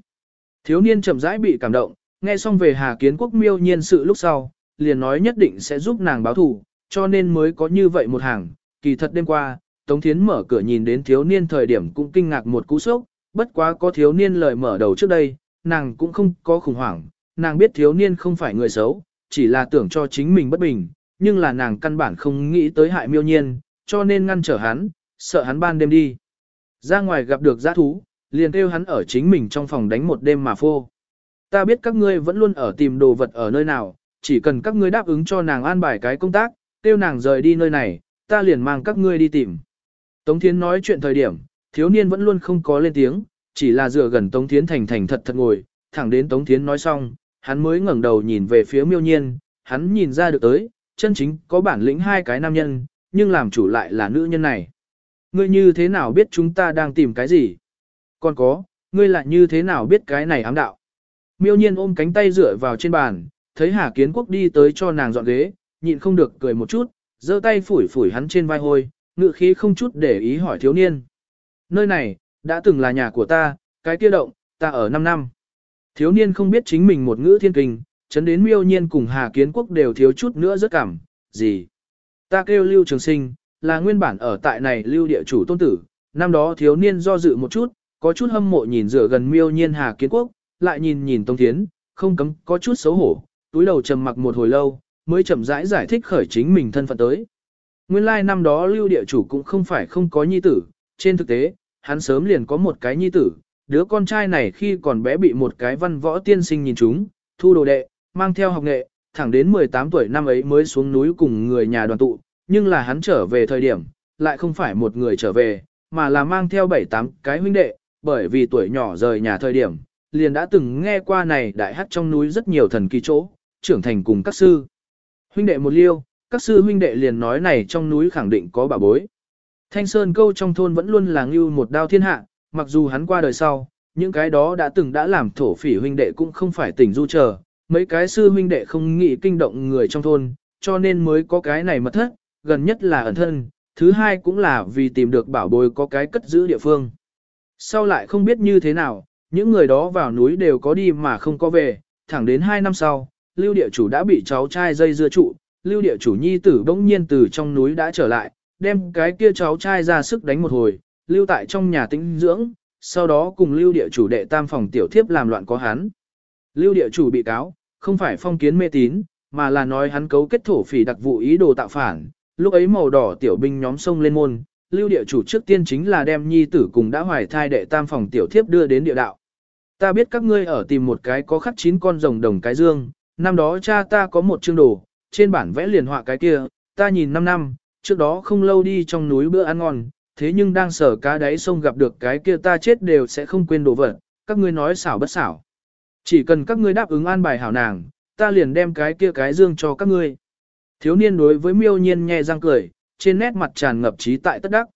Thiếu niên chậm rãi bị cảm động, nghe xong về Hà Kiến Quốc miêu nhiên sự lúc sau, liền nói nhất định sẽ giúp nàng báo thù, cho nên mới có như vậy một hàng. Kỳ thật đêm qua, Tống Thiến mở cửa nhìn đến thiếu niên thời điểm cũng kinh ngạc một cú sốc, bất quá có thiếu niên lời mở đầu trước đây, nàng cũng không có khủng hoảng, nàng biết thiếu niên không phải người xấu, chỉ là tưởng cho chính mình bất bình, nhưng là nàng căn bản không nghĩ tới hại miêu nhiên, cho nên ngăn trở hắn, sợ hắn ban đêm đi. Ra ngoài gặp được giã thú, liền kêu hắn ở chính mình trong phòng đánh một đêm mà phô. Ta biết các ngươi vẫn luôn ở tìm đồ vật ở nơi nào, chỉ cần các ngươi đáp ứng cho nàng an bài cái công tác, kêu nàng rời đi nơi này, ta liền mang các ngươi đi tìm. Tống Thiến nói chuyện thời điểm, thiếu niên vẫn luôn không có lên tiếng, chỉ là dựa gần Tống Thiến thành thành thật thật ngồi, thẳng đến Tống Thiến nói xong, hắn mới ngẩng đầu nhìn về phía miêu nhiên, hắn nhìn ra được tới, chân chính có bản lĩnh hai cái nam nhân, nhưng làm chủ lại là nữ nhân này. Ngươi như thế nào biết chúng ta đang tìm cái gì? Còn có, ngươi lại như thế nào biết cái này ám đạo? Miêu nhiên ôm cánh tay dựa vào trên bàn, thấy Hà Kiến Quốc đi tới cho nàng dọn ghế, nhịn không được cười một chút, giơ tay phủi phủi hắn trên vai hôi, ngự khí không chút để ý hỏi thiếu niên. Nơi này, đã từng là nhà của ta, cái kia động, ta ở 5 năm. Thiếu niên không biết chính mình một ngữ thiên kinh, chấn đến miêu nhiên cùng Hà Kiến Quốc đều thiếu chút nữa rất cảm, gì. Ta kêu Lưu Trường Sinh, là nguyên bản ở tại này Lưu địa chủ tôn tử, năm đó thiếu niên do dự một chút, có chút hâm mộ nhìn rửa gần miêu nhiên Hà Kiến Quốc, lại nhìn nhìn Tông Thiến, không cấm có chút xấu hổ, túi đầu trầm mặc một hồi lâu, mới chậm rãi giải, giải thích khởi chính mình thân phận tới. Nguyên lai like năm đó lưu địa chủ cũng không phải không có nhi tử, trên thực tế, hắn sớm liền có một cái nhi tử, đứa con trai này khi còn bé bị một cái văn võ tiên sinh nhìn chúng, thu đồ đệ, mang theo học nghệ, thẳng đến 18 tuổi năm ấy mới xuống núi cùng người nhà đoàn tụ, nhưng là hắn trở về thời điểm, lại không phải một người trở về, mà là mang theo 7-8 cái huynh đệ, bởi vì tuổi nhỏ rời nhà thời điểm, liền đã từng nghe qua này đại hát trong núi rất nhiều thần kỳ chỗ, trưởng thành cùng các sư. Huynh đệ một liêu, các sư huynh đệ liền nói này trong núi khẳng định có bà bối. Thanh Sơn câu trong thôn vẫn luôn là ngưu một đao thiên hạ, mặc dù hắn qua đời sau, những cái đó đã từng đã làm thổ phỉ huynh đệ cũng không phải tỉnh du chờ, mấy cái sư huynh đệ không nghĩ kinh động người trong thôn, cho nên mới có cái này mật thất, gần nhất là ẩn thân, thứ hai cũng là vì tìm được bảo bối có cái cất giữ địa phương. Sau lại không biết như thế nào, những người đó vào núi đều có đi mà không có về, thẳng đến hai năm sau, lưu địa chủ đã bị cháu trai dây dưa trụ, lưu địa chủ nhi tử bỗng nhiên từ trong núi đã trở lại, đem cái kia cháu trai ra sức đánh một hồi, lưu tại trong nhà tĩnh dưỡng, sau đó cùng lưu địa chủ đệ tam phòng tiểu thiếp làm loạn có hắn. Lưu địa chủ bị cáo, không phải phong kiến mê tín, mà là nói hắn cấu kết thổ phỉ đặc vụ ý đồ tạo phản, lúc ấy màu đỏ tiểu binh nhóm sông lên môn, lưu địa chủ trước tiên chính là đem nhi tử cùng đã hoài thai đệ tam phòng tiểu thiếp đưa đến địa đạo. Ta biết các ngươi ở tìm một cái có khắc chín con rồng đồng cái dương, năm đó cha ta có một chương đồ, trên bản vẽ liền họa cái kia, ta nhìn 5 năm, trước đó không lâu đi trong núi bữa ăn ngon, thế nhưng đang sở cá đáy sông gặp được cái kia ta chết đều sẽ không quên đồ vật, các ngươi nói xảo bất xảo. Chỉ cần các ngươi đáp ứng an bài hảo nàng, ta liền đem cái kia cái dương cho các ngươi. Thiếu niên đối với miêu nhiên nhe răng cười, trên nét mặt tràn ngập trí tại tất đắc.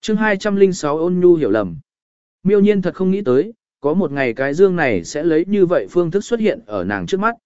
chương 206 ôn nhu hiểu lầm. Miêu nhiên thật không nghĩ tới, có một ngày cái dương này sẽ lấy như vậy phương thức xuất hiện ở nàng trước mắt.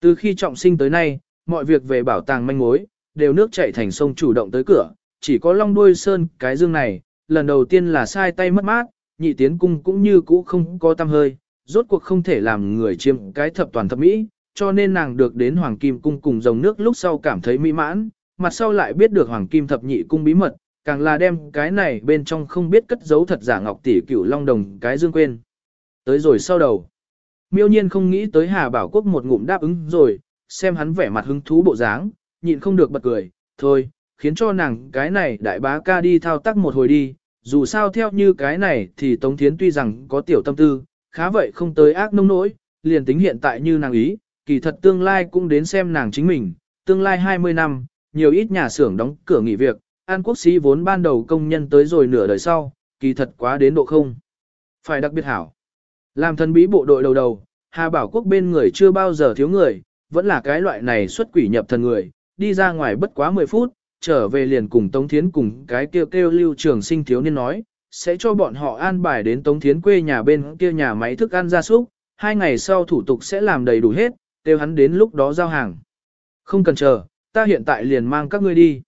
Từ khi trọng sinh tới nay, mọi việc về bảo tàng manh mối, đều nước chảy thành sông chủ động tới cửa, chỉ có long đuôi sơn cái dương này, lần đầu tiên là sai tay mất mát, nhị tiến cung cũng như cũ không có tâm hơi, rốt cuộc không thể làm người chiêm cái thập toàn thập mỹ, cho nên nàng được đến Hoàng Kim Cung cùng dòng nước lúc sau cảm thấy mỹ mãn, mặt sau lại biết được Hoàng Kim Thập Nhị Cung bí mật, càng là đem cái này bên trong không biết cất giấu thật giả ngọc tỷ cửu long đồng cái dương quên. Tới rồi sau đầu. Miêu nhiên không nghĩ tới Hà Bảo Quốc một ngụm đáp ứng rồi, xem hắn vẻ mặt hứng thú bộ dáng, nhịn không được bật cười, thôi, khiến cho nàng cái này đại bá ca đi thao tác một hồi đi, dù sao theo như cái này thì Tống Thiến tuy rằng có tiểu tâm tư, khá vậy không tới ác nông nỗi, liền tính hiện tại như nàng ý, kỳ thật tương lai cũng đến xem nàng chính mình, tương lai 20 năm, nhiều ít nhà xưởng đóng cửa nghỉ việc, An Quốc Sĩ vốn ban đầu công nhân tới rồi nửa đời sau, kỳ thật quá đến độ không. Phải đặc biệt hảo. Làm thân bí bộ đội đầu đầu, Hà Bảo Quốc bên người chưa bao giờ thiếu người, vẫn là cái loại này xuất quỷ nhập thần người, đi ra ngoài bất quá 10 phút, trở về liền cùng Tống Thiến cùng cái kêu kêu lưu trường sinh thiếu niên nói, sẽ cho bọn họ an bài đến Tống Thiến quê nhà bên kia nhà máy thức ăn gia súc, hai ngày sau thủ tục sẽ làm đầy đủ hết, kêu hắn đến lúc đó giao hàng. Không cần chờ, ta hiện tại liền mang các ngươi đi.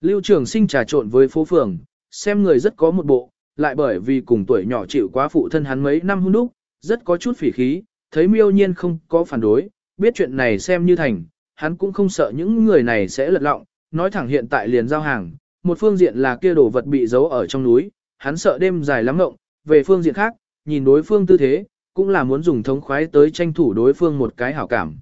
Lưu trường sinh trà trộn với phố phường, xem người rất có một bộ, lại bởi vì cùng tuổi nhỏ chịu quá phụ thân hắn mấy năm hôn đúc, rất có chút phỉ khí, thấy miêu nhiên không có phản đối, biết chuyện này xem như thành, hắn cũng không sợ những người này sẽ lật lọng, nói thẳng hiện tại liền giao hàng, một phương diện là kia đồ vật bị giấu ở trong núi, hắn sợ đêm dài lắm ngộng, về phương diện khác, nhìn đối phương tư thế, cũng là muốn dùng thống khoái tới tranh thủ đối phương một cái hảo cảm.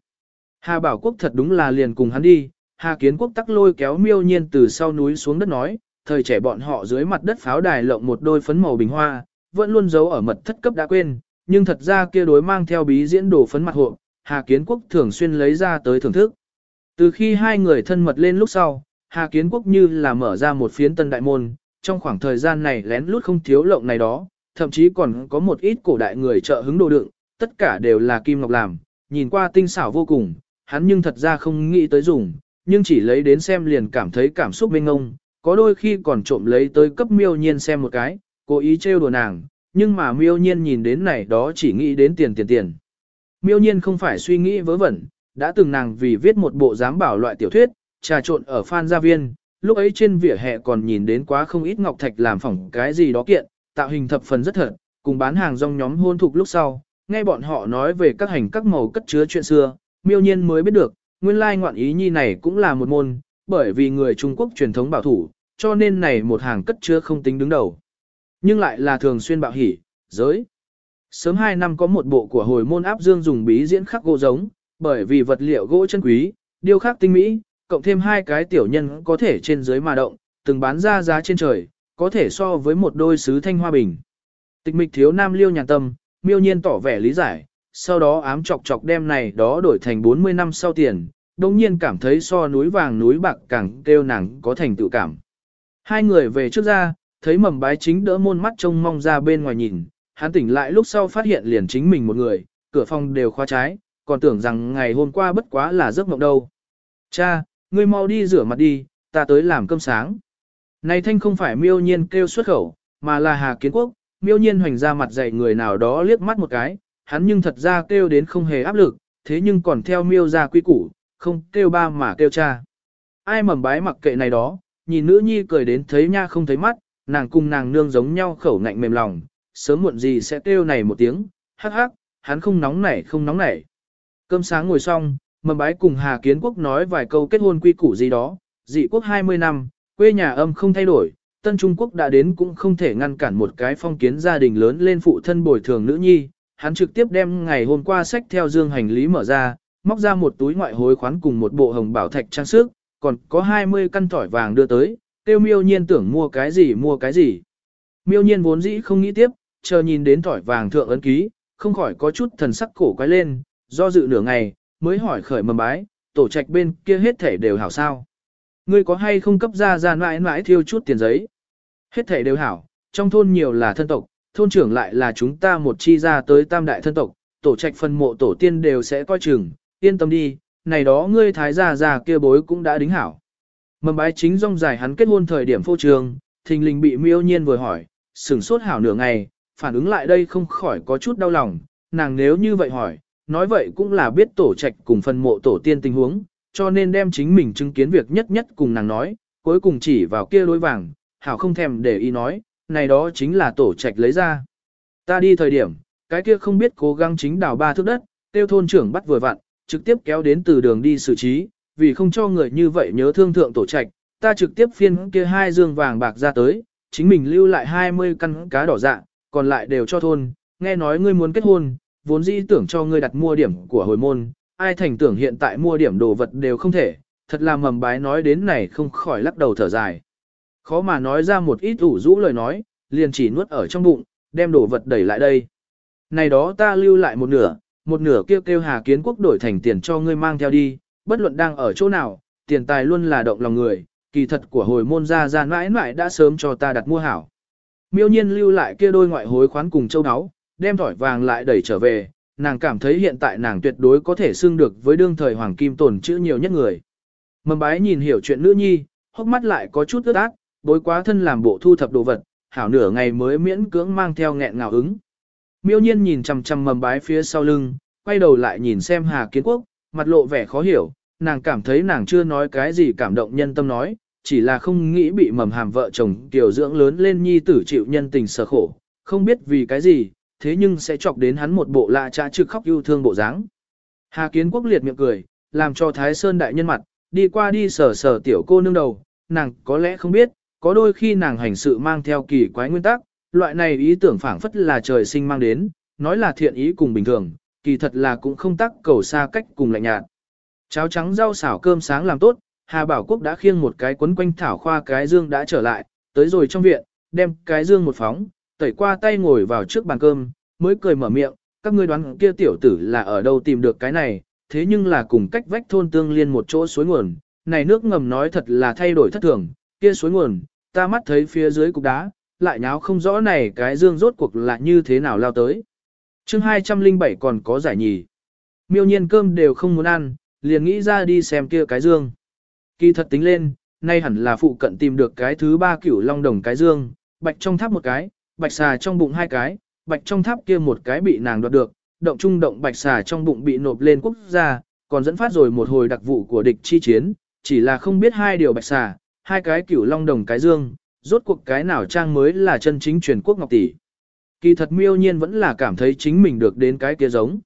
Hà Bảo Quốc thật đúng là liền cùng hắn đi, Hà Kiến Quốc tắc lôi kéo miêu nhiên từ sau núi xuống đất nói, thời trẻ bọn họ dưới mặt đất pháo đài lộng một đôi phấn màu bình hoa, vẫn luôn giấu ở mật thất cấp đã quên, nhưng thật ra kia đối mang theo bí diễn đồ phấn mặt hộ, Hà Kiến Quốc thường xuyên lấy ra tới thưởng thức. Từ khi hai người thân mật lên lúc sau, Hà Kiến Quốc như là mở ra một phiến tân đại môn, trong khoảng thời gian này lén lút không thiếu lộng này đó, thậm chí còn có một ít cổ đại người trợ hứng đồ đựng, tất cả đều là kim ngọc làm, nhìn qua tinh xảo vô cùng, hắn nhưng thật ra không nghĩ tới dùng, nhưng chỉ lấy đến xem liền cảm thấy cảm xúc mênh ngông, có đôi khi còn trộm lấy tới cấp miêu nhiên xem một cái, cố ý trêu đùa nàng, nhưng mà miêu nhiên nhìn đến này đó chỉ nghĩ đến tiền tiền tiền. Miêu nhiên không phải suy nghĩ vớ vẩn, đã từng nàng vì viết một bộ giám bảo loại tiểu thuyết, trà trộn ở Phan Gia Viên, lúc ấy trên vỉa hè còn nhìn đến quá không ít ngọc thạch làm phỏng cái gì đó kiện, tạo hình thập phần rất thật, cùng bán hàng rong nhóm hôn thục lúc sau, nghe bọn họ nói về các hành các màu cất chứa chuyện xưa, miêu nhiên mới biết được, nguyên lai ngoạn ý nhi này cũng là một môn, bởi vì người Trung Quốc truyền thống bảo thủ, cho nên này một hàng cất chứa không tính đứng đầu. Nhưng lại là thường xuyên bạo hỉ, giới. Sớm 2 năm có một bộ của hồi môn áp dương dùng bí diễn khắc gỗ giống, bởi vì vật liệu gỗ chân quý, điêu khắc tinh mỹ, cộng thêm hai cái tiểu nhân có thể trên dưới mà động, từng bán ra giá trên trời, có thể so với một đôi sứ thanh hoa bình. Tịch mịch thiếu nam liêu nhàn tâm, miêu nhiên tỏ vẻ lý giải, sau đó ám chọc chọc đem này đó đổi thành 40 năm sau tiền, đồng nhiên cảm thấy so núi vàng núi bạc càng kêu nàng có thành tựu cảm. Hai người về trước ra, thấy mầm bái chính đỡ môn mắt trông mong ra bên ngoài nhìn, hắn tỉnh lại lúc sau phát hiện liền chính mình một người, cửa phòng đều khóa trái, còn tưởng rằng ngày hôm qua bất quá là giấc mộng đâu. Cha, ngươi mau đi rửa mặt đi, ta tới làm cơm sáng. Này thanh không phải miêu nhiên kêu xuất khẩu, mà là Hà Kiến Quốc, miêu nhiên hoành ra mặt dạy người nào đó liếc mắt một cái, hắn nhưng thật ra kêu đến không hề áp lực, thế nhưng còn theo miêu ra quy củ, không kêu ba mà kêu cha. Ai mầm bái mặc kệ này đó, nhìn nữ nhi cười đến thấy nha không thấy mắt, nàng cùng nàng nương giống nhau khẩu ngạnh mềm lòng, sớm muộn gì sẽ kêu này một tiếng, hắc hắc, hắn không nóng nảy không nóng nảy. Cơm sáng ngồi xong, mầm bái cùng Hà Kiến Quốc nói vài câu kết hôn quy củ gì đó, dị quốc 20 năm, quê nhà âm không thay đổi, Tân Trung Quốc đã đến cũng không thể ngăn cản một cái phong kiến gia đình lớn lên phụ thân bồi thường nữ nhi, hắn trực tiếp đem ngày hôm qua sách theo dương hành lý mở ra, móc ra một túi ngoại hối khoán cùng một bộ hồng bảo thạch trang sức, còn có 20 căn tỏi vàng đưa tới, tiêu miêu nhiên tưởng mua cái gì mua cái gì. Miêu nhiên vốn dĩ không nghĩ tiếp, chờ nhìn đến tỏi vàng thượng ấn ký, không khỏi có chút thần sắc cổ quái lên, do dự nửa ngày, mới hỏi khởi mầm bái, tổ trạch bên kia hết thể đều hảo sao. Ngươi có hay không cấp ra ra mãi mãi thiêu chút tiền giấy? Hết thể đều hảo, trong thôn nhiều là thân tộc, thôn trưởng lại là chúng ta một chi ra tới tam đại thân tộc, tổ trạch phân mộ tổ tiên đều sẽ coi chừng, yên tâm đi, này đó ngươi thái gia già kia bối cũng đã đính hảo. Mầm bái chính rong dài hắn kết hôn thời điểm phô trường, thình lình bị miêu nhiên vừa hỏi, sửng sốt hảo nửa ngày, phản ứng lại đây không khỏi có chút đau lòng, nàng nếu như vậy hỏi, nói vậy cũng là biết tổ trạch cùng phần mộ tổ tiên tình huống, cho nên đem chính mình chứng kiến việc nhất nhất cùng nàng nói, cuối cùng chỉ vào kia lối vàng, hảo không thèm để ý nói, này đó chính là tổ trạch lấy ra. Ta đi thời điểm, cái kia không biết cố gắng chính đào ba thước đất, tiêu thôn trưởng bắt vừa vặn, trực tiếp kéo đến từ đường đi xử trí, vì không cho người như vậy nhớ thương thượng tổ trạch, ta trực tiếp phiên kia hai dương vàng bạc ra tới, chính mình lưu lại 20 căn cá đỏ dạ, còn lại đều cho thôn, nghe nói ngươi muốn kết hôn, vốn dĩ tưởng cho ngươi đặt mua điểm của hồi môn, ai thành tưởng hiện tại mua điểm đồ vật đều không thể, thật là mầm bái nói đến này không khỏi lắc đầu thở dài. Khó mà nói ra một ít ủ rũ lời nói, liền chỉ nuốt ở trong bụng, đem đồ vật đẩy lại đây. Này đó ta lưu lại một nửa, một nửa kêu kêu Hà Kiến Quốc đổi thành tiền cho ngươi mang theo đi, bất luận đang ở chỗ nào, tiền tài luôn là động lòng người, kỳ thật của hồi môn gia ra mãi mãi đã sớm cho ta đặt mua hảo. Miêu nhiên lưu lại kia đôi ngoại hối khoán cùng châu áo, đem thỏi vàng lại đẩy trở về, nàng cảm thấy hiện tại nàng tuyệt đối có thể xưng được với đương thời hoàng kim tồn chữ nhiều nhất người. Mầm bái nhìn hiểu chuyện nữ nhi, hốc mắt lại có chút ướt át, bối quá thân làm bộ thu thập đồ vật, hảo nửa ngày mới miễn cưỡng mang theo nghẹn ngào ứng. Miêu nhiên nhìn chằm chằm mầm bái phía sau lưng, quay đầu lại nhìn xem Hà Kiến Quốc, mặt lộ vẻ khó hiểu, nàng cảm thấy nàng chưa nói cái gì cảm động nhân tâm nói, chỉ là không nghĩ bị mầm hàm vợ chồng tiểu dưỡng lớn lên nhi tử chịu nhân tình sở khổ, không biết vì cái gì, thế nhưng sẽ chọc đến hắn một bộ lạ trá trực khóc yêu thương bộ dáng. Hà Kiến Quốc liệt miệng cười, làm cho Thái Sơn đại nhân mặt, đi qua đi sờ sờ tiểu cô nương đầu, nàng có lẽ không biết, có đôi khi nàng hành sự mang theo kỳ quái nguyên tắc, loại này ý tưởng phảng phất là trời sinh mang đến, nói là thiện ý cùng bình thường, kỳ thật là cũng không tắc cầu xa cách cùng lạnh nhạt. Cháo trắng rau xảo cơm sáng làm tốt, Hà Bảo Quốc đã khiêng một cái quấn quanh thảo khoa cái dương đã trở lại, tới rồi trong viện, đem cái dương một phóng, tẩy qua tay ngồi vào trước bàn cơm, mới cười mở miệng, các ngươi đoán kia tiểu tử là ở đâu tìm được cái này, thế nhưng là cùng cách vách thôn tương liên một chỗ suối nguồn, này nước ngầm nói thật là thay đổi thất thường, kia suối nguồn, ta mắt thấy phía dưới cục đá, lại nháo không rõ này cái dương rốt cuộc là như thế nào lao tới. chương 207 còn có giải nhì. Miêu nhiên cơm đều không muốn ăn, liền nghĩ ra đi xem kia cái dương. Kỳ thật tính lên, nay hẳn là phụ cận tìm được cái thứ ba cửu long đồng cái dương, bạch trong tháp một cái, bạch xà trong bụng hai cái, bạch trong tháp kia một cái bị nàng đoạt được, động trung động bạch xà trong bụng bị nộp lên quốc gia, còn dẫn phát rồi một hồi đặc vụ của địch chi chiến, chỉ là không biết hai điều bạch xà, hai cái cửu long đồng cái dương, rốt cuộc cái nào trang mới là chân chính truyền quốc ngọc tỷ. Kỳ thật miêu nhiên vẫn là cảm thấy chính mình được đến cái kia giống.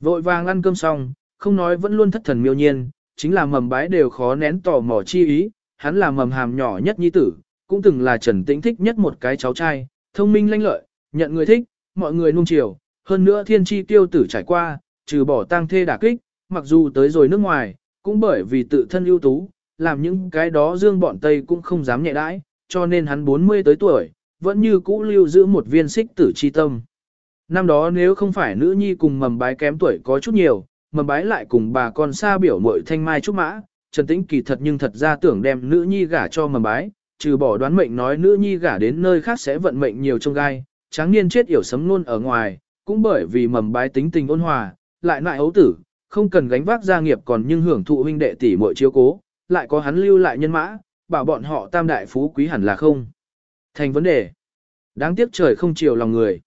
Vội vàng ăn cơm xong, không nói vẫn luôn thất thần miêu nhiên, chính là mầm bái đều khó nén tò mò chi ý, hắn là mầm hàm nhỏ nhất nhi tử, cũng từng là trần tĩnh thích nhất một cái cháu trai, thông minh lanh lợi, nhận người thích, mọi người nung chiều, hơn nữa thiên chi tiêu tử trải qua, trừ bỏ tang thê đả kích, mặc dù tới rồi nước ngoài, cũng bởi vì tự thân ưu tú, làm những cái đó dương bọn Tây cũng không dám nhẹ đãi, cho nên hắn 40 tới tuổi, vẫn như cũ lưu giữ một viên xích tử chi tâm. Năm đó nếu không phải nữ nhi cùng mầm bái kém tuổi có chút nhiều, mầm bái lại cùng bà con xa biểu mội thanh mai trúc mã, Trần Tĩnh kỳ thật nhưng thật ra tưởng đem nữ nhi gả cho mầm bái, trừ bỏ đoán mệnh nói nữ nhi gả đến nơi khác sẽ vận mệnh nhiều trong gai, tráng niên chết yểu sấm luôn ở ngoài, cũng bởi vì mầm bái tính tình ôn hòa, lại nại ấu tử, không cần gánh vác gia nghiệp còn nhưng hưởng thụ huynh đệ tỷ muội chiếu cố, lại có hắn lưu lại nhân mã, bảo bọn họ tam đại phú quý hẳn là không. Thành vấn đề. Đáng tiếc trời không chiều lòng người.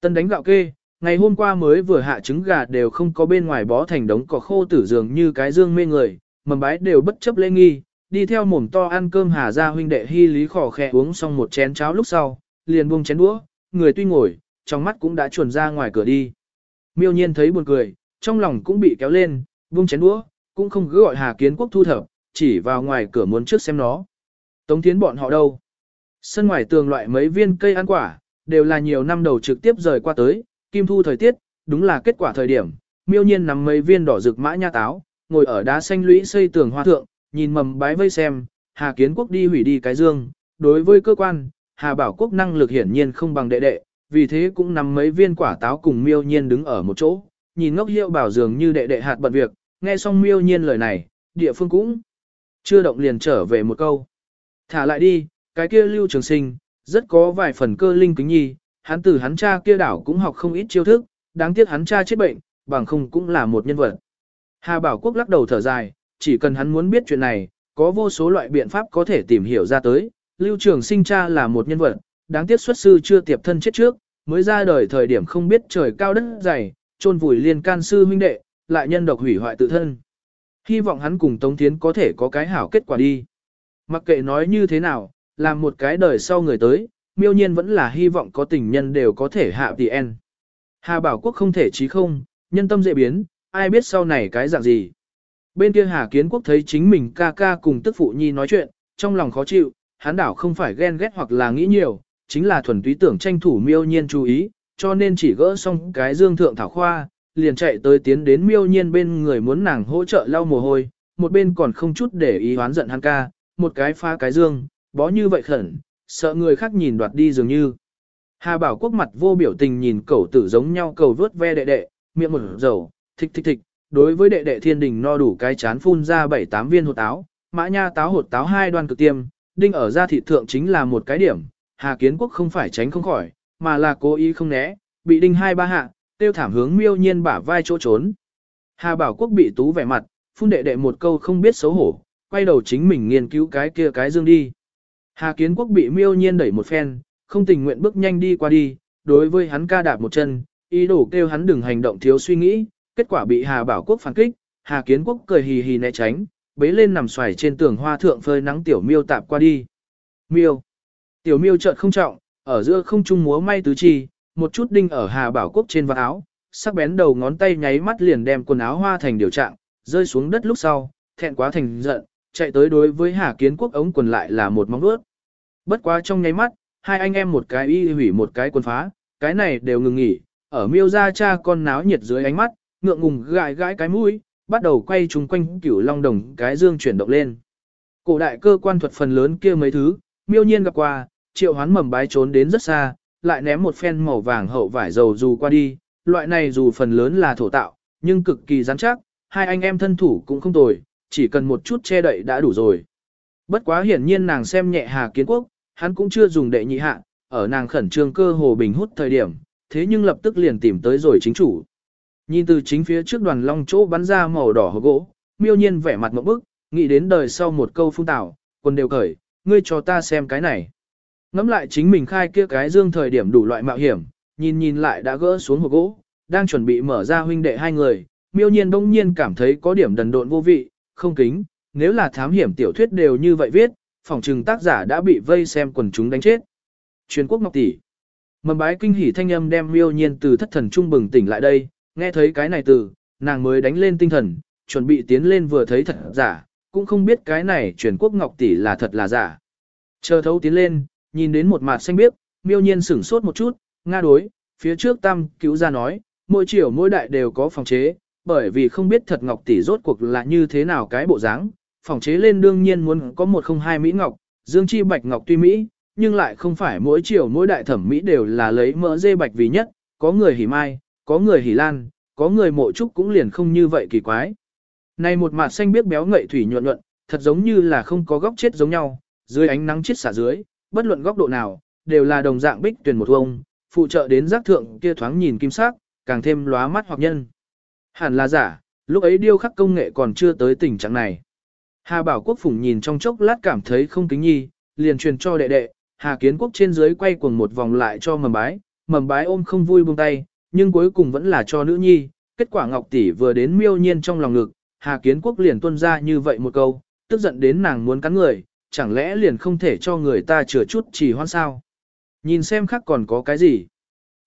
Tân đánh gạo kê, ngày hôm qua mới vừa hạ trứng gà đều không có bên ngoài bó thành đống cỏ khô tử dường như cái dương mê người, mầm bái đều bất chấp lễ nghi, đi theo mồm to ăn cơm hà ra huynh đệ hy lý khỏ khẽ uống xong một chén cháo lúc sau, liền buông chén đũa, người tuy ngồi, trong mắt cũng đã chuồn ra ngoài cửa đi. Miêu nhiên thấy buồn cười, trong lòng cũng bị kéo lên, buông chén đũa, cũng không cứ gọi Hà Kiến Quốc thu thập, chỉ vào ngoài cửa muốn trước xem nó. Tống tiến bọn họ đâu? Sân ngoài tường loại mấy viên cây ăn quả, đều là nhiều năm đầu trực tiếp rời qua tới, kim thu thời tiết, đúng là kết quả thời điểm, miêu nhiên nắm mấy viên đỏ rực mã nha táo, ngồi ở đá xanh lũy xây tường hoa thượng, nhìn mầm bái vây xem, Hà Kiến Quốc đi hủy đi cái dương, đối với cơ quan, Hà Bảo Quốc năng lực hiển nhiên không bằng đệ đệ, vì thế cũng nắm mấy viên quả táo cùng miêu nhiên đứng ở một chỗ, nhìn ngốc hiệu bảo dường như đệ đệ hạt bận việc, nghe xong miêu nhiên lời này, địa phương cũng chưa động liền trở về một câu. Thả lại đi, cái kia lưu trường sinh, rất có vài phần cơ linh kính nhi, hắn từ hắn cha kia đảo cũng học không ít chiêu thức, đáng tiếc hắn cha chết bệnh, bằng không cũng là một nhân vật. Hà Bảo Quốc lắc đầu thở dài, chỉ cần hắn muốn biết chuyện này, có vô số loại biện pháp có thể tìm hiểu ra tới. Lưu Trường Sinh cha là một nhân vật, đáng tiếc xuất sư chưa tiệp thân chết trước, mới ra đời thời điểm không biết trời cao đất dày, chôn vùi liên can sư huynh đệ, lại nhân độc hủy hoại tự thân. Hy vọng hắn cùng Tống Thiến có thể có cái hảo kết quả đi. Mặc kệ nói như thế nào, làm một cái đời sau người tới, miêu nhiên vẫn là hy vọng có tình nhân đều có thể hạ tỷ en. Hà Bảo Quốc không thể chí không, nhân tâm dễ biến, ai biết sau này cái dạng gì. Bên kia Hà Kiến Quốc thấy chính mình ca ca cùng tức phụ nhi nói chuyện, trong lòng khó chịu, hắn đảo không phải ghen ghét hoặc là nghĩ nhiều, chính là thuần túy tưởng tranh thủ miêu nhiên chú ý, cho nên chỉ gỡ xong cái dương thượng thảo khoa, liền chạy tới tiến đến miêu nhiên bên người muốn nàng hỗ trợ lau mồ hôi, một bên còn không chút để ý hoán giận hắn ca, một cái phá cái dương, bó như vậy khẩn, sợ người khác nhìn đoạt đi dường như. Hà Bảo Quốc mặt vô biểu tình nhìn cậu tử giống nhau cầu vớt ve đệ đệ, miệng một dầu, thịch thịch thịch, đối với đệ đệ thiên đình no đủ cái chán phun ra bảy tám viên hột táo, mã nha táo hột táo hai đoan cực tiêm, đinh ở da thịt thượng chính là một cái điểm, Hà Kiến Quốc không phải tránh không khỏi, mà là cố ý không né, bị đinh hai ba hạ, tiêu thảm hướng miêu nhiên bả vai chỗ trốn. Hà Bảo Quốc bị tú vẻ mặt, phun đệ đệ một câu không biết xấu hổ, quay đầu chính mình nghiên cứu cái kia cái dương đi. Hà Kiến Quốc bị miêu nhiên đẩy một phen, không tình nguyện bước nhanh đi qua đi, đối với hắn ca đạp một chân, ý đồ kêu hắn đừng hành động thiếu suy nghĩ, kết quả bị Hà Bảo Quốc phản kích, Hà Kiến Quốc cười hì hì né tránh, bế lên nằm xoài trên tường hoa thượng phơi nắng tiểu miêu tạp qua đi. Miêu. Tiểu miêu chợt không trọng, ở giữa không trung múa may tứ chi, một chút đinh ở Hà Bảo Quốc trên vạt áo, sắc bén đầu ngón tay nháy mắt liền đem quần áo hoa thành điều trạng, rơi xuống đất lúc sau, thẹn quá thành giận, chạy tới đối với Hà Kiến Quốc ống quần lại là một móng vuốt. Bất quá trong nháy mắt, hai anh em một cái y hủy một cái quần phá, cái này đều ngừng nghỉ, ở miêu ra cha con náo nhiệt dưới ánh mắt, ngượng ngùng gãi gãi cái mũi, bắt đầu quay chung quanh cửu long đồng cái dương chuyển động lên. Cổ đại cơ quan thuật phần lớn kia mấy thứ, miêu nhiên gặp qua, triệu hoán mầm bái trốn đến rất xa, lại ném một phen màu vàng hậu vải dầu dù qua đi, loại này dù phần lớn là thổ tạo, nhưng cực kỳ rắn chắc, hai anh em thân thủ cũng không tồi, chỉ cần một chút che đậy đã đủ rồi. Bất quá hiển nhiên nàng xem nhẹ Hà Kiến Quốc, hắn cũng chưa dùng đệ nhị hạ, ở nàng khẩn trương cơ hồ bình hút thời điểm, thế nhưng lập tức liền tìm tới rồi chính chủ. Nhìn từ chính phía trước đoàn long chỗ bắn ra màu đỏ hồ gỗ, miêu nhiên vẻ mặt một bức, nghĩ đến đời sau một câu phun tảo, quần đều cởi, ngươi cho ta xem cái này. Ngắm lại chính mình khai kia cái dương thời điểm đủ loại mạo hiểm, nhìn nhìn lại đã gỡ xuống hồ gỗ, đang chuẩn bị mở ra huynh đệ hai người, miêu nhiên bỗng nhiên cảm thấy có điểm đần độn vô vị, không kính, nếu là thám hiểm tiểu thuyết đều như vậy viết, phòng trừng tác giả đã bị vây xem quần chúng đánh chết. Truyền quốc ngọc tỷ. Mầm bái kinh hỉ thanh âm đem miêu nhiên từ thất thần trung bừng tỉnh lại đây, nghe thấy cái này từ, nàng mới đánh lên tinh thần, chuẩn bị tiến lên vừa thấy thật giả, cũng không biết cái này truyền quốc ngọc tỷ là thật là giả. Chờ thấu tiến lên, nhìn đến một mặt xanh biếc, miêu nhiên sửng sốt một chút, nga đối, phía trước tam cứu ra nói, mỗi chiều mỗi đại đều có phòng chế, bởi vì không biết thật ngọc tỷ rốt cuộc là như thế nào cái bộ dáng, phòng chế lên đương nhiên muốn có một không hai mỹ ngọc, dương chi bạch ngọc tuy mỹ, nhưng lại không phải mỗi chiều mỗi đại thẩm mỹ đều là lấy mỡ dê bạch vì nhất, có người hỉ mai, có người hỉ lan, có người mộ trúc cũng liền không như vậy kỳ quái. Này một mặt xanh biếc béo ngậy thủy nhuận nhuận, thật giống như là không có góc chết giống nhau, dưới ánh nắng chết xả dưới, bất luận góc độ nào, đều là đồng dạng bích tuyển một vông, phụ trợ đến giác thượng kia thoáng nhìn kim sắc, càng thêm lóa mắt hoặc nhân. Hẳn là giả, lúc ấy điêu khắc công nghệ còn chưa tới tình trạng này. Hà Bảo Quốc phủng nhìn trong chốc lát cảm thấy không kính nhi, liền truyền cho đệ đệ, Hà Kiến Quốc trên dưới quay cuồng một vòng lại cho mầm bái, mầm bái ôm không vui buông tay, nhưng cuối cùng vẫn là cho nữ nhi, kết quả Ngọc Tỷ vừa đến miêu nhiên trong lòng ngực, Hà Kiến Quốc liền tuân ra như vậy một câu, tức giận đến nàng muốn cắn người, chẳng lẽ liền không thể cho người ta chừa chút chỉ hoan sao. Nhìn xem khác còn có cái gì.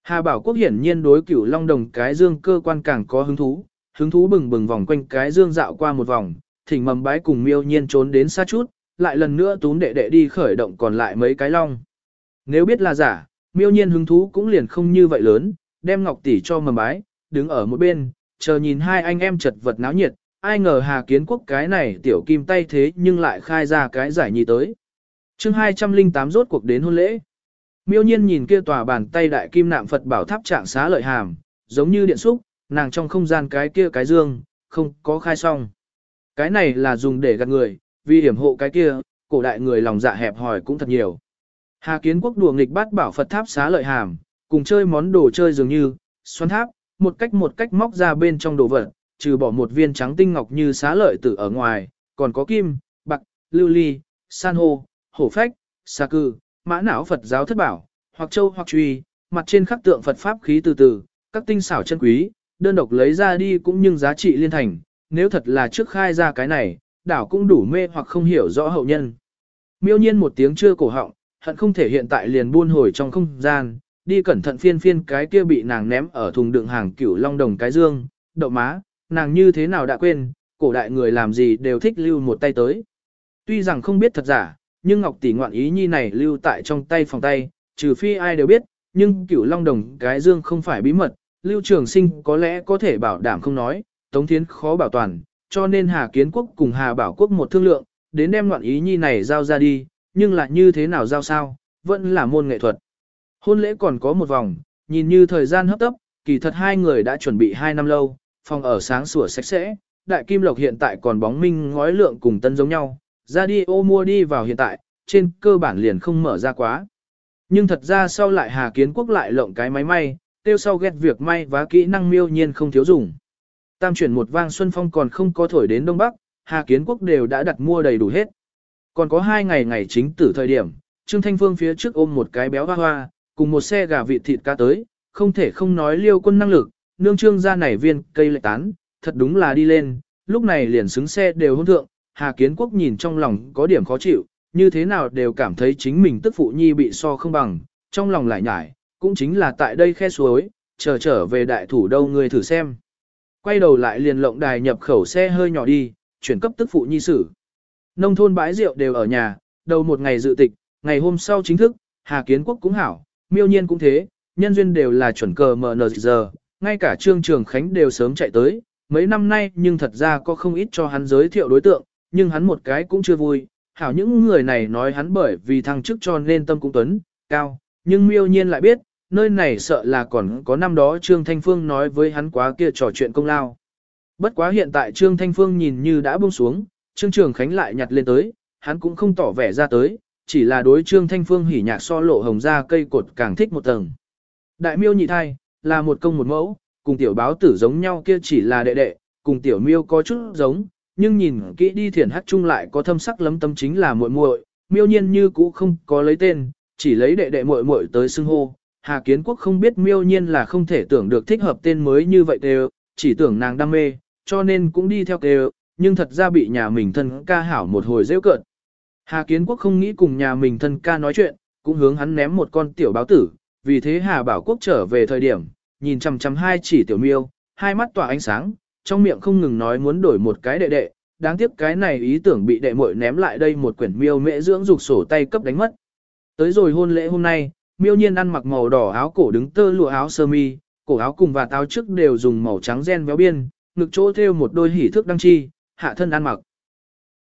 Hà Bảo Quốc hiển nhiên đối cửu long đồng cái dương cơ quan càng có hứng thú, hứng thú bừng bừng vòng quanh cái dương dạo qua một vòng, thỉnh mầm bái cùng miêu nhiên trốn đến xa chút, lại lần nữa tún đệ đệ đi khởi động còn lại mấy cái long. Nếu biết là giả, miêu nhiên hứng thú cũng liền không như vậy lớn, đem ngọc tỷ cho mầm bái, đứng ở một bên, chờ nhìn hai anh em chật vật náo nhiệt, ai ngờ Hà Kiến Quốc cái này tiểu kim tay thế nhưng lại khai ra cái giải nhì tới. chương 208 rốt cuộc đến hôn lễ. Miêu nhiên nhìn kia tòa bàn tay đại kim nạm Phật bảo tháp trạng xá lợi hàm, giống như điện xúc, nàng trong không gian cái kia cái dương, không có khai xong. Cái này là dùng để gạt người, vì hiểm hộ cái kia, cổ đại người lòng dạ hẹp hòi cũng thật nhiều. Hà Kiến Quốc đùa nghịch bắt bảo Phật tháp xá lợi hàm, cùng chơi món đồ chơi dường như, xoắn tháp, một cách một cách móc ra bên trong đồ vật, trừ bỏ một viên trắng tinh ngọc như xá lợi tử ở ngoài, còn có kim, bạc, lưu ly, san hô, hổ phách, xà cư, mã não Phật giáo thất bảo, hoặc châu hoặc truy, mặt trên khắc tượng Phật Pháp khí từ từ, các tinh xảo chân quý, đơn độc lấy ra đi cũng nhưng giá trị liên thành, nếu thật là trước khai ra cái này, đảo cũng đủ mê hoặc không hiểu rõ hậu nhân. Miêu nhiên một tiếng chưa cổ họng, hận không thể hiện tại liền buôn hồi trong không gian, đi cẩn thận phiên phiên cái kia bị nàng ném ở thùng đựng hàng cửu long đồng cái dương, đậu má, nàng như thế nào đã quên, cổ đại người làm gì đều thích lưu một tay tới. Tuy rằng không biết thật giả, nhưng Ngọc tỷ ngoạn ý nhi này lưu tại trong tay phòng tay, trừ phi ai đều biết, nhưng cửu long đồng cái dương không phải bí mật, lưu trường sinh có lẽ có thể bảo đảm không nói, tống thiến khó bảo toàn, cho nên Hà Kiến Quốc cùng Hà Bảo Quốc một thương lượng, đến đem ngoạn ý nhi này giao ra đi, nhưng là như thế nào giao sao, vẫn là môn nghệ thuật. Hôn lễ còn có một vòng, nhìn như thời gian hấp tấp, kỳ thật hai người đã chuẩn bị hai năm lâu, phòng ở sáng sủa sạch sẽ, đại kim lộc hiện tại còn bóng minh ngói lượng cùng tân giống nhau, ra đi ô mua đi vào hiện tại, trên cơ bản liền không mở ra quá. Nhưng thật ra sau lại Hà Kiến Quốc lại lộng cái máy may, tiêu sau ghét việc may và kỹ năng miêu nhiên không thiếu dùng. Tam chuyển một vang xuân phong còn không có thổi đến Đông Bắc, Hà Kiến Quốc đều đã đặt mua đầy đủ hết. Còn có hai ngày ngày chính tử thời điểm, Trương Thanh Phương phía trước ôm một cái béo hoa hoa, cùng một xe gà vịt thịt cá tới, không thể không nói liêu quân năng lực, nương trương ra nảy viên cây lệ tán, thật đúng là đi lên, lúc này liền xứng xe đều hôn thượng, Hà Kiến Quốc nhìn trong lòng có điểm khó chịu, như thế nào đều cảm thấy chính mình tức phụ nhi bị so không bằng, trong lòng lại nhải, cũng chính là tại đây khe suối, chờ trở về đại thủ đâu người thử xem. Quay đầu lại liền lộng đài nhập khẩu xe hơi nhỏ đi, chuyển cấp tức phụ nhi sử. Nông thôn bãi rượu đều ở nhà, đầu một ngày dự tịch, ngày hôm sau chính thức, Hà Kiến Quốc cũng hảo, miêu nhiên cũng thế, nhân duyên đều là chuẩn cờ MN giờ, ngay cả Trương Trường Khánh đều sớm chạy tới, mấy năm nay nhưng thật ra có không ít cho hắn giới thiệu đối tượng, nhưng hắn một cái cũng chưa vui, hảo những người này nói hắn bởi vì thăng chức cho nên tâm cũng tuấn, cao, nhưng miêu nhiên lại biết, nơi này sợ là còn có năm đó Trương Thanh Phương nói với hắn quá kia trò chuyện công lao. Bất quá hiện tại Trương Thanh Phương nhìn như đã buông xuống, Trương Trường Khánh lại nhặt lên tới, hắn cũng không tỏ vẻ ra tới, chỉ là đối Trương Thanh Phương hỉ nhạc so lộ hồng ra cây cột càng thích một tầng. Đại miêu nhị thai, là một công một mẫu, cùng tiểu báo tử giống nhau kia chỉ là đệ đệ, cùng tiểu miêu có chút giống, nhưng nhìn kỹ đi thiển hắc chung lại có thâm sắc lấm tâm chính là muội muội, miêu nhiên như cũ không có lấy tên, chỉ lấy đệ đệ muội muội tới xưng hô. Hà Kiến Quốc không biết miêu nhiên là không thể tưởng được thích hợp tên mới như vậy đều, chỉ tưởng nàng đam mê, cho nên cũng đi theo kêu, nhưng thật ra bị nhà mình thân ca hảo một hồi rêu cợt. Hà Kiến Quốc không nghĩ cùng nhà mình thân ca nói chuyện, cũng hướng hắn ném một con tiểu báo tử, vì thế Hà Bảo Quốc trở về thời điểm, nhìn chằm chằm hai chỉ tiểu miêu, hai mắt tỏa ánh sáng, trong miệng không ngừng nói muốn đổi một cái đệ đệ, đáng tiếc cái này ý tưởng bị đệ muội ném lại đây một quyển miêu mễ dưỡng dục sổ tay cấp đánh mất. Tới rồi hôn lễ hôm nay, miêu nhiên ăn mặc màu đỏ áo cổ đứng tơ lụa áo sơ mi, cổ áo cùng và áo trước đều dùng màu trắng gen véo biên, ngực chỗ thêu một đôi hỉ thước đăng chi, hạ thân ăn mặc.